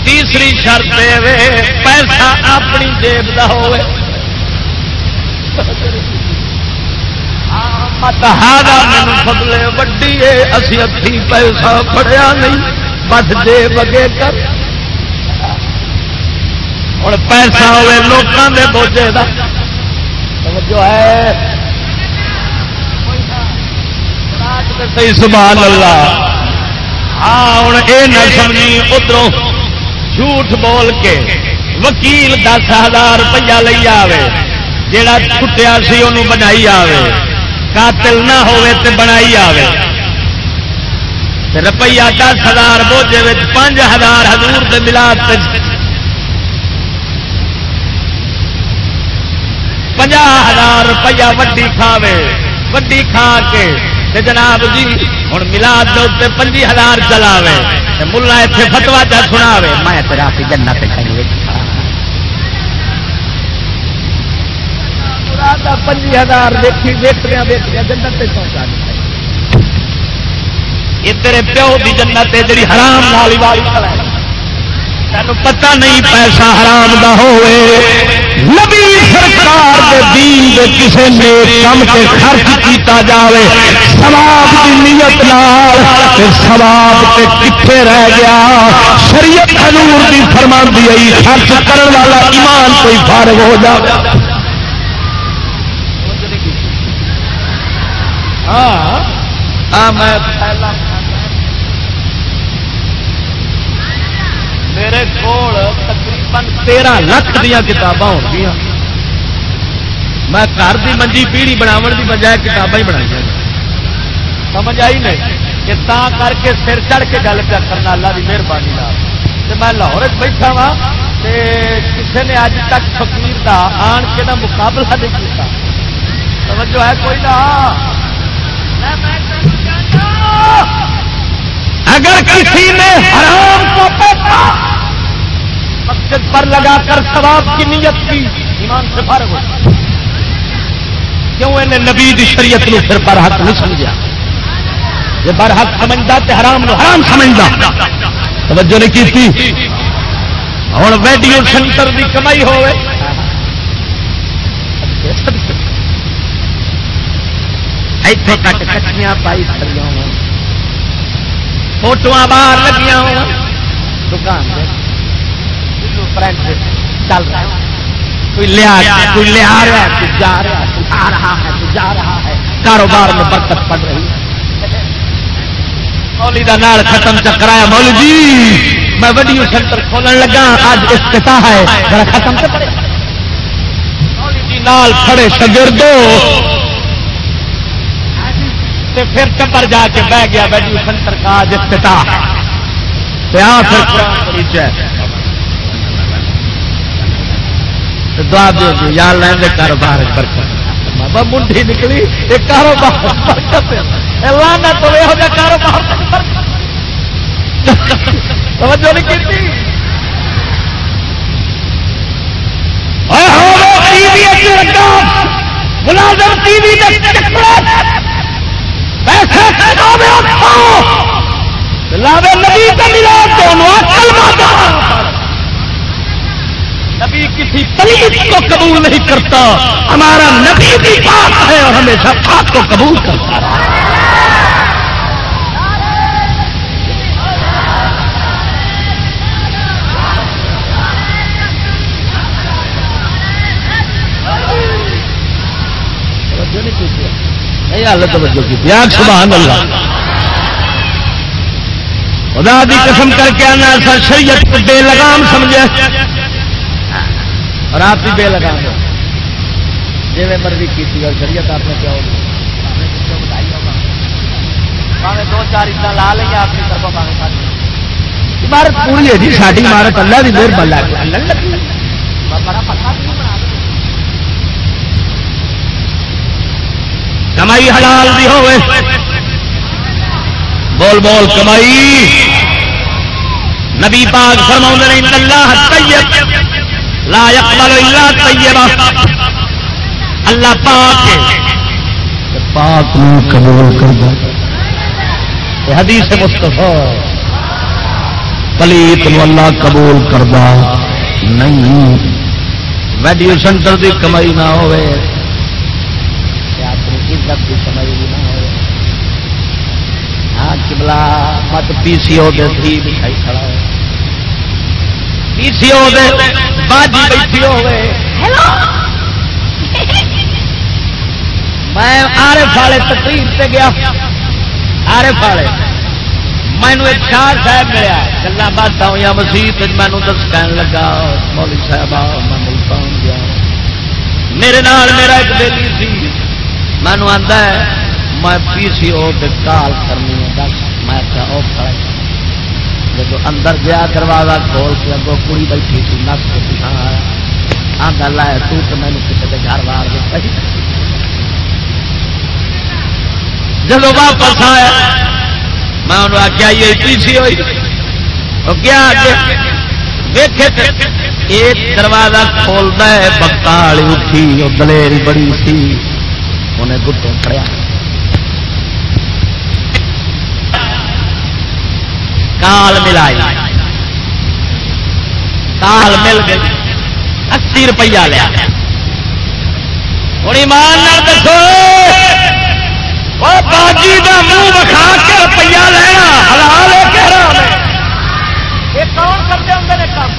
تیسری شرط پیسہ اپنی جیب کا ہوئے مین فضلے وڈی ہے اسی اتھی پیسہ پڑیا نہیں، بس جیب اگے کر۔ ہوں پیسہ ہوئے لوگوں کے بوجھے کا جو ہے۔ صحیح سبحان اللہ۔ ہوں یہ نہ سمجھی ادھر جھوٹ بول کے وکیل دس ہزار روپیہ لے آئے جا چھٹیا سی انہوں بنائی آئے قاتل نہ ہوئے تے بنائی آئے روپیہ دس ہزار بوجھے پانچ ہزار ہزور کے ملاد پنجا ہزار روپیہ وڈی کھاوے، وڈی کھا کے تے جناب جی ہوں ملاد دے پنجی ہزار چلاوے ملا اتنے فتوا چا سناوے۔ میں تیرا جنت پنجی ہزار دیکھی جنت پہنچا تیرے پیو کی جنت ہے جی حرام والی والی تین پتا نہیں پیسہ حرام دا ہوئے۔ نبی سرکار دے دین دے کسے نے کم سے خرچ کیتا جاوے۔ سواب کی نیت نال تے سواب تے کتنے رہ گیا۔ شریعت حضور دی فرمان دی آئی خرچ کرن والا ایمان کوئی فارغ ہو جائے ہاں،, ہاں میں تیرہ لکھ دیا کتاباں ہو گیا میں گھر کی منجی پیڑھی بناو کی بجائے کتابیں ہی بنائی سمجھ آئی نہیں؟ کہ تا کر کے سر چڑھ کے گل پیا کرنا اللہ کی مہربانی میں لاہور بیٹھا وا کسی نے اج تک فقیر کا آن کے نہ مقابلہ نہیں کیا توجہ ہے کوئی نہ؟ اگر کسی نے حرام کو پیسہ مسجد پر لگا کر ثواب کی نیت کی، ایمان سے فرق ہو۔ کیوں انہیں نبی دی شریعت نو پھر پر حق نہیں سمجھا؟ یہ بر حق سمجھتا تے حرام نو حرام سمجھتا توجہ نہیں کی تھی ہوں ویڈیو سینٹر دی کمائی ہوئے ایتھے تک کچیاں پائی کھڑی ہو فوٹو باہر لگیا ہو دکان چل رہا ہے کوئی لیا کوئی لیا رہا ہے کوئی جا رہا ہے کوئی آ رہا ہے کوئی جا رہا ہے کاروبار میں برکت پڑ رہی ہے مولی کا نال ختم چکرایا مولی جی میں ویڈیو سینٹر کھولن لگا اج افتتاح ہے ذرا ختم چکرے مولی جی نال کھڑے شگردو پھر ٹبر جا کے بہ گیا ویڈیو سینٹر کا آج افتتاح ہے تے آ پھر قرآن پڑھی دعا دو جی یا لین دے کاروبار برکت بابا، منڈی نکلی یہ کاروبار برکت لانا تو یہ جا کاروبار توجہ نہیں کی ملازم ٹی وی لاوے نبی کا ملا تو نبی کسی پلیت کو قبول نہیں کرتا، ہمارا نبی بھی پاک ہے اور ہمیشہ پاک کو قبول کرتا ہے نہیں حالت توجہ کی سبحان اللہ۔ خدا دی قسم کر کے آنا، سر شریعت کو بے لگام سمجھے۔ اور آپ بھی بے لگام ہو۔ جی میں مرضی کی تھی اور شریعت آپ نے کیا ہوگی دو چار اتنا لا لیں گے آپ کی طرف عمارت پوری ہے جی ساری عمارت اللہ کی بلا کمائی حلال بھی ہوئے۔ بول بول کمائی۔ نبی پاک فرما اللہ طیب. لا يقبل الا طیبا اللہ پاک پاک نو قبول کر دے حدیث مصطفیٰ پلیت نو اللہ قبول کردا نہیں ویڈیو سینٹر دی کمائی نہ ہوئے۔ اپنی عزت کی کمائی بھی نہ ہوئے۔ ہاں مت پی سی او دے تھی بچھائی کھڑا ہے پی سی باجی بیٹھی ہوئے میں آرے فالے تقریر سے گیا۔ آرے فالے مینو ایک شاہ صاحب ملیا گلا بات ہوئی مسیح مینو دس کہن لگا مولوی صاحب میں ملتان گیا۔ میرے نال میرا ایک بیلی سی مینو آتا ہے میں پی سی او کال کرنی ہے دس۔ میں کیا او کھڑا جب اندر گیا، دروازہ کھول کے اگو کڑی بیٹھی تھی نس کے پیچھا آیا گل ہے تو تو مینو کسی کے گھر وار دیتا جب واپس آیا، میں انہوں آخیا یہ پیچھے ہوئی۔ وہ کیا ویکھے ایک دروازہ کھولتا ہے بکال اٹھی، وہ دلیر بڑی سی، انہیں گٹوں کھڑیا کال ملائی۔ کال مل گئی اسی روپیہ لیا۔ ہوں ایمان دسو۔ باجی کا منہ کے روپیہ لینا حلال ہے یہ کون کرتے ہوں نے کام؟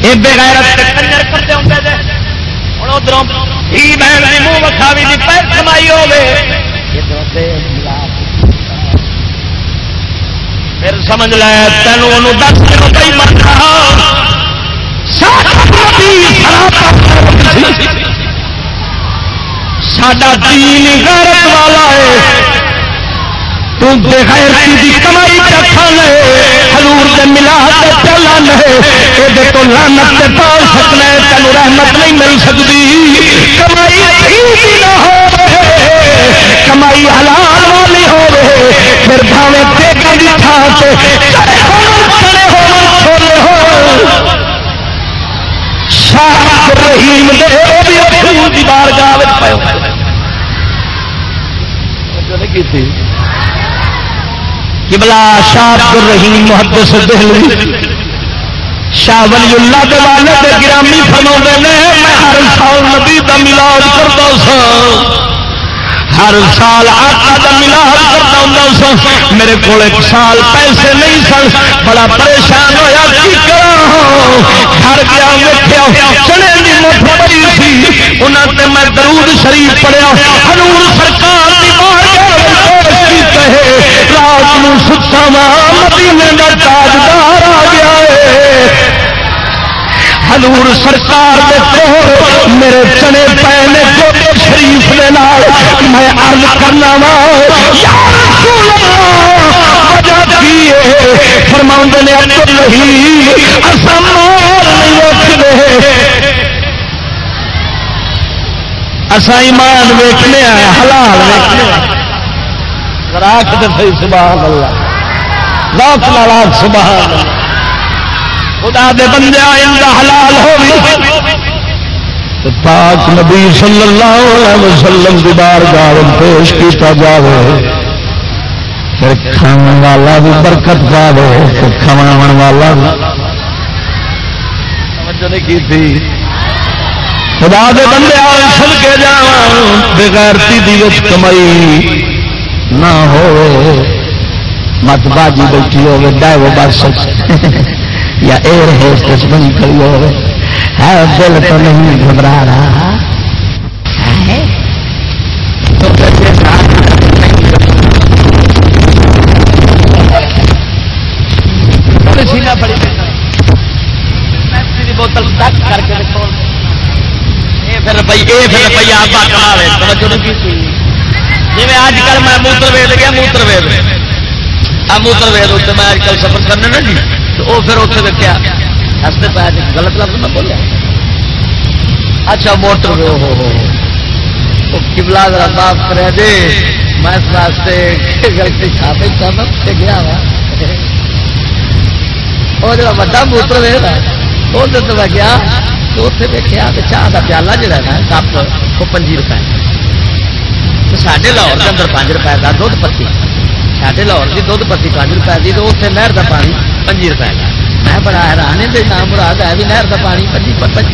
یہ بغیر کنجر کرتے ہوں ہوں ادھر ہی بہن نے منہ بکھا بھی جی پیر کمائی ہوگی پھر سمجھ لے تینوں دس روپئی مرتا ساڈا دین غیرت والا ہے تو بغیر کی کمائی کا کھانا حضور دے ملا چلا یہ تو لانت سے پا سکنا ہے تینوں رحمت نہیں مل سکتی۔ کمائی نہ ہو کمائی حلال والی ہو پھر بھاوے دیکھنے کی تھان سے چھوڑے ہو چھوڑے ہو شاہ رحیم دے او بھی اپنی دی بارگاہ پاؤ کی کبلا شاہ رحیم محدث دہلوی، شاہ ولی اللہ دے والد گرامی فرما نے، میں ہر سال نبی دا ملاد کرتا سا ہر سال آقا کا ملاد کرتا ہوں سا میرے کو ایک سال پیسے نہیں سن۔ بڑا پریشان ہوا کی کرا گھر گیا ویٹیا چنے کی مٹھ بڑی سی۔ انہوں نے میں درود شریف پڑھیا۔ حضور سرکار کی مار رات میں ستا وا مدینے کا تاجدار آ گیا ہے۔ حضور سرکار دے کول میرے چنے پے نے شریف دے نال میں عرض کرنا وا، یا رسول اللہ، وجہ کی ہے؟ نے عبد الرحیم اساں مال نہیں اساں ایمان ویکھنے آئے، حلال ویکھنے آئے۔ راک دے صحیح سبحان اللہ۔ سبحان اللہ۔ خدا دے بندے آئندہ حلال ہو پاک نبی صلی اللہ علیہ وسلم دی بارگاہ پیش کیتا جاوے، پھر کھان والا بھی برکت پاوے، پھر کھواون والا بھی کی تھی؟ خدا دے بندے آ سد کے جا بغیرتی دی کمائی نہ ہو مت باجی بیٹھی ہوگی ڈائیو بس۔ یا ایئر ہوسٹس بنی کری ہوگی ہے۔ دل تو نہیں گھبرا رہا۔ بوتل تک کر کے روپیہ آپ کما جی اج کل میں موتر وید گیا موتر وید آ موتر اتنے میں اج کل سفر کرنا نا جی۔ تو وہ پھر اتنے دیکھا ہستے پہ غلط لفظ میں بولیا۔ اچھا موٹر ہو ہو ہو کبلا ذرا معاف کرے دے۔ میں اس واسطے غلطی کھا پہ کرنا گیا وا۔ وہ جا موتر وید ہے وہ دن میں گیا۔ تو اتنے دیکھا چاہ کا پیالہ جڑا نا کپ وہ پنجی روپئے سڈے لاہور کے اندر پانچ روپئے کا دھد پتی۔ سڈے لاہور کی دھد پتی پانچ روپئے کی تو اتنے نہر کا پانی۔ پنجی روپئے کا میں بڑا حیران ہے نام مراد ہے بھی نہر کا پانی پنجی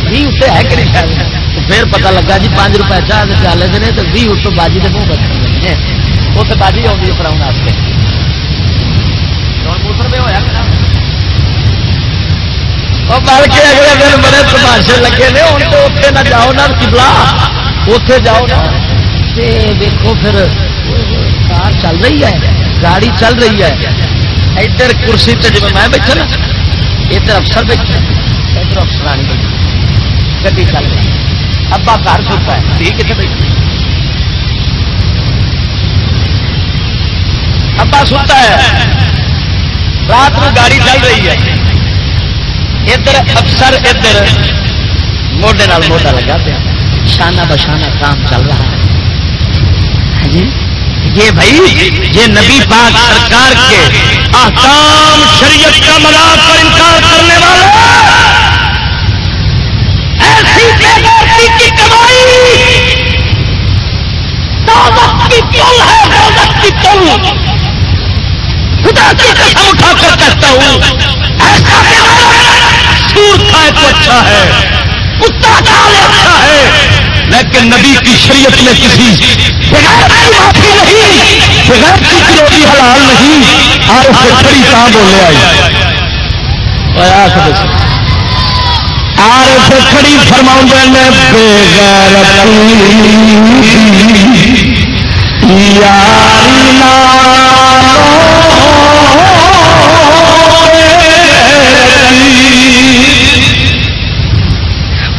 بھی اتنے ہے کہ نہیں شاید پھر پتا لگا جی پانچ روپئے چاہ کے پیالے دے تو بھی اس باجی کے منہ بچے وہ تو باجی آؤں گی کراؤ واسطے موسم میں ہوا بلکہ اگلے دن بڑے تماشے لگے نے ہوں تو اتنے نہ جاؤ نہ کبلا اتے جاؤ نا دیکھو پھر کار چل رہی ہے گاڑی چل رہی ہے۔ ادھر کرسی تے جی میں بیٹھا نا ادھر افسر بیٹھا، ادھر افسرانی بیٹھی گی چل رہی ابا گھر سوتا ہے ٹھیک کتنے بیٹھے ابا سوتا ہے، رات میں گاڑی چل رہی ہے۔ ادھر افسر، ادھر موڈے موڈا لگا پیا۔ شانہ بشانہ کام چل رہا ہے۔ ہاں جی؟ یہ بھائی، یہ نبی پاک سرکار کے احکام شریعت کا مذاق پر انکار کرنے والا ایسی کی کمائی۔ خدا کی قسم اٹھا کر کہتا ہوں، ایسا سور کھائے تو اچھا ہے، کتا ڈالے اچھا ہے۔ لیکن نبی کی شریعت میں کسی بغیر کی معافی نہیں، بغیر کی حلال نہیں اور اسے کھڑی کہاں بولے آئی آر سے کھڑی فرماؤں نے بغیر یاری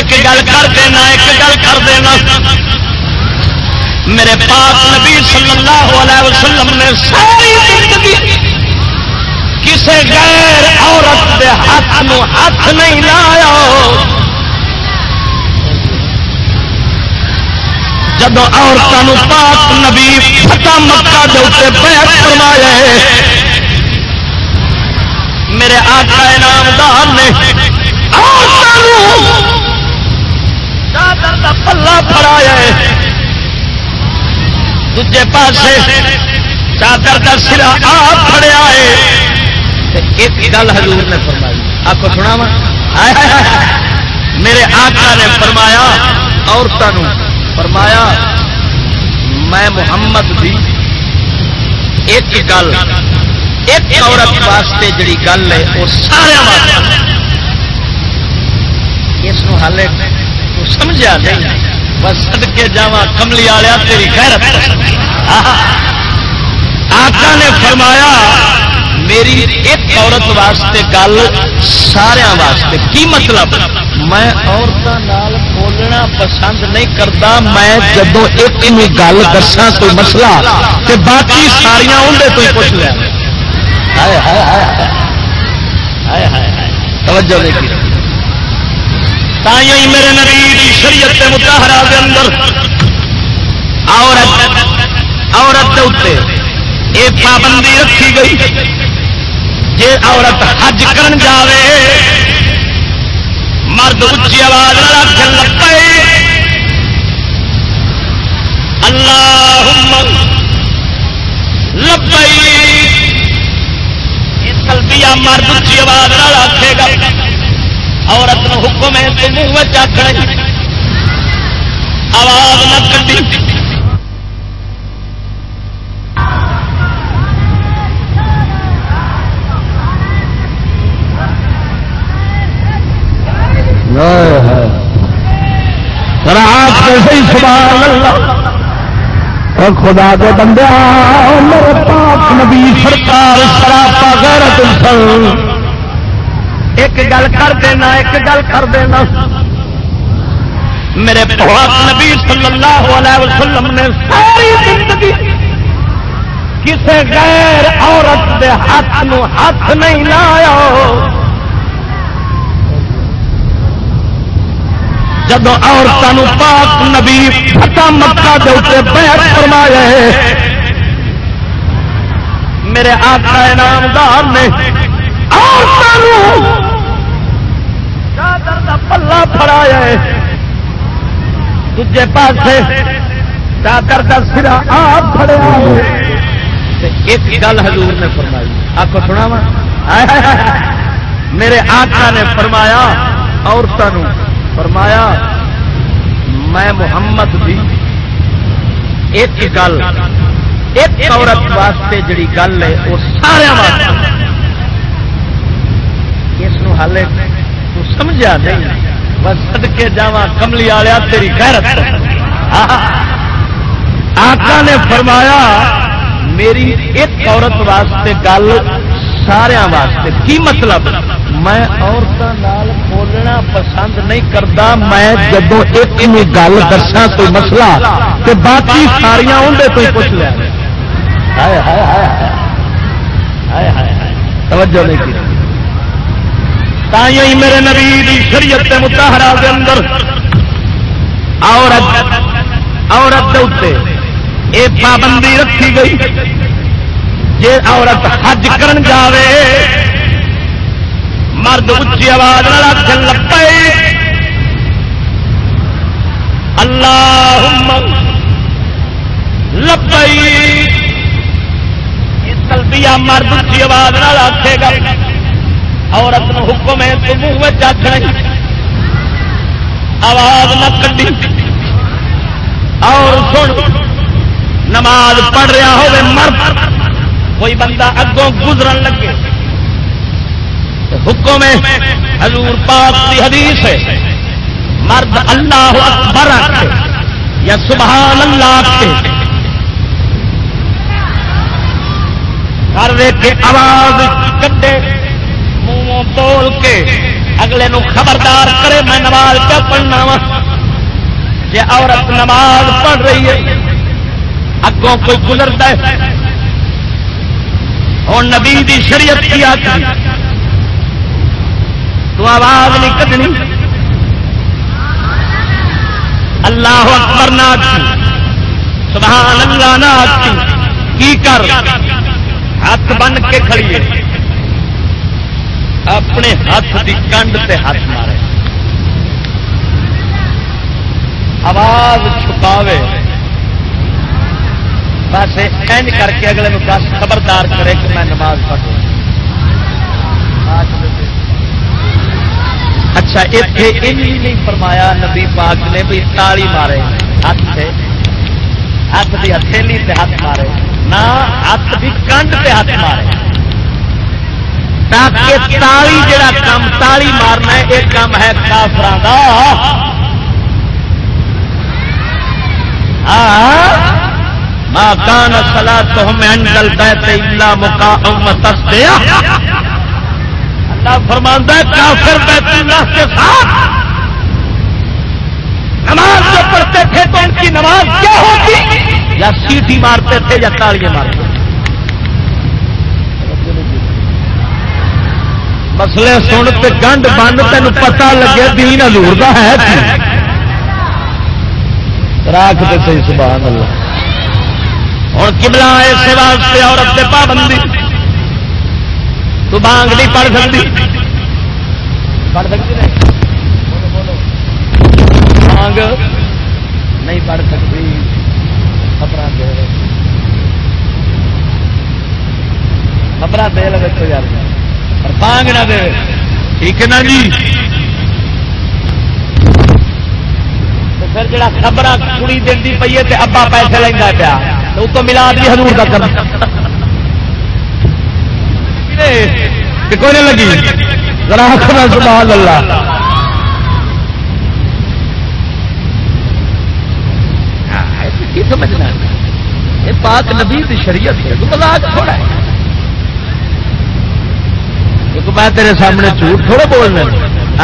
ایک گل کر دینا، ایک گل کر دینا۔ میرے پاک نبی صلی اللہ علیہ وسلم نے ساری زندگی کسے غیر عورت دے ہاتھ نو ہاتھ نہیں لایا۔ جب عورتوں پاک نبی فتح مکہ دے بیعت فرمایا میرے آقا انعامدار نے چادر کا پلا فڑایا دجے پاسے چادر کا سرا آپ فڑیا ہے۔ ایک گل حضور نے فرمائی۔ آپ کو سنا وا میرے آقا نے فرمایا عورتوں فرمایا، میں محمد بھی ایک گل، ایک عورت واسطے جڑی گل ہے، وہ سارا اس حالے سمجھا نہیں بس سدکے جا کملی والیا تیری خیرت آقا نے فرمایا میری ایک عورت واسطے گل سارا واسطے کی مطلب میں عورتوں بولنا پسند نہیں کرتا میں جدو ایک گل دسا کوئی مسئلہ تو باقی ساریا اندر تو پوچھ لیا توجہ نہیں کی تھی میرے نبی شریعت متحرا کے اندر۔ عورت عورت کے اتنے یہ پابندی رکھی گئی جی عورت حج کرن جاوے۔ مرد اچھی آواز رکھ لپے اللہ لپئی تلبیا مرد اچھی آواز رکھے گا۔ عورت نو حکم ہے تو منہ آخر آواز نہ کٹی اور خدا کے بندے میرے پاک نبی سرکار سراپا غیرت انسان۔ ایک گل کر دینا، ایک گل کر دینا۔ میرے پاک نبی صلی اللہ علیہ وسلم نے ساری زندگی کسی غیر عورت دے ہاتھ نو ہاتھ نہیں لایا۔ جب عورتوں پاک نبی فتح مکہ دے اتنے بیعت فرمایا میرے آقا انعامدار نے پلا فڑایا دجے پاسے چادر کا سرا آپ فڑیا ایک گل حضور نے فرمائی آپ کو سنا وا میرے آقا نے فرمایا عورتوں فرمایا میں محمد بھی ایک گل ایک عورت واسطے جڑی گل ہے وہ سارا واسطے اس حالے تو سمجھا نہیں۔ بس سدکے جا کملی والیا تیری خیرت آقا نے فرمایا، میری ایک عورت واسطے گل سارا واسطے۔ کی مطلب؟ میں عورتوں بولنا پسند نہیں کرتا میں جدو ایک گل دسا کوئی مسئلہ تو باقی ساریا اندر تو پوچھ لیا۔ توجہ نہیں کی۔ تھی میرے نبی شریعت متحرا کے اندر عورت عورت اتنے یہ پابندی رکھی گئی جی عورت حج کرن جاوے، مرد اچھی آواز رکھ لپے اللہ لپئی تلبیا مرد اچھی آواز رکھے گا۔ عورت نو حکم ہے، تو منہ آخر آواز نہ کٹی اور سن، نماز پڑھ رہا ہو مرد۔ کوئی بندہ اگوں گزرن لگے۔ حکم ہے، حضور پاک کی حدیث ہے۔ مرد اللہ اکبر آتے یا سبحان اللہ آتے کر دے کے آواز کٹے منہ بول کے اگلے نو خبردار کرے، میں نماز کیا پڑھنا وا؟ جی عورت نماز پڑھ رہی ہے، اگوں کوئی گزرتا ہے؟ اور نبی دی شریعت کی آتی تو آواز نہیں کٹنی اللہ اکبر نہ سبحان اللہ نہ کی۔ کر؟ ہاتھ بن کے کھڑیے اپنے ہاتھ کی کنڈ سے ہاتھ مارے۔ آواز چھپاوے۔ بس اینج کر کے اگلے دس خبردار کرے کہ میں نماز پڑھوں۔ اچھا اتنے نہیں فرمایا نبی پاک نے بھی تالی مارے۔ ہاتھ سے۔ ہاتھ کی ہتھیلی سے ہاتھ مارے۔ نہ، ہاتھ کی کنڈ سے ہاتھ مارے۔ تاکہ تالی جڑا کام تالی مارنا ہے یہ کام ہے کافر کا ماں کان سلا تو ہمیں انڈل بیتے اللہ مکا اللہ فرماندہ ہے، کافر بیت اللہ کے ساتھ۔ نماز جو پڑھتے تھے تو ان کی نماز کیا ہوتی؟ یا سیٹھی مارتے تھے یا تاڑیاں مارتے تھے۔ مسلے سن تے گنڈ بند تین پتا لگے دین حضور دا ہے راک دے صحیح سبحان اللہ۔ ہوں کبلا اسے واسطے عورت سے پابندی۔ تو بانگ نہیں پڑھ سکتی۔ پڑھ سکتی بانگ نہیں پڑھ سکتی۔ خبر دے خبر دے لگے یار۔ بانگ نہ دے۔ ٹھیک ہے نا جی؟ پھر جڑا خبر کڑی دینی پی ہے ابا پیسے لینا پیا۔ تو تو ملاد بھی حضور کا کرنا کوئی نہیں لگی؟ ذرا سبحان اللہ۔ کی سمجھنا یہ پاک نبی شریعت ہے تو تھوڑا ہے۔ کیونکہ میں تیرے سامنے جھوٹ تھوڑے بولنا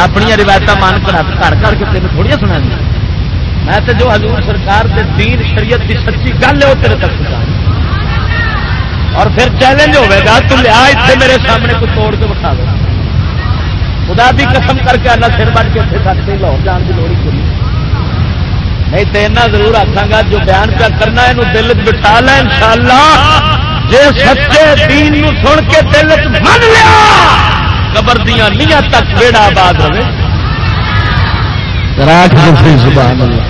اپنی روایت مان کر کر کر کے تین تھوڑی سنا میں تو جو حضور سرکار کے دین شریعت کی سچی گل ہے وہ تیرے تک سکا اور پھر چیلنج ہوے گا تو لیا اتنے میرے سامنے کو توڑ کے بٹھا دو خدا بھی قسم کر کے اللہ سر بن کے اتنے سکتے لاہور جان کی لوڑی پوری نہیں تو ضرور آخا گا جو بیان پہ کرنا یہ دل بٹھا لا ان شاء اللہ جی سچے دین نو سن کے دل من لیا، قبر دیا نیاں تک بیڑا آباد رہے۔ سبحان اللہ۔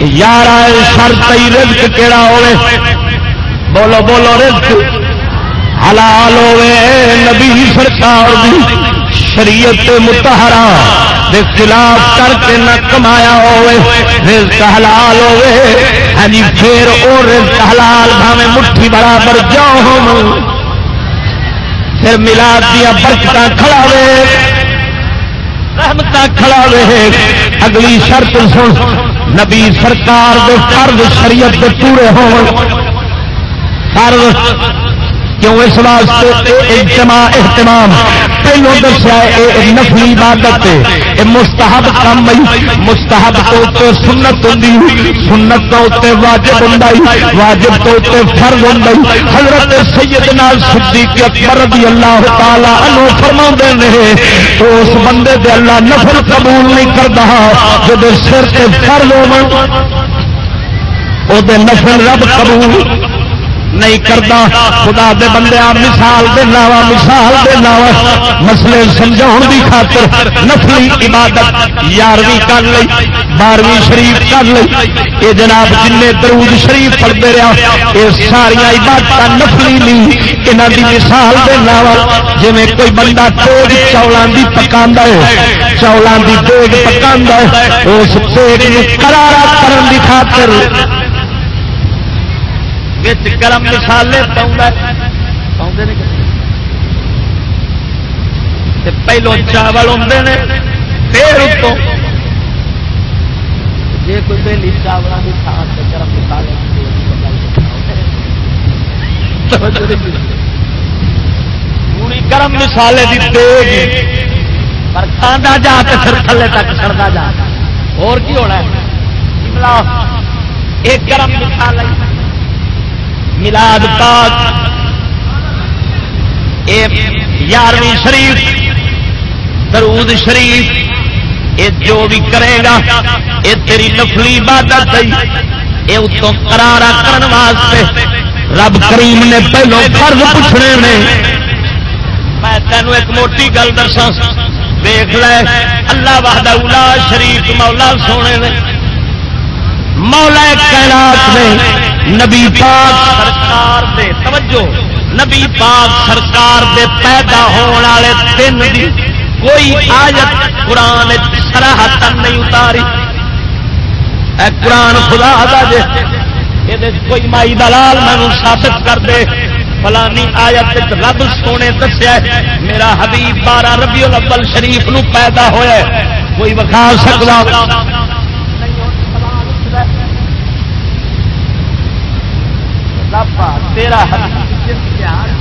یار شرط رزق کہڑا ہوے بولو بولو رزق حلال ہوے نبی سرکار دی۔ شریعت متحرا دے خلاف کر کے نہ کمایا ہوے رزق حلال ہوے ہاں جی پھر او رزق حلال بھاویں مٹھی برابر جاؤ ہوں۔ پھر ملاد دیا برکت کھڑاوے رحمت کھڑاوے اگلی شرط سن، نبی سرکار دے فرض شریعت دے پورے ہون فرض کیوں اس واسطے اجتماع اہتمام پہلو دسیا یہ نفلی عبادت ہے مستحب کام مستحب تو اتنے سنت ہوں سنت تو اتنے واجب ہوں واجب تو اتنے فرض ہوں حضرت سیدنا صدیق اکبر رضی اللہ تعالی عنہ فرما نے تو اس بندے دے اللہ نفل قبول نہیں کرتا جب سر سے فرض ہو نفل رب قبول نہیں کرتا۔ خدا دے بندے مثال دے ناوا مثال دے ناوا مسئلے سمجھا کی خاطر نفلی عبادت یارویں کر لی بارہویں شریف کر لی یہ جناب جن درود شریف پڑھتے رہا یہ ساریا عبادت نفلی نہیں۔ یہاں کی مثال دے ناوا جی کوئی بندہ تیگ چولہوں کی پکا ہے چولہوں کی تیگ پکا ہے، اس تیگ کرارا کرن کی خاطر گرم مسالے پہلو چاول آتے ہیں پھر اتوں۔ جی کوئی پہلی چاولوں کی تھان سے گرم مسالے پوری گرم مسالے کی تیز۔ پر کھانا جا کے پھر تھلے تک سڑتا جا۔ اور کی ہونا ہے؟ ایک گرم مسالہ ملاد پاک یارویں شریف، درود شریف یہ جو بھی کرے گا یہ تیری نفلی عبادت یہ اتوں کرارا کرن واسطے رب کریم نے پہلو فرض پوچھنے نے۔ میں تینوں ایک موٹی گل دسا دیکھ لے، اللہ واہدہ شریف مولا سونے نے مولا کائنات نے نبی پاک سرکار دے، توجہ، نبی پاک سرکار دے پیدا ہونے والے دن دی کوئی آیت قرآن سراہتن نہیں اتاری۔ اے قرآن خدا دا جے کوئی مائی دلال میں ثابت کر دے۔ فلانی آیت رب سونے دسیا میرا حبیب بارہ ربیع الاول شریف نو پیدا ہویا کوئی وکھا سکتا تیرا حبیب جس تہار اس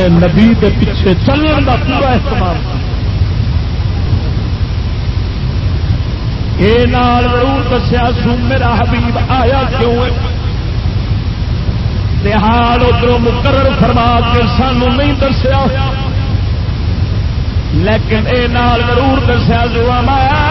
اپنے نبی کے پیچھے چلنے کا پورا استعمال یہ نال ضرور دسیا سو میرا حبیب آیا کیوں حال ادھر مقرر فرما کے سانو نہیں دسیا۔ لیکن اے نال ضرور دسیا، جو رسول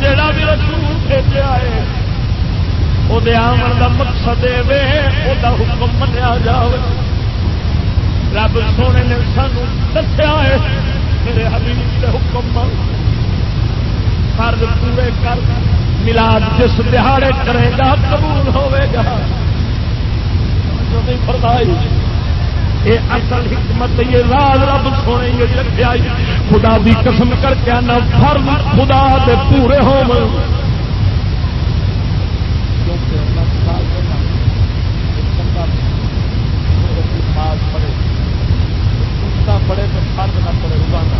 جڑا بھی رسول بھیجا ہے وہ آمن کا مقصد وہ حکم منیا جائے رب سونے نے سانو دسیا ہے، میرے حبیب کے حکم فرض پورے کر، ملاد جس دہاڑے کرے گا، قبول ہوے گا۔ جو نہیں فرمائی یہ اصل حکمت یہ راز رب سونے، یہ رکھا خدا دی قسم کر کے آنا، فرض خدا دے پورے ہو پڑے تو فرد نہ پڑے روزانہ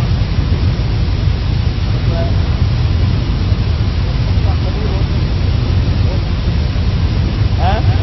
یہ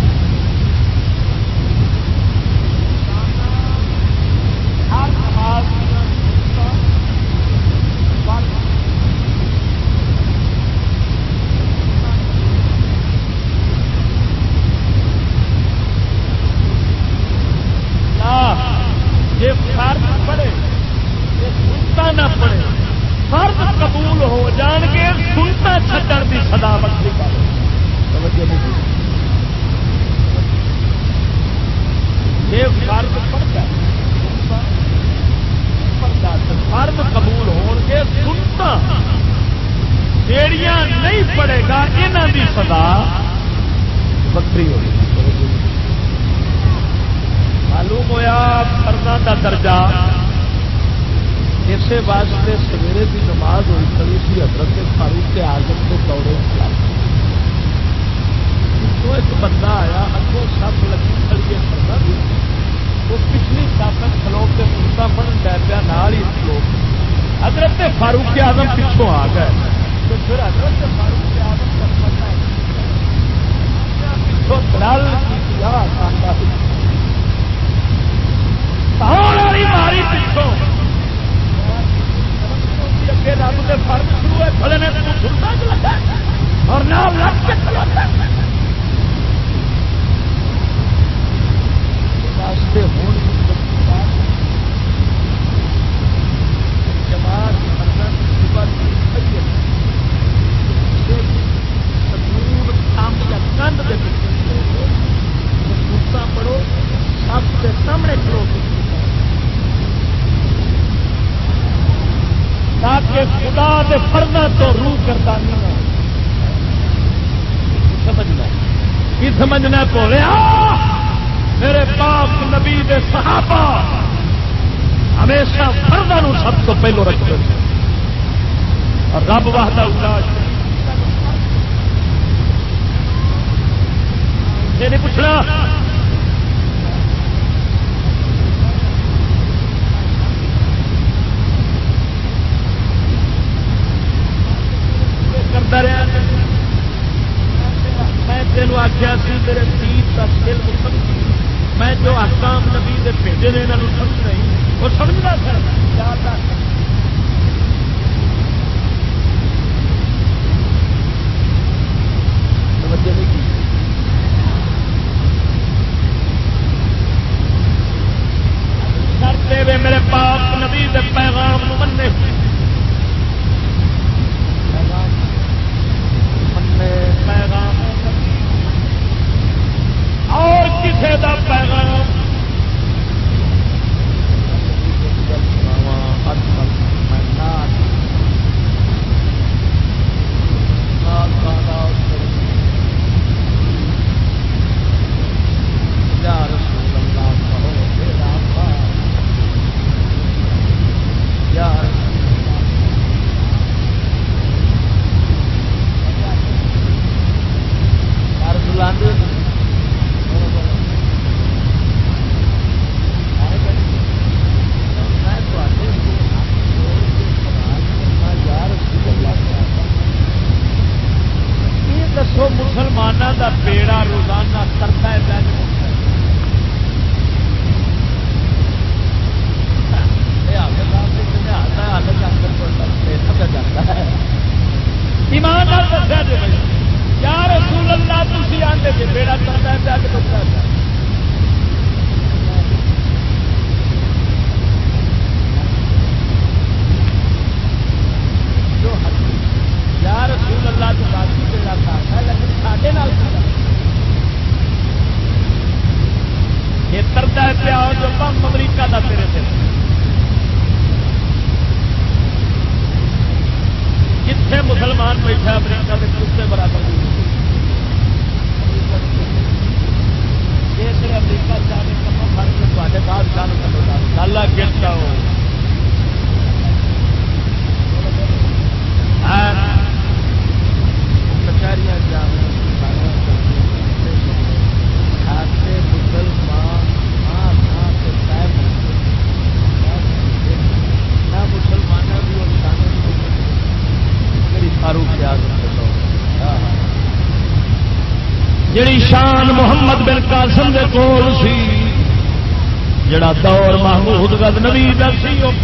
مقصد نبی دسی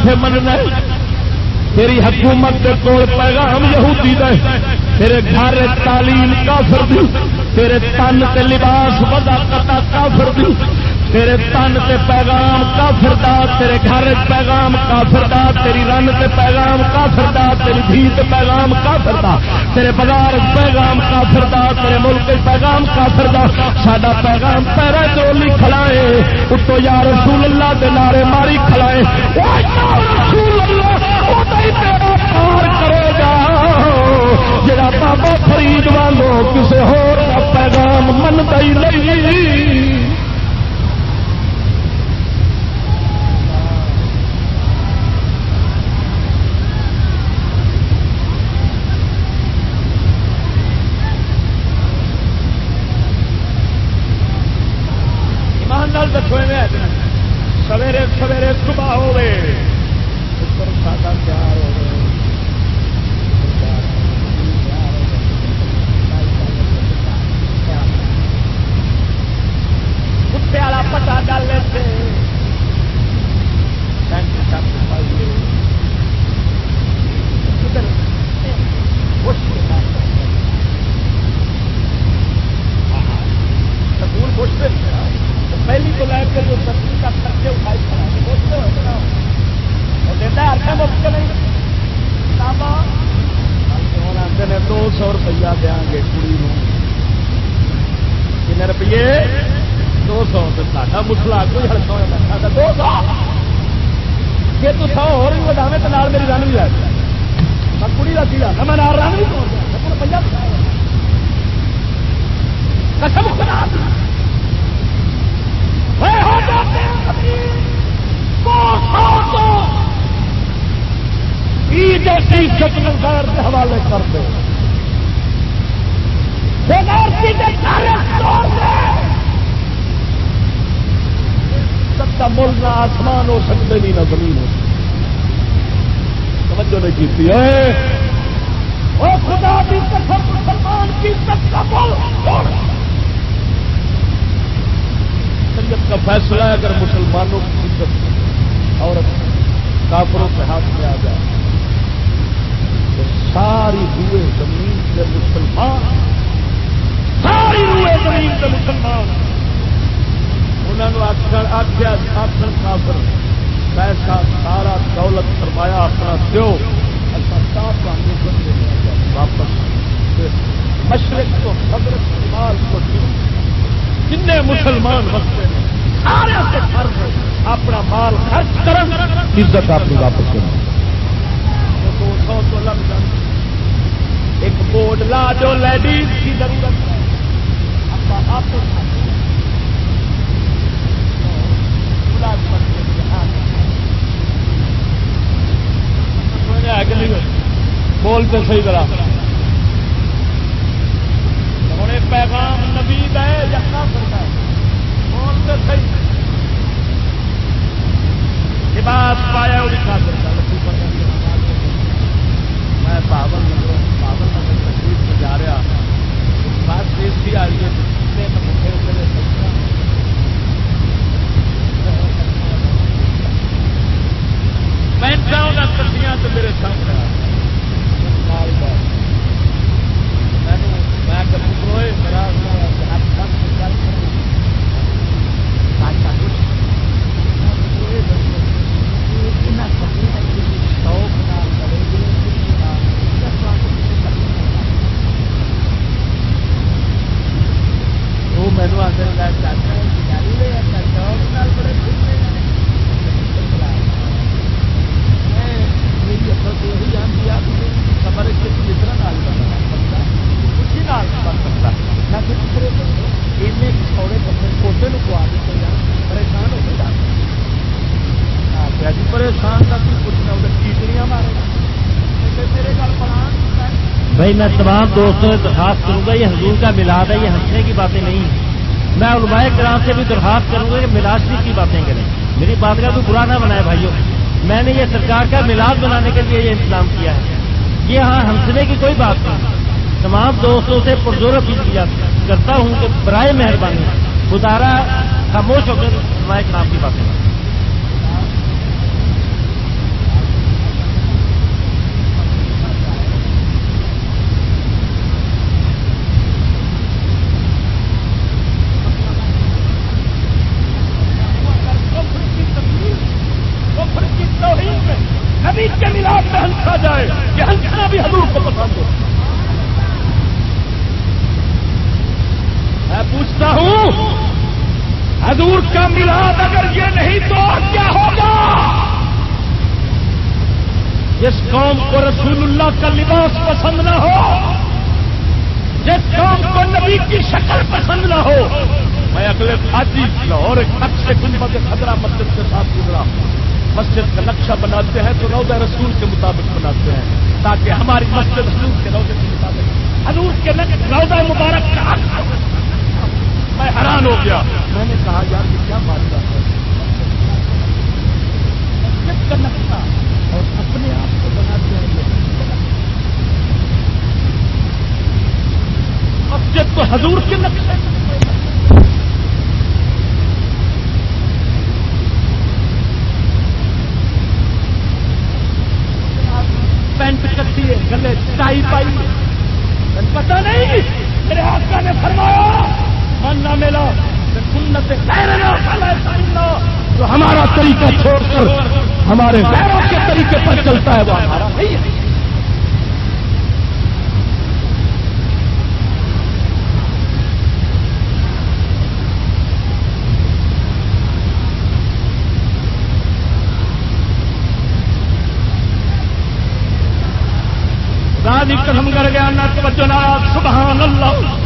کتنے مننا ہے تیری حکومت کے کول پیغام یہودی دے۔ تیرے گھر تعلیم کافر دی۔ تیرے تن تے لباس وضاقت کافر دی۔ تیرے تن تے پیغام کافر دا، تیرے گھر پیغام کافر دا، تیری رن تے پیغام کافر دا، تیری بھی پیغام کافر دا، تیرے بازار پیغام کافر دا، تیرے ملک پیغام کافر دا، ساڈا پیغام پیرا چولی کھلائے، اتو یا رسول اللہ دے نعرے ماری کھلائے رسول اللہ او تے تیرا کرے گا جڑا بابا فرید والو کسے ہور پیغام منگائی نہیں۔ ایمان نال دسو سویرے سویرے صبح ہوے ساڈا پیار ہوے کتے والا پٹا ڈال لیتے سکول پوچھتے پہلی تو لے کے جو سبزی کا خرچے اٹھائی کھڑا ہے ہو دیتا ہے مفت نہیں کتاباں ہوں آتے ہیں دو سو روپیہ دیا گے کڑی کن روپیے دو سو ساڈا مسلا کوئی ہلکا ہوا ساڈا دو سو جی تو سو ہو رہی بتاوے تو نال میری رن بھی لگ میں کڑی کا سیڑھا میں نال رن بھی پہنچ گیا روپیہ قسم خدا دی ہو جاتے ہیں جیسی ہاں عزت غیر کے حوالے کر دو سب مل نہ آسمان ہو سکتے نہیں نہ زمین ہو توجہ نہیں کی وہ خدا کی قسم، مسلمان کی عزت کا بول۔ شریعت کا فیصلہ ہے، اگر مسلمانوں کی عزت اور کافروں کے ہاتھ میں آ جائے، تو ساری روئے زمین کے مسلمان، ساری روئے زمین کے مسلمان، انہوں نے آخر آخیا آخر کافر، پیسہ سارا دولت فرمایا اپنا دو واپس مشرق تو حضرت شمال کو جن مسلمان بستے اپنا مال خرچ کرن عزت اپنی واپس کریں۔ دو سو تو لگ جائے ایک بورڈ لا جو لیڈیز کی ضرورت ہے آپ آپ بولتے صحیح طرح۔ ہوں پیغام نبی ہے یا کافر ہے بولتے صحیح لباس پایا وہ دکھا سکتا میں پاون نگر پاون نگر تشریف میں جا رہا بس دیسی آ رہی ہے مٹھے پینٹا کٹیاں تو میرے سامنے میں پتروئے میرا وہ مینو آدھے چاچا بڑے میری اصل تو یہی جانتی ہے خبر ہے کہ نال بنتا سکتا کہ دوسرے بندے کوٹے پوا دیتے جان پریشان ہو کے جی پریشان کا پوچھنا مارے میرے گل بھائی میں تمام دوستوں سے درخواست کروں گا، یہ حضور کا ملاد ہے، یہ ہنسنے کی باتیں نہیں میں علماء کرام سے بھی درخواست کروں گا کہ ملاد شریف کی باتیں کریں۔ میری بات کا تو برا نہ بنائے بھائیوں میں نے یہ سرکار کا ملاد بنانے کے لیے یہ انتظام کیا ہے۔ یہ ہاں ہنسنے کی کوئی بات نہیں۔ تمام دوستوں سے پرزور اپیل کیا کرتا ہوں کہ برائے مہربانی گزارا خاموش ہو کر علماء کرام کی باتیں۔ نبی کے ملاد میں ہنسا جائے، یہ ہنسنا بھی حضور کو پسند ہو۔ میں پوچھتا ہوں، حضور کا ملاد اگر یہ نہیں تو کیا ہوگا؟ جس قوم کو رسول اللہ کا لباس پسند نہ ہو، جس قوم کو نبی کی شکل پسند نہ ہو، میں اگلے حاجی لاہور خط سے گنبد خطرہ مسجد کے ساتھ گزرا مسجد کا نقشہ بناتے ہیں تو روزہ رسول کے مطابق بناتے ہیں، تاکہ ہماری مسجد حضور کے روزے کے مطابق حضور کے روزہ مبارک کا میں حیران ہو گیا۔ میں نے کہا، یار، یہ کیا بات ہے مسجد کا نقشہ اور اپنے آپ کو بناتے ہیں مسجد تو حضور کے نقشے پینٹ کٹی ہے، گلے ٹائی پائی۔ پتا نہیں، میرے آقا نے فرمایا۔ ماننا میلا سنت جو ہمارا طریقہ چھوڑ کر ہمارے غیروں کے طریقے پر چلتا ہے، وہ ہمارا نہیں ہے۔ راضی کر گیا، نہ توجہ ناراض سبحان اللہ۔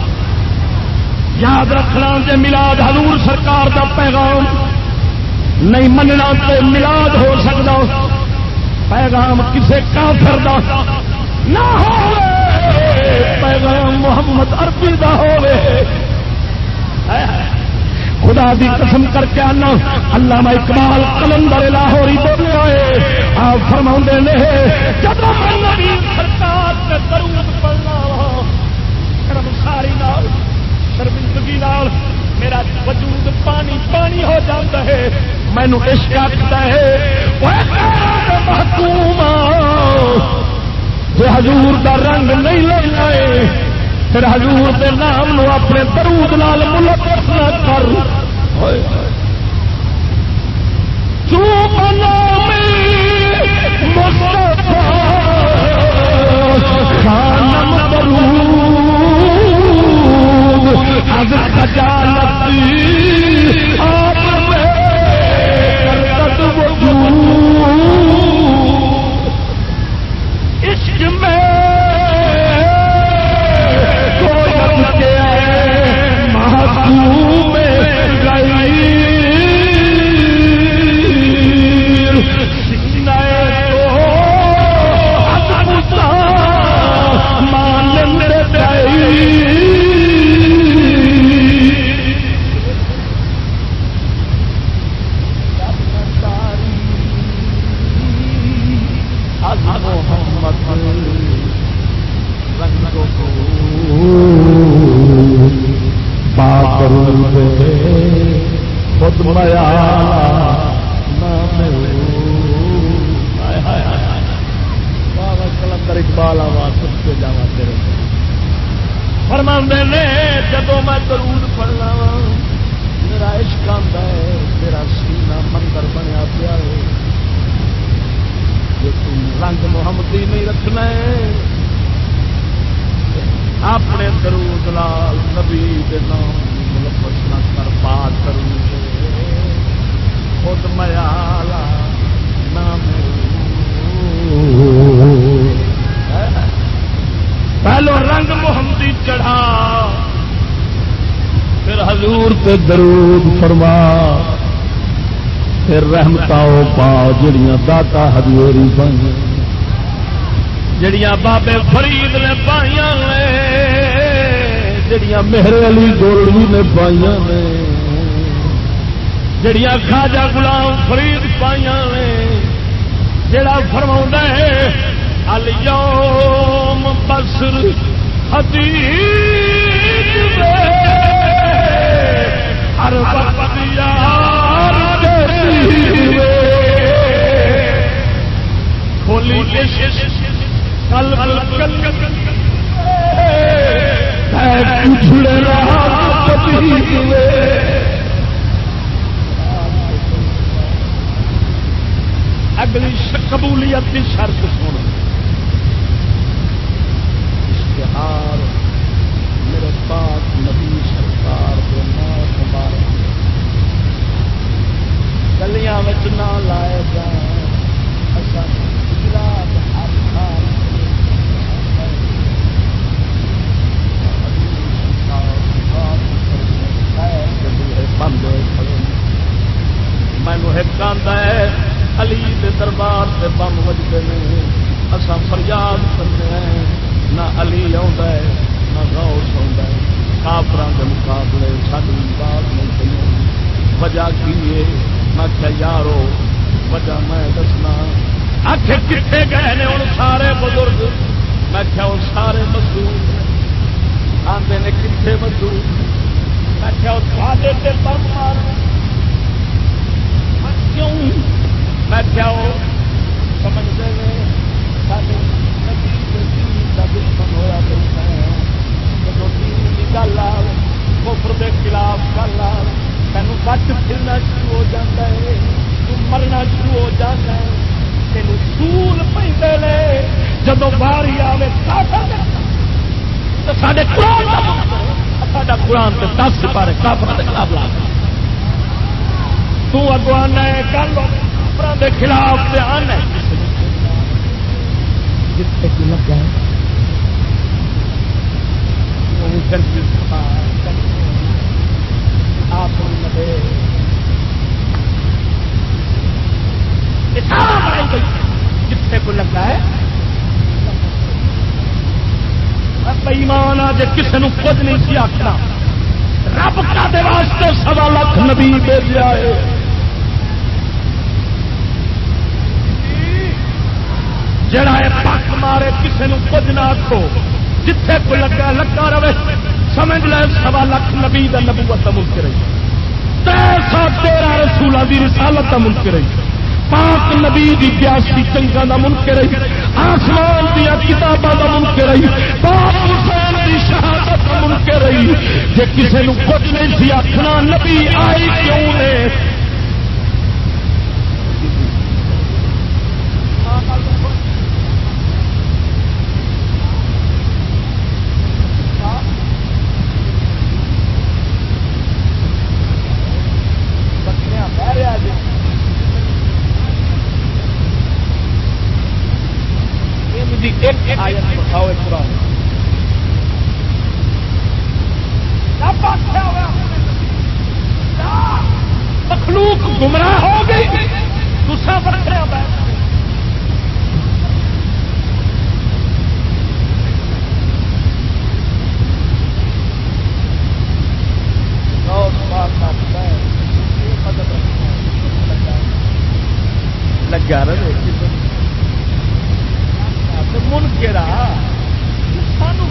یاد رکھنا جی ملاد حضور سرکار دا پیغام نہیں مننا تو ملاد ہو سکتا۔ پیغام کسے کافر دا نہ ہو پیغام محمد عربی دا ہوے خدا دی قسم کر کے آنا۔ اللہ اقبال کلندر لاہوری بولے ہوئے آپ فرما نے، جب نبی سرکار نے پڑھنا شرم ساری نال شرمندگی نال میرا وجود پانی پانی ہو جاتا ہے مینو عشق آتا ہے محکوم جو حضور دا رنگ نہیں لینا ہے پھر حضور دے نام نو اپنے درود لال ملک نہ کر خانم درود از خجالت خود میا کلندر اقبال آواز سن کے جا تیرے فرما نے جدو میں درود پڑھنا میرا عشق آتا ہے، میرا سینا مندر بنیا پیا ہے۔ جو تم رنگ محمدی نہیں رکھنا ہے، اپنے درود لال نبی کے نام ملبس نہ کر بات کروں۔ خود میالا نام پہلو رنگ محمدی چڑھا، پھر حضور پہ درود فرما، پھر رحمتا پا جڑیاں داتا ہزوری بن۔ جڑیاں بابے فرید نے پائیاں نے، جڑیاں میرے علی گولوی نے پائیاں نے۔ جڑیاں خاجا غلام فرید پائیاں نے جڑا فرما ہے اليوم بسر حدیث ہر یار کھولی کل کل پچھڑے رہا اگلی قبولیت کی شرط سن اشتہار میرے پاس نبی سرکار کے نام مبارک گلیاں نہ لائے جائیں۔ بند ہوئے مینو ایک آدھا ہے۔ علی دے دربار سے بم وجدے نے۔ اصا فریاد کرنے ہیں، نہ علی آتا ہے، نہ غوث ہے۔ کافر کے مقابلے ساری بات نہیں وجہ کی میں کیا یارو، وجہ میں دسنا۔ آخ کتنے گئے نے ہوں سارے بزرگ۔ میں کیا وہ سارے مزدور آتے نے کتنے مزدور میں کیا وہ سارے بم مارو کیوں؟ میں کیا وہ سمجھتے ہیں سارے دشمن ہوا جب دین کی گل آ کفر خلاف گل آ بچ پھرنا شروع ہو جاتا ہے تو مرنا شروع ہو جاتا ہے تین سول پہ جب باری آئے تو سارے ساڈا قرآن تو دس کافر کے خلاف لا تو کر لو کافر کے خلاف سے آنا جتنے کی لگ لگا آپ جس جتنے کو لگا ہے۔ بئیمان آ جی کسی نے کچھ نہیں سی آخنا رب کا دے واسطے سوا لاکھ نبی بھیجا ہے۔ جڑا ہے پک مارے کسی نے کچھ نہ آخو جتھے کوئی لگا لگا رہے۔ سمجھ لے، سوا لاکھ نبی کا نبوت کا ملک رہی۔ سو تیرہ رسولہ کی رسالت کا ملک رہی۔ پاک نبی دی بیاسی چنگا کا ملک رہی۔ آسمان دیا کتابوں کا ملک رہی۔ پاک حسین دی شہادت کا ملک رہی۔ جی کسی نے کچھ نہیں سی آخنا نبی آئی کیوں نے؟ مخلوق گمراہ ہو گئی۔ دوسرا بکرے لگا رہے من کے رہا سانو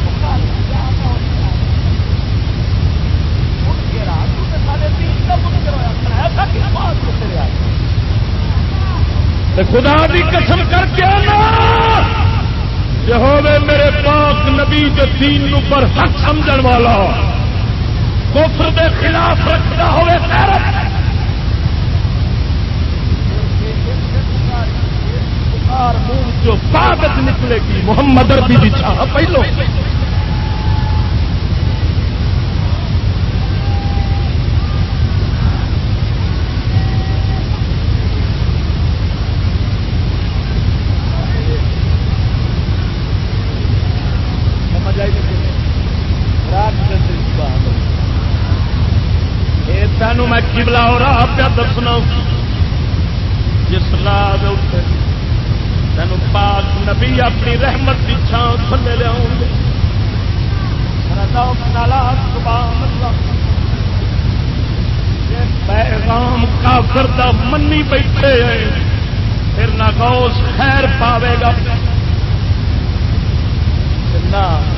خدا بھی قسم کر کے جو ہوے میرے پاک نبی کے دین پر حق سمجھ والا کفر دے خلاف رکھتا ہوئے غیرت منہ جو پاگت نکلے گی، محمد اربی بھی چھا پہلو۔ تینوں میں کبلا ہو رہا پیا دسنا جس راہ اٹھے تین پاک نبی اپنی رحمت کی چھان تھلے لیا پیغام کافر دا منی بیٹھے پھر نہ گوس خیر پاوے گا۔ نہ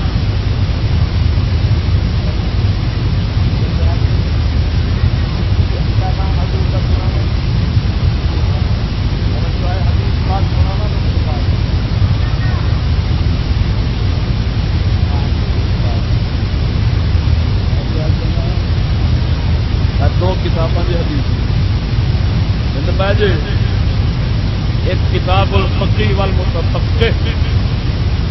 دو کتاباں کی حدیث۔ جی ایک کتاب الفقی والمتفقہ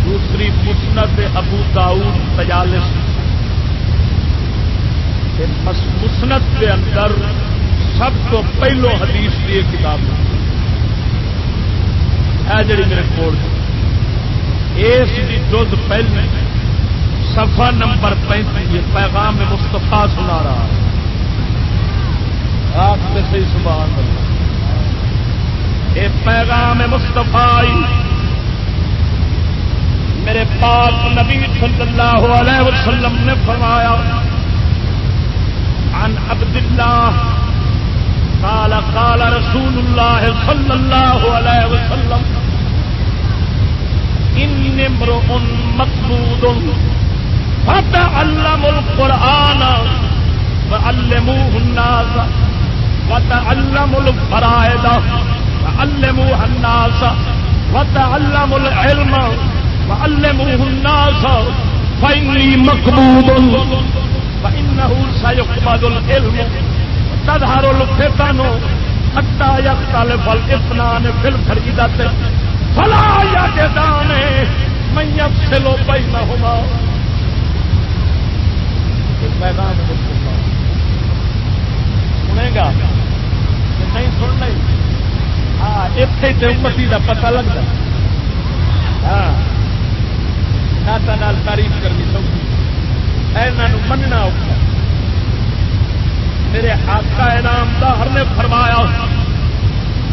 دوسری مسند ابو داؤد تیالس مسنت کے اندر سب تو پہلو حدیث کی ایک کتاب۔ ہے جڑی میرے کو اس کی جز پہلے صفحہ نمبر پینتیس، پیغام مستفا سنا رہا ہے۔ آپ میں صحیح سبحان اللہ۔ یہ پیغام مستفائی میرے پاک نبی صلی اللہ علیہ وسلم نے فرمایا، عن عبد اللہ قال قال رسول الله صلى الله عليه وسلم إن امرؤ مقبوض فتعلموا القرآن وعلموه الناس وتعلموا الفرائض وعلموها الناس وتعلموا العلم وعلموه الناس فإني مقبوض فإنه سيقبض العلم تظهر الفتن حتى يختلف الاثنان في الفريدة فلا يجدان من يفصل بينهما پیغام سنے گا نہیں سن نہیں ہاں اتنے تو امتی کا پتا لگتا۔ ہاں۔ ناتا تعریف کرنی سوکھی۔ یہاں مننا اوکھا۔ میرے آقا انعام دار نے فرمایا،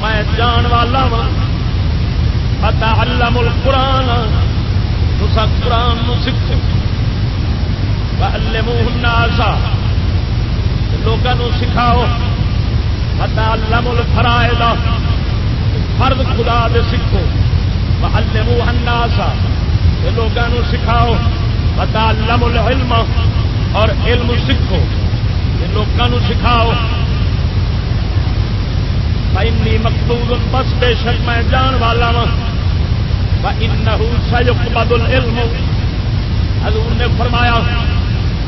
میں جان والا وا پتا علم القرآن تسا قرآن نو سیکھو۔ الناسا لوگوں سکھاؤ۔ پتا علم الفرائض۔ فرد خدا دے سکھو۔ سیکھو علموا الناسا لوگوں سکھاؤ۔ پتا علم العلم۔ اور علم سیکھو لوگوں سکھاؤ۔ بھائی مقبول بس بے شک میں جان والا وا سجک بدل علم حضور نے فرمایا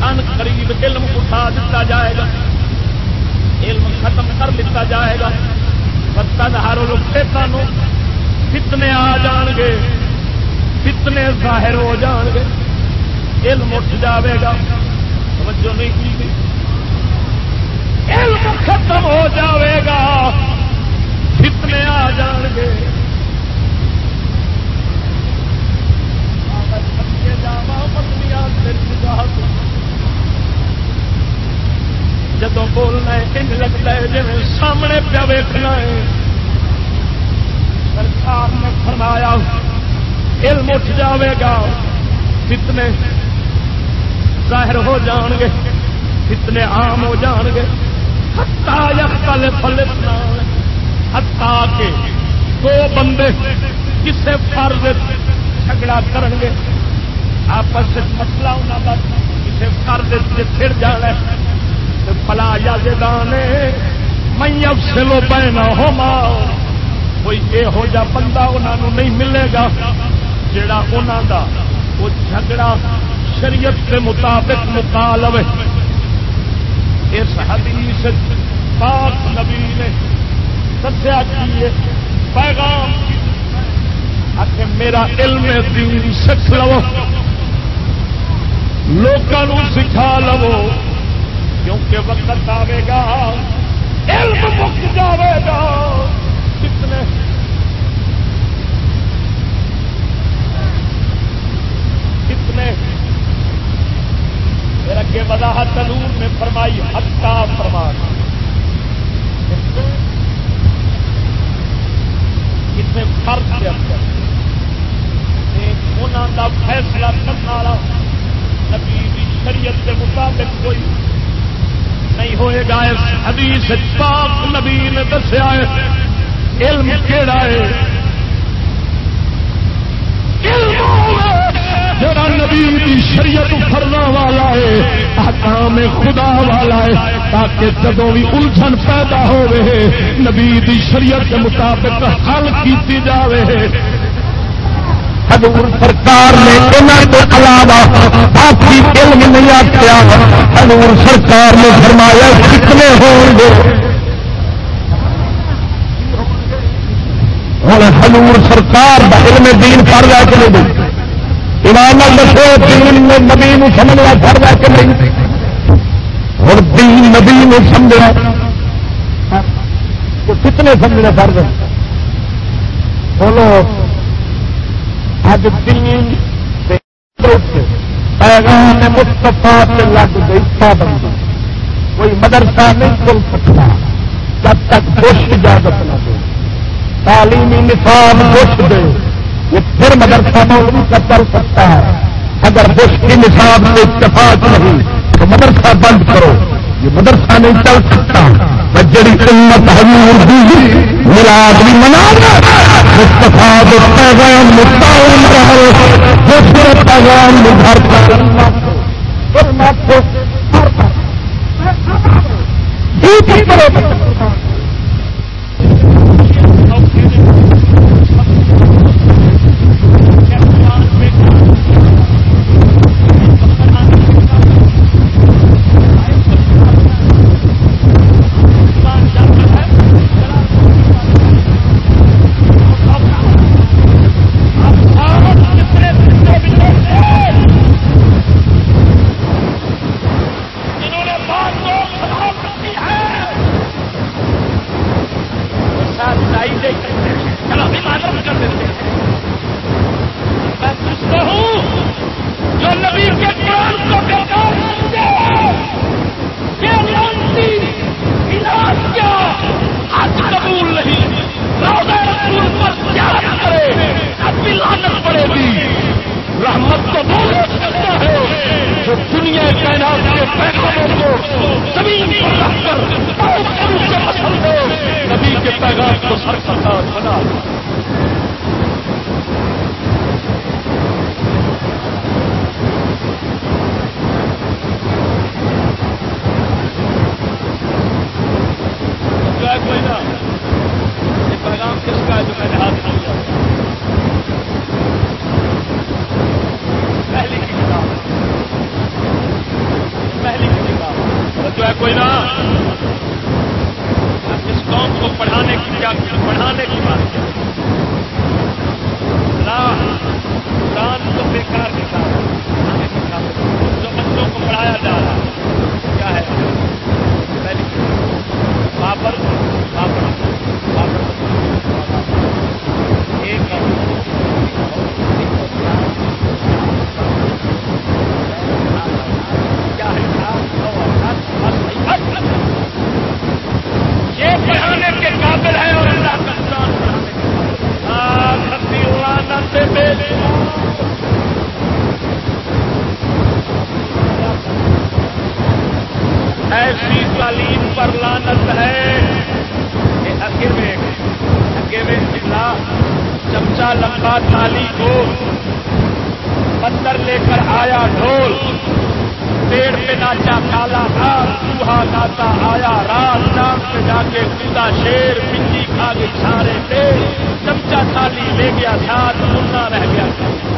ان قریب علم اٹھا دیتا جائے گا علم ختم کر دیتا جائے گا پتا ہر لوگ کتنے آ جان گے کتنے ظاہر ہو جان گے علم اٹھ جاوے گا توجہ نہیں کی گئی علم ختم ہو جاوے گا کتنے آ جان گے جاوا پتنی آ جب بولنا ہے ان لگتا ہے جی سامنے پیا ویخنا ہے سرکار نے فرمایا علم اٹھ جاوے گا کتنے ظاہر ہو جان گے کتنے عام ہو جان گے ہتا یختل فلسنا ہتا کے دو بندے کسے فرض جھگڑا کرن گے آپس مسئلہ انہوں کا کسی فرض پھر جانا پلا یا دانے میں سلو پینا ہو کوئی یہو جا بندہ انہوں نہیں ملے گا جڑا انہوں دا وہ جھگڑا شریعت کے مطابق مکا لو اس حدیث پاک نبی نے دسیا کی پیغام آخر میرا علم دین سکھ لو لوگوں سکھا لو۔ کیونکہ وقت آئے گا، علم مک جائے گا، کتنے؟ کتنے؟ پھر اگے وضاحت نور نے فرمائی ہتا فرما کتنے فرق کے اندر۔ انہوں کا فیصلہ کرنے والا نبی شریعت کے مطابق کوئی نہیں ہوئے گا اس حدیث پاک نبی نے دسیا ہے۔ علم کہڑا ہے؟ جڑا نبی کی شریعت فرنا والا ہے، احکام خدا والا ہے، تاکہ جدو بھی الجھن پیدا ہو رہے نبی کی شریعت کے مطابق حل کی جائے حضور سرکار نے انہوں کے علاوہ باقی علم نہیں آخیا حضور سرکار نے فرمایا، کتنے ہوں گے ہوں حضور سرکار کا علم دین پڑ رہا کہ نہیں؟ ایمان دسو دین نے نبی سمجھنا پڑ رہا کہ نہیں؟ ہر دین نبی سمجھنا۔ کتنے سمجھنا پڑ رہے بولو۔ اج دین پیغام مستفا سے لگ گئی پابندی۔ کوئی مدرسہ نہیں کھل سکتا جب تک بش اجازت نہ دے۔ تعلیمی نصاب بش دے۔ یہ پھر مدرسہ مولوی کا کر سکتا ہے۔ اگر بش کی نصاب سے اتفاق نہیں تو مدرسہ بند کرو۔ یہ مدرسہ نہیں چل سکتا جڑی امت حضور دی ملاد بھی منا مستفا دو پیغام متعاون رہے جو پھر پیغام گھر پر صبح ناتا آیا، رات چاند پہ جا کے سیدھا شیر، پنجی کھا کے سارے تیل چمچا تھالی لے گیا، ساتھ سننا رہ گیا۔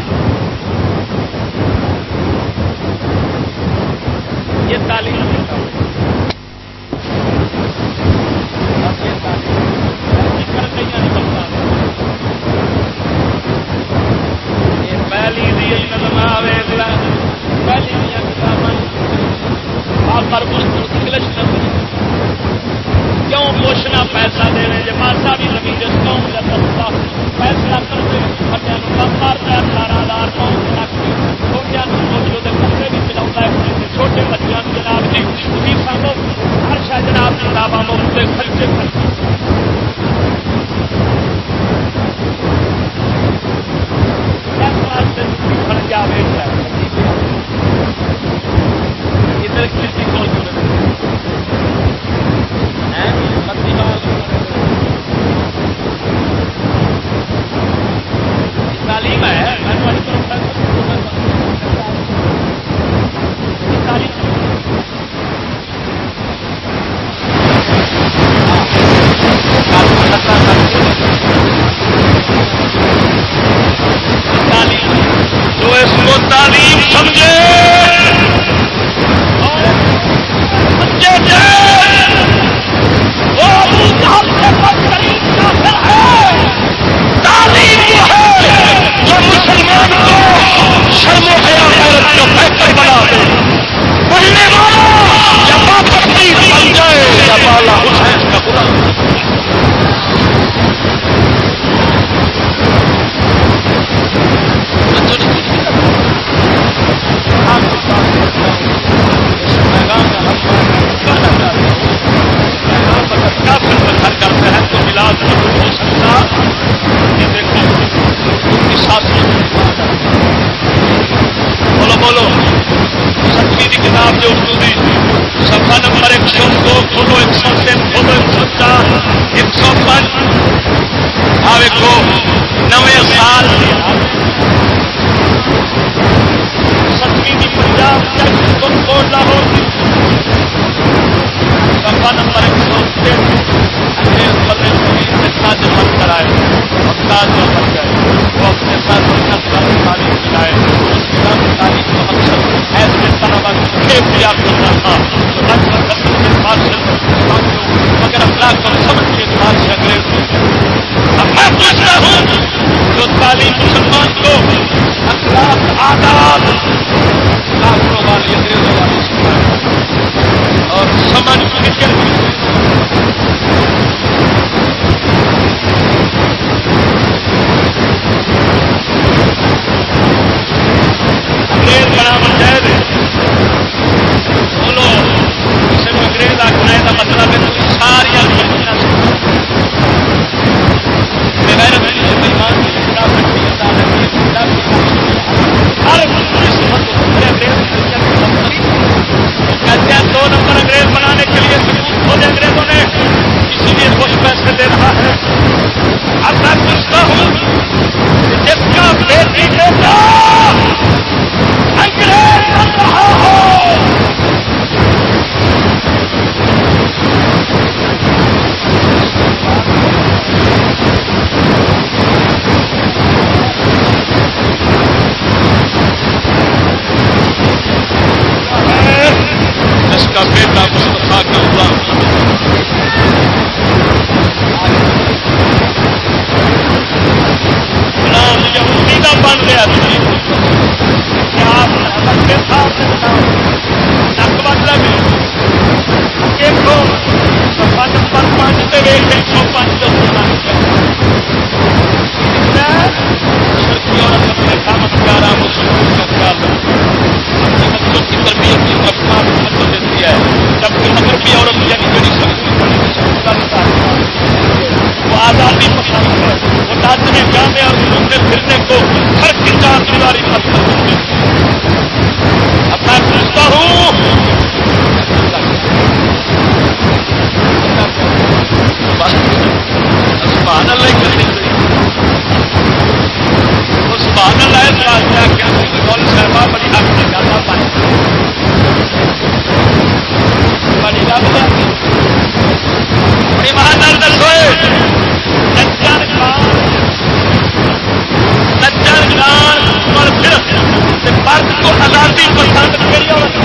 پھر کو آزادی پسند کری عورت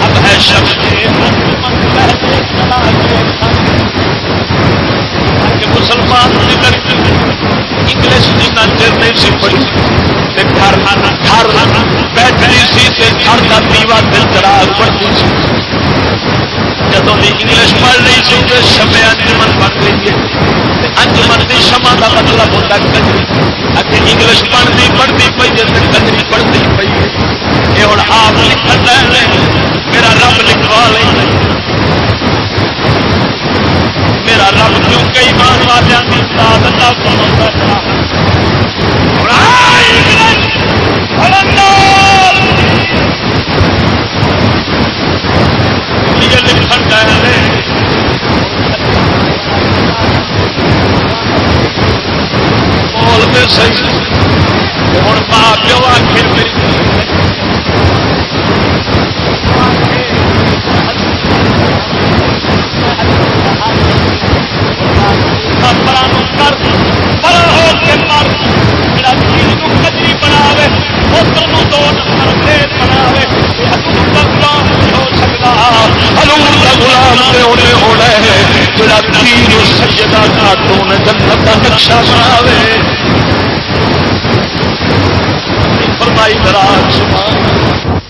اب ہے شخص مسلمان کہ مسلمان انگلش جتنا چیر نہیں سی پڑی گھر گھر بیٹھنی سی گھر کا دیوا دل چراغ پڑتی سی جدوں کی انگلش پڑھ رہی سی تو شمے انجمن بن گئی ہے انجمن کی شما کا مطلب ہوتا کنجری اگر انگلش پڑھتی پڑھتی پی ہے تو کنجری پڑھتی پی ہے یہ ہوں آپ لکھن رہے میرا رب لکھوا لیں میرا رب کیونکہ ایمان والوں کی داد اللہ یہ لکھن رہے بولتے صحیح۔ ہوں ماں پیو آخر میری۔ بڑا کر بڑا ہو کے مر جا چیز کو کچری بنا پوتر دو نمبر تیز بنا ہو سکتا؟ کا جڑا خاتون جنت کا نقشہ بناوے۔ فرمائی سبحان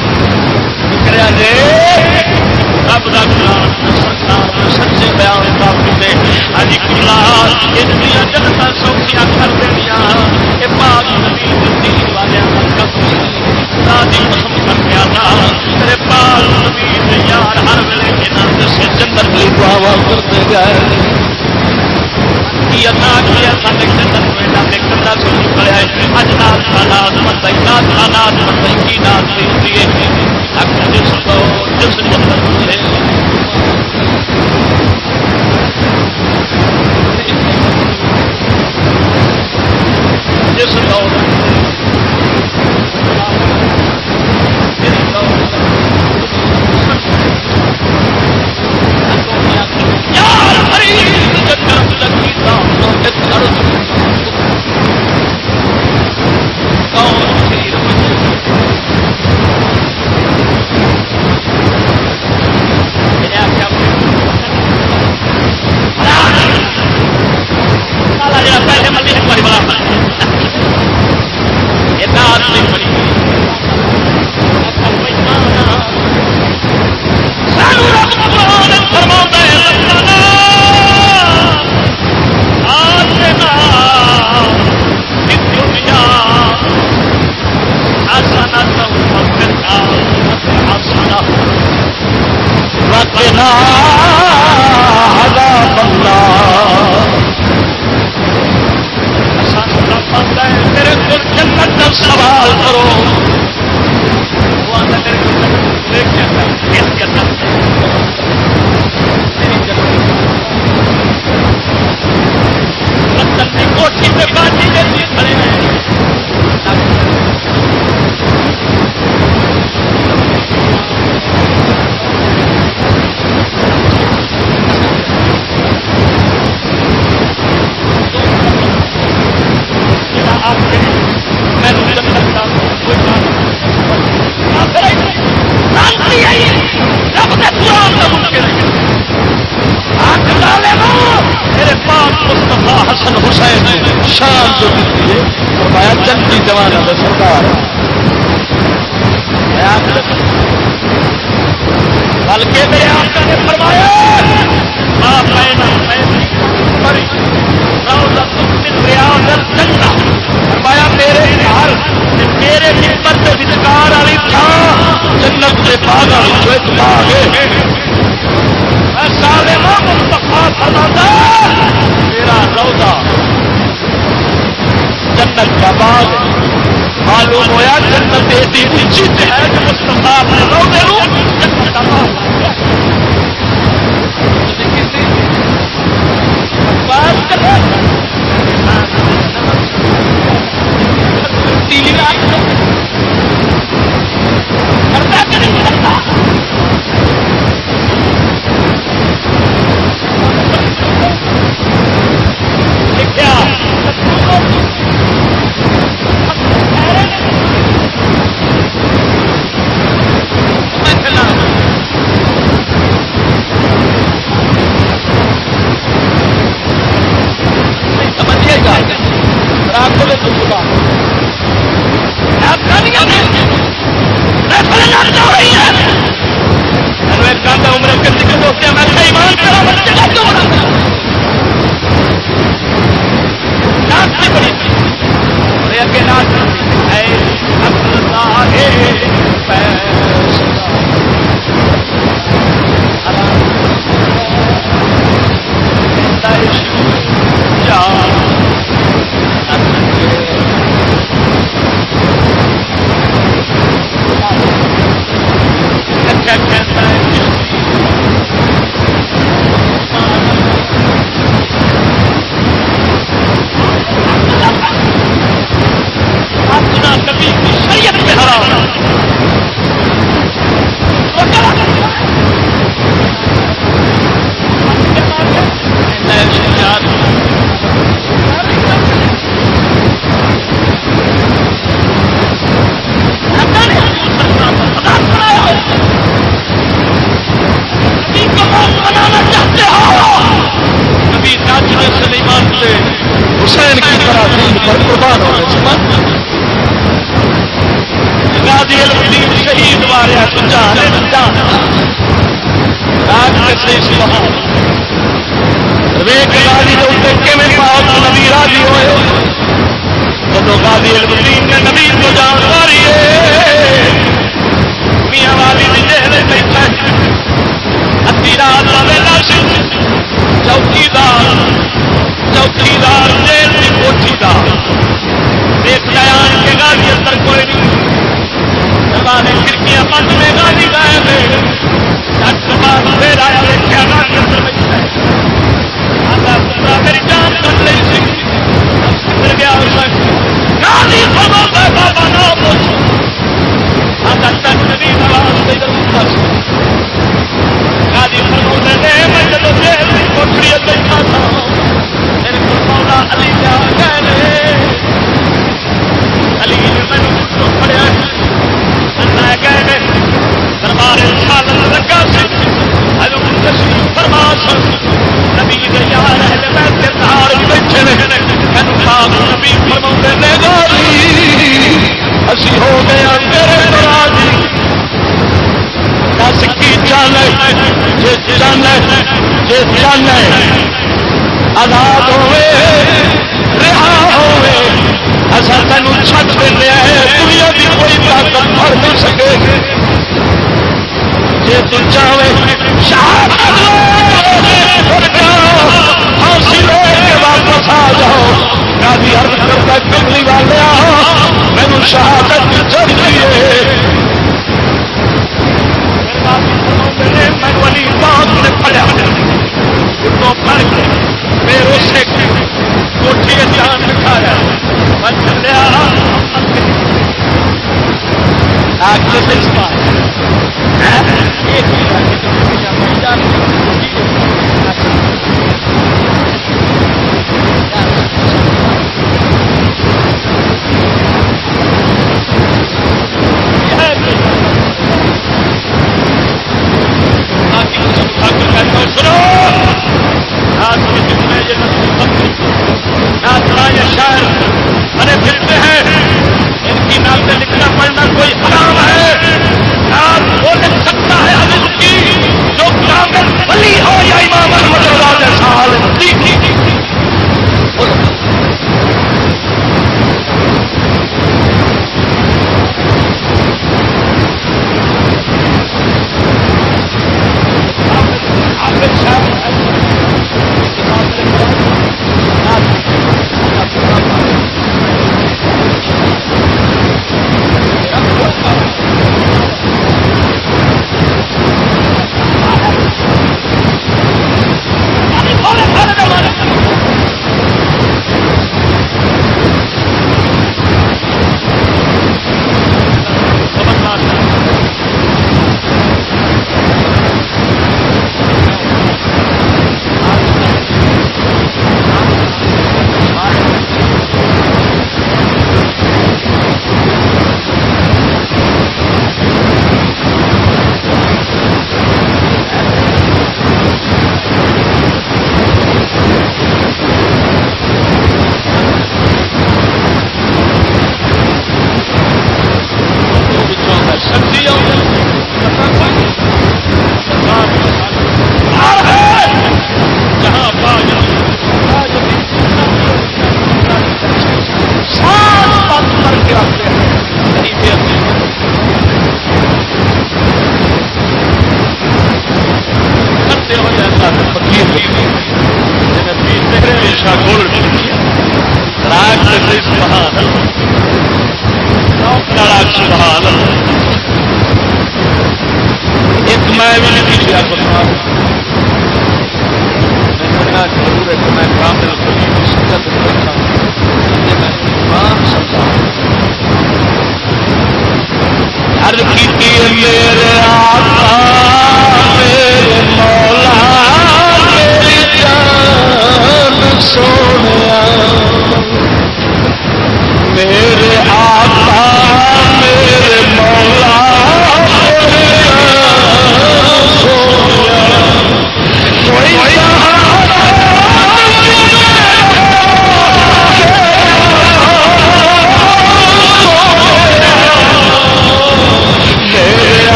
رب کا کلام سچے بیان کافی ہاں جی، نے کلا جنتا سوکھیا کر دیا یہ پاک نبی نبی والے کفی سادی یار ہر ویلے جنت سے جنت کرتے گئے۔ بیٹا ڈیٹر دس مجھے نا دن دانا نئی نا ڈاکٹر جسم کا سب ایک عرض کھڑکیاں بند میں گاڑی گائے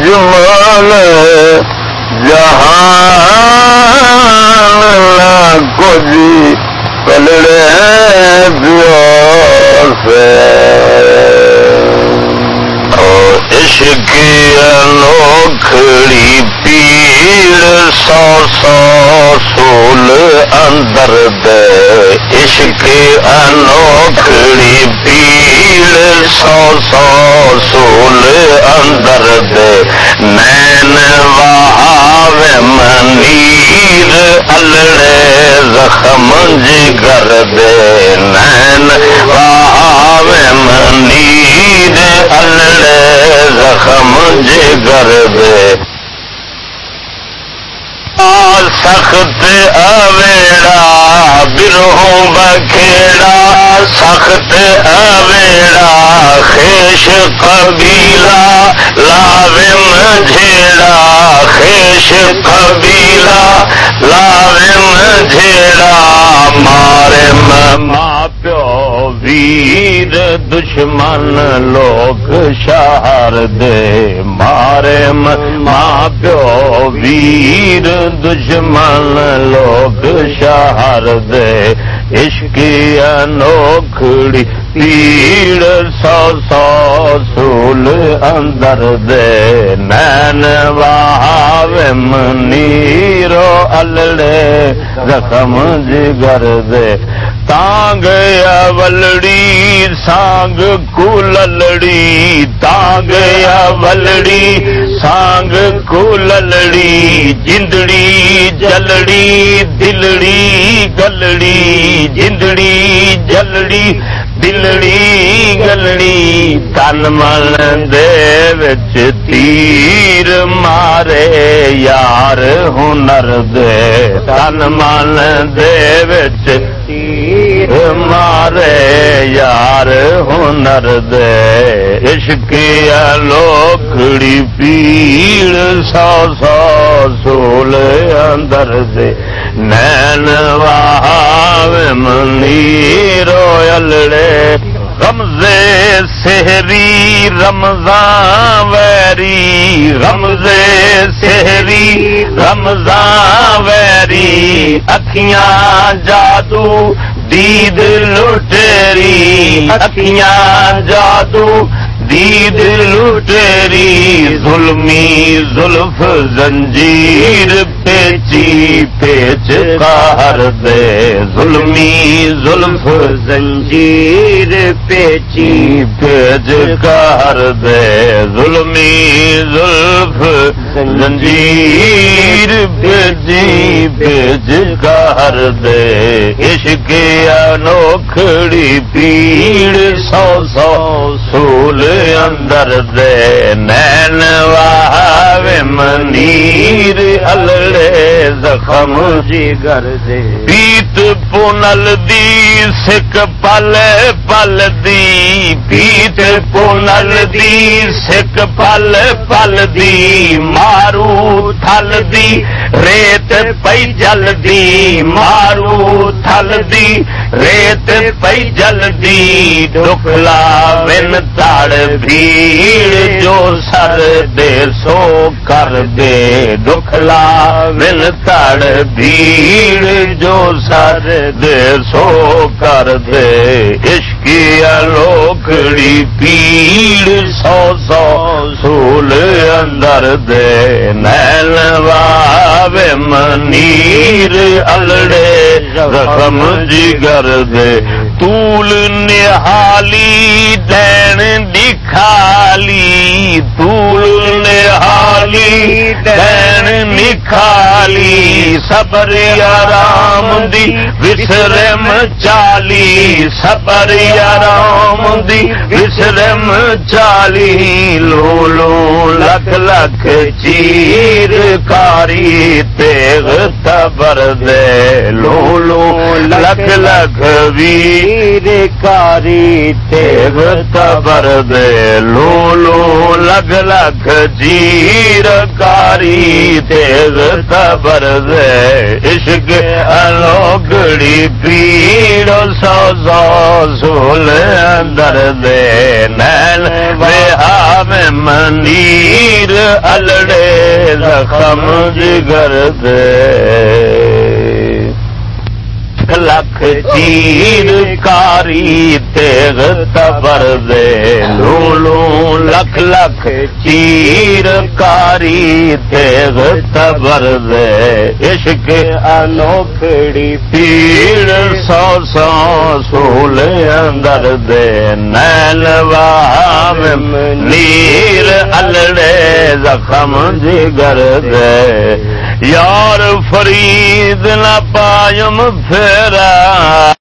جمل جہان کو جی پلڑے سے۔ عشق انوکھڑی پیڑ سو سو سول اندر دے۔ عشق انوکھڑی پیڑ سو سو سول اندر دے نین واہ منیر الڑے زخم جگر دے نین واہ منیر الڑے زخم جگر دے سخت اویڑا برہوں بکھیڑا سخت اویڑا خیش قبیلا لاوم جھیڑا خیش قبیلا لاوم جھیڑا مارے مار پیو ویر دشمن لوگ شہر دے مارے ماں پیو ویر دشمن لوگ شہر دے عشق انوکھڑی، پیڑ سو سو سول اندر دے۔ نین واہ منیرو الڑے، زخم جگر دے۔ تانگ ولڑی سانگ کولڑی تانگ ولڑی سانگ کولڑی جندڑی جلڑی دلڑی گلڑی جندڑی جلڑی دلڑی گلڑی تن من دے تیر مارے یار ہنر دے تن من دے مارے یار ہنر دے۔ عشق لوکڑی پیڑ سو سو سول اندر دے۔ نین واہ منی رویلڑے رمزے سہری رمضان ویری رمزے سہری رمضان ویری، اکھیاں جادو، دید لٹری اکھیاں جادو، دید لٹری ظلمی زلف زنجیر پیچی پیچ کار دے ظلمی زلف زنجیر پیچی پیچ کار دے ظلمی زلف زنجیر پیچی پیچ کار دے عشق انوکھڑی پیڑ سو سو سول اندر دے نین واہ منیر الڑ الڑے زخم جی دے۔ پیت پونل دی، سکھ پل پل دی۔ پیت پونل دی، سکھ پل پل دی۔ مارو تھل دی، ریت پئی جل دی۔ مارو تھل دی، ریت پئی جل دی۔ ڈکلا بن تاڑ بھیڑ جو سر دے، سو کر دے۔ ڈکلا بن تڑ بھیڑ جو سر دے سو کر دے۔ عشقی لوکڑی پیڑ سو سو سول اندر دے۔ نیل واوے منیر الڑے رقم جگر دے۔ طول نہالی دین دکھالی طول نہالی دین نکھالی صبر آرام دی وسرم چالی صبر آرام دی وسرم چالی لو لو لکھ لکھ چیر کاری تیغ تبر دے لو لو لکھ لکھ ویر کاری تیغ تبر دے لو لو لگ لگ جیر کاری تیغ تبر دے عشق الوگڑی پیڑ سو سو سول اندر دے نیل بہا میں منیر الڑے زخم جگر دے لکھ لکھ چیر کاری تیغ تبر دے۔ لولو لکھ لکھ چیر کاری تیغ تبر دے۔ عشق انوکھڑی پیڑ سو سو سول اندر دے۔ نیل وام نیر الڑے زخم جگر دے۔ یار فرید نہ پایم پھیرا۔